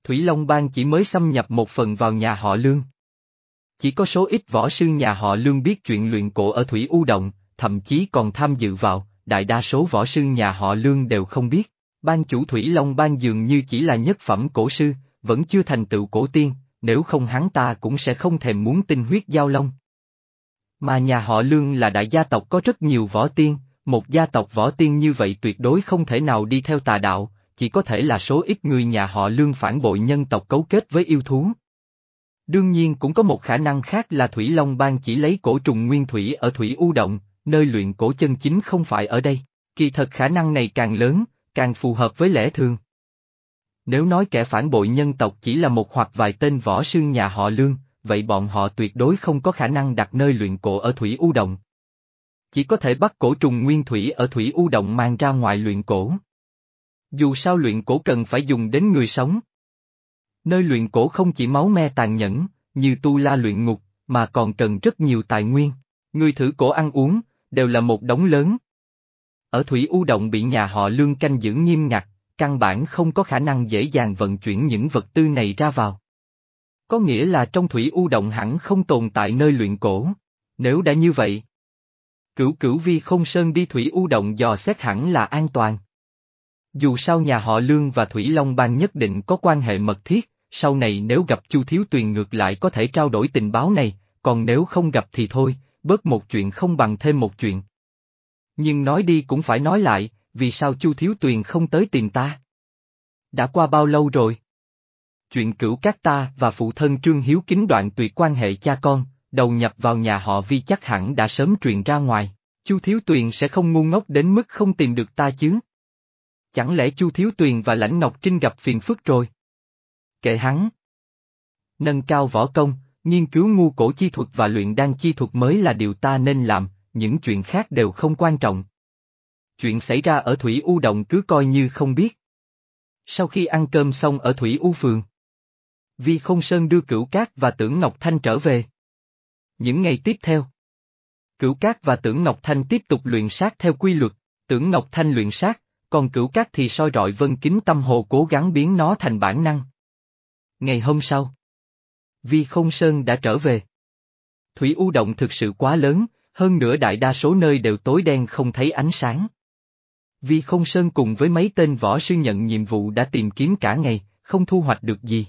Thủy Long Bang chỉ mới xâm nhập một phần vào nhà họ lương. Chỉ có số ít võ sư nhà họ lương biết chuyện luyện cổ ở Thủy U Động, thậm chí còn tham dự vào, đại đa số võ sư nhà họ lương đều không biết. Ban chủ Thủy Long Bang dường như chỉ là nhất phẩm cổ sư, vẫn chưa thành tựu cổ tiên, nếu không hắn ta cũng sẽ không thèm muốn tinh huyết giao long. Mà nhà họ Lương là đại gia tộc có rất nhiều võ tiên, một gia tộc võ tiên như vậy tuyệt đối không thể nào đi theo tà đạo, chỉ có thể là số ít người nhà họ Lương phản bội nhân tộc cấu kết với yêu thú. Đương nhiên cũng có một khả năng khác là Thủy Long Bang chỉ lấy cổ trùng nguyên thủy ở Thủy U Động, nơi luyện cổ chân chính không phải ở đây, kỳ thật khả năng này càng lớn, càng phù hợp với lẽ thường. Nếu nói kẻ phản bội nhân tộc chỉ là một hoặc vài tên võ sư nhà họ Lương, vậy bọn họ tuyệt đối không có khả năng đặt nơi luyện cổ ở Thủy U Động. Chỉ có thể bắt cổ trùng nguyên thủy ở Thủy U Động mang ra ngoài luyện cổ. Dù sao luyện cổ cần phải dùng đến người sống. Nơi luyện cổ không chỉ máu me tàn nhẫn, như tu la luyện ngục, mà còn cần rất nhiều tài nguyên. Người thử cổ ăn uống, đều là một đống lớn. Ở Thủy U Động bị nhà họ lương canh giữ nghiêm ngặt, căn bản không có khả năng dễ dàng vận chuyển những vật tư này ra vào. Có nghĩa là trong Thủy U Động hẳn không tồn tại nơi luyện cổ. Nếu đã như vậy, cửu cửu vi không sơn đi Thủy U Động dò xét hẳn là an toàn. Dù sao nhà họ Lương và Thủy Long Bang nhất định có quan hệ mật thiết, sau này nếu gặp Chu Thiếu Tuyền ngược lại có thể trao đổi tình báo này, còn nếu không gặp thì thôi, bớt một chuyện không bằng thêm một chuyện. Nhưng nói đi cũng phải nói lại, vì sao Chu Thiếu Tuyền không tới tìm ta? Đã qua bao lâu rồi? Chuyện cửu các ta và phụ thân Trương Hiếu kính đoạn tuyệt quan hệ cha con, đầu nhập vào nhà họ Vi chắc hẳn đã sớm truyền ra ngoài. Chu Thiếu Tuyền sẽ không ngu ngốc đến mức không tìm được ta chứ? Chẳng lẽ Chu Thiếu Tuyền và Lãnh Ngọc Trinh gặp phiền phức rồi? Kệ hắn. Nâng cao võ công, nghiên cứu ngu cổ chi thuật và luyện đan chi thuật mới là điều ta nên làm, những chuyện khác đều không quan trọng. Chuyện xảy ra ở Thủy U Động cứ coi như không biết. Sau khi ăn cơm xong ở Thủy U Phường, Vi Không Sơn đưa Cửu Cát và Tưởng Ngọc Thanh trở về. Những ngày tiếp theo, Cửu Cát và Tưởng Ngọc Thanh tiếp tục luyện sát theo quy luật, Tưởng Ngọc Thanh luyện sát, còn cửu cát thì soi rọi vân kính tâm hồ cố gắng biến nó thành bản năng. Ngày hôm sau, Vi Không Sơn đã trở về. Thủy U Động thực sự quá lớn, hơn nữa đại đa số nơi đều tối đen không thấy ánh sáng. Vi Không Sơn cùng với mấy tên võ sư nhận nhiệm vụ đã tìm kiếm cả ngày, không thu hoạch được gì.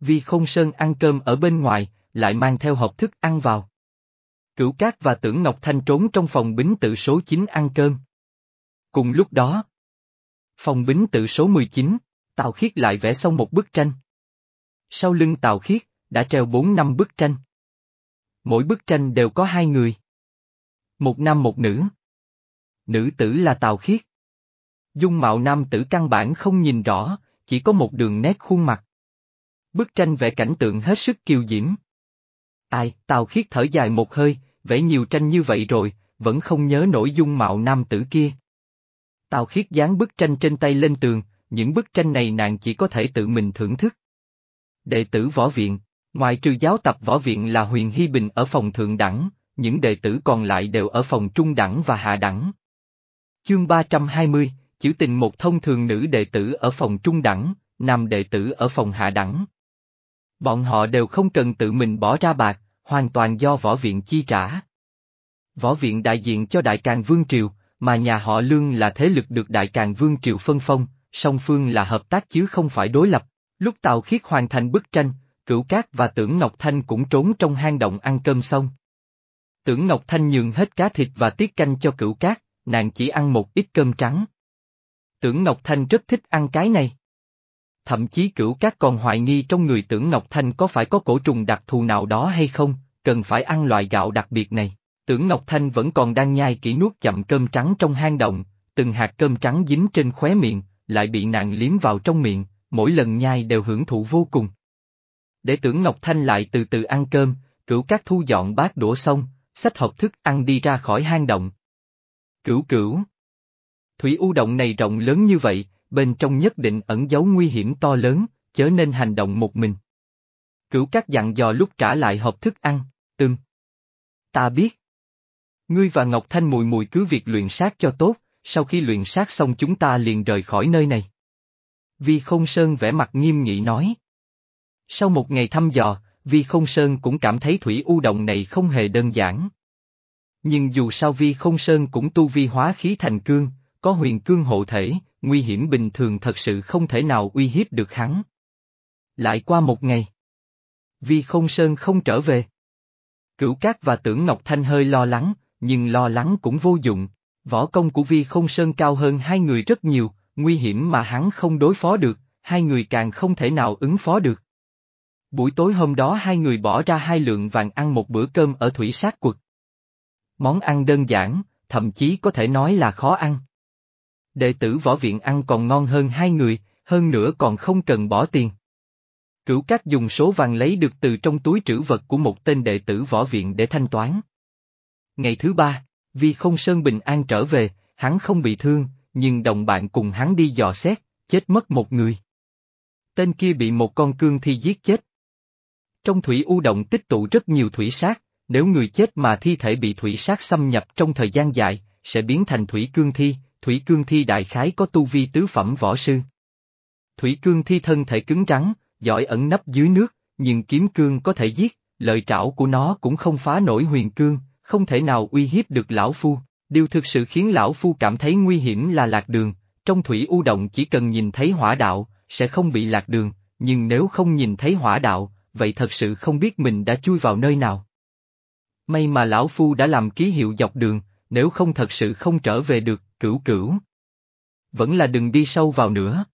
Vi Không Sơn ăn cơm ở bên ngoài, lại mang theo hộp thức ăn vào. Cửu Cát và Tưởng Ngọc Thanh trốn trong phòng bính tự số 9 ăn cơm. Cùng lúc đó, phòng bính tự số 19, Tào Khiết lại vẽ xong một bức tranh. Sau lưng Tào Khiết, đã treo 4 năm bức tranh. Mỗi bức tranh đều có hai người. Một nam một nữ. Nữ tử là Tào Khiết. Dung mạo nam tử căn bản không nhìn rõ, chỉ có một đường nét khuôn mặt. Bức tranh vẽ cảnh tượng hết sức kiều diễm. Ai, Tào Khiết thở dài một hơi, vẽ nhiều tranh như vậy rồi, vẫn không nhớ nổi dung mạo nam tử kia. Tào khiết dán bức tranh trên tay lên tường, những bức tranh này nàng chỉ có thể tự mình thưởng thức. Đệ tử võ viện, ngoài trừ giáo tập võ viện là Huyền Hy Bình ở phòng thượng đẳng, những đệ tử còn lại đều ở phòng trung đẳng và hạ đẳng. Chương 320, chữ tình một thông thường nữ đệ tử ở phòng trung đẳng, nam đệ tử ở phòng hạ đẳng. Bọn họ đều không cần tự mình bỏ ra bạc, hoàn toàn do võ viện chi trả. Võ viện đại diện cho Đại Càng Vương Triều, mà nhà họ Lương là thế lực được Đại Càng Vương Triều phân phong, song phương là hợp tác chứ không phải đối lập. Lúc Tào Khiết hoàn thành bức tranh, Cửu Cát và Tưởng Ngọc Thanh cũng trốn trong hang động ăn cơm xong. Tưởng Ngọc Thanh nhường hết cá thịt và tiết canh cho Cửu Cát, nàng chỉ ăn một ít cơm trắng. Tưởng Ngọc Thanh rất thích ăn cái này. Thậm chí Cửu Cát còn hoài nghi trong người Tưởng Ngọc Thanh có phải có cổ trùng đặc thù nào đó hay không, cần phải ăn loại gạo đặc biệt này. Tưởng Ngọc Thanh vẫn còn đang nhai kỹ nuốt chậm cơm trắng trong hang động, từng hạt cơm trắng dính trên khóe miệng, lại bị nạn liếm vào trong miệng, mỗi lần nhai đều hưởng thụ vô cùng. Để tưởng Ngọc Thanh lại từ từ ăn cơm, cửu các thu dọn bát đũa xong, xách hộp thức ăn đi ra khỏi hang động. Cửu cửu. Thủy u động này rộng lớn như vậy, bên trong nhất định ẩn giấu nguy hiểm to lớn, chớ nên hành động một mình. Cửu các dặn dò lúc trả lại hộp thức ăn, tương. Ta biết. Ngươi và Ngọc Thanh mùi mùi cứ việc luyện sát cho tốt, sau khi luyện sát xong chúng ta liền rời khỏi nơi này. Vi Không Sơn vẽ mặt nghiêm nghị nói. Sau một ngày thăm dò, Vi Không Sơn cũng cảm thấy thủy u động này không hề đơn giản. Nhưng dù sao Vi Không Sơn cũng tu vi hóa khí thành cương, có huyền cương hộ thể, nguy hiểm bình thường thật sự không thể nào uy hiếp được hắn. Lại qua một ngày. Vi Không Sơn không trở về. Cửu Cát và Tưởng Ngọc Thanh hơi lo lắng, nhưng lo lắng cũng vô dụng. Võ công của Vi Không Sơn cao hơn hai người rất nhiều, nguy hiểm mà hắn không đối phó được, hai người càng không thể nào ứng phó được. Buổi tối hôm đó hai người bỏ ra hai lượng vàng ăn một bữa cơm ở thủy sát quật. Món ăn đơn giản, thậm chí có thể nói là khó ăn. Đệ tử võ viện ăn còn ngon hơn hai người, hơn nữa còn không cần bỏ tiền. Cửu Cát dùng số vàng lấy được từ trong túi trữ vật của một tên đệ tử võ viện để thanh toán. Ngày thứ ba, vì không Sơn Bình An trở về, hắn không bị thương, nhưng đồng bạn cùng hắn đi dò xét, chết mất một người. Tên kia bị một con cương thi giết chết. Trong thủy u động tích tụ rất nhiều thủy sát, nếu người chết mà thi thể bị thủy sát xâm nhập trong thời gian dài, sẽ biến thành thủy cương thi, thủy cương thi đại khái có tu vi tứ phẩm võ sư. Thủy cương thi thân thể cứng rắn, giỏi ẩn nấp dưới nước, nhưng kiếm cương có thể giết, lợi trảo của nó cũng không phá nổi huyền cương, không thể nào uy hiếp được lão phu. Điều thực sự khiến lão phu cảm thấy nguy hiểm là lạc đường, trong thủy u động chỉ cần nhìn thấy hỏa đạo, sẽ không bị lạc đường, nhưng nếu không nhìn thấy hỏa đạo, vậy thật sự không biết mình đã chui vào nơi nào. May mà lão phu đã làm ký hiệu dọc đường, nếu không thật sự không trở về được, cửu cửu. Vẫn là đừng đi sâu vào nữa.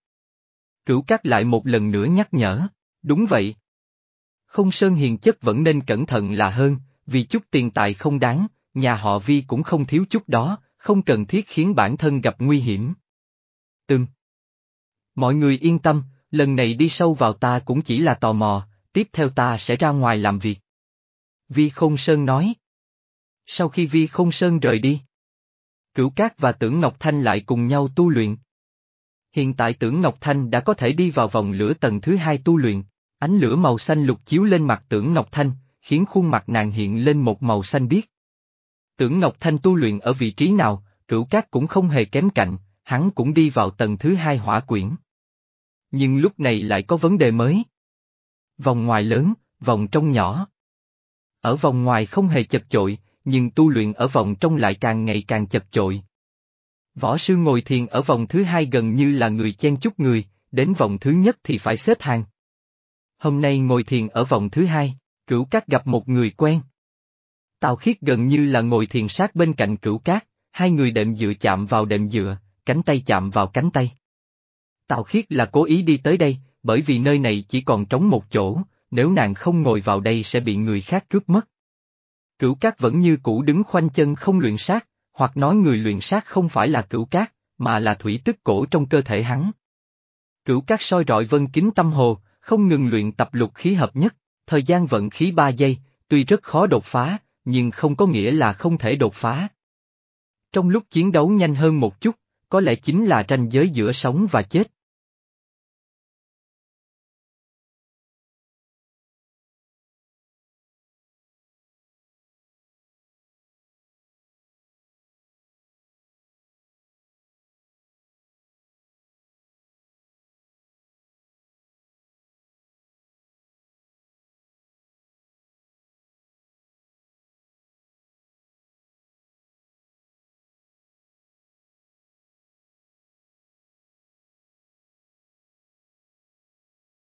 Cửu cắt lại một lần nữa nhắc nhở, đúng vậy. Không sơn hiền chất vẫn nên cẩn thận là hơn, vì chút tiền tài không đáng, nhà họ Vi cũng không thiếu chút đó, không cần thiết khiến bản thân gặp nguy hiểm. Từng. Mọi người yên tâm, lần này đi sâu vào ta cũng chỉ là tò mò, tiếp theo ta sẽ ra ngoài làm việc. Vi Không Sơn nói. Sau khi Vi Không Sơn rời đi, Cửu Cát và Tưởng Ngọc Thanh lại cùng nhau tu luyện. Hiện tại Tưởng Ngọc Thanh đã có thể đi vào vòng lửa tầng thứ hai tu luyện, ánh lửa màu xanh lục chiếu lên mặt Tưởng Ngọc Thanh, khiến khuôn mặt nàng hiện lên một màu xanh biếc. Tưởng Ngọc Thanh tu luyện ở vị trí nào, cửu cát cũng không hề kém cạnh, hắn cũng đi vào tầng thứ hai hỏa quyển. Nhưng lúc này lại có vấn đề mới. Vòng ngoài lớn, vòng trong nhỏ. Ở vòng ngoài không hề chật chội, nhưng tu luyện ở vòng trong lại càng ngày càng chật chội. Võ sư ngồi thiền ở vòng thứ hai gần như là người chen chúc người, đến vòng thứ nhất thì phải xếp hàng. Hôm nay ngồi thiền ở vòng thứ hai, cửu cát gặp một người quen. Tào khiết gần như là ngồi thiền sát bên cạnh cửu cát, hai người đệm dựa chạm vào đệm dựa, cánh tay chạm vào cánh tay. Tào khiết là cố ý đi tới đây, bởi vì nơi này chỉ còn trống một chỗ, nếu nàng không ngồi vào đây sẽ bị người khác cướp mất. Cửu cát vẫn như cũ đứng khoanh chân không luyện sát, hoặc nói người luyện sát không phải là cửu cát, mà là thủy tức cổ trong cơ thể hắn. Cửu cát soi rọi vân kính tâm hồ, không ngừng luyện tập lục khí hợp nhất, thời gian vận khí 3 giây, tuy rất khó đột phá, nhưng không có nghĩa là không thể đột phá. Trong lúc chiến đấu nhanh hơn một chút, có lẽ chính là tranh giới giữa sống và chết.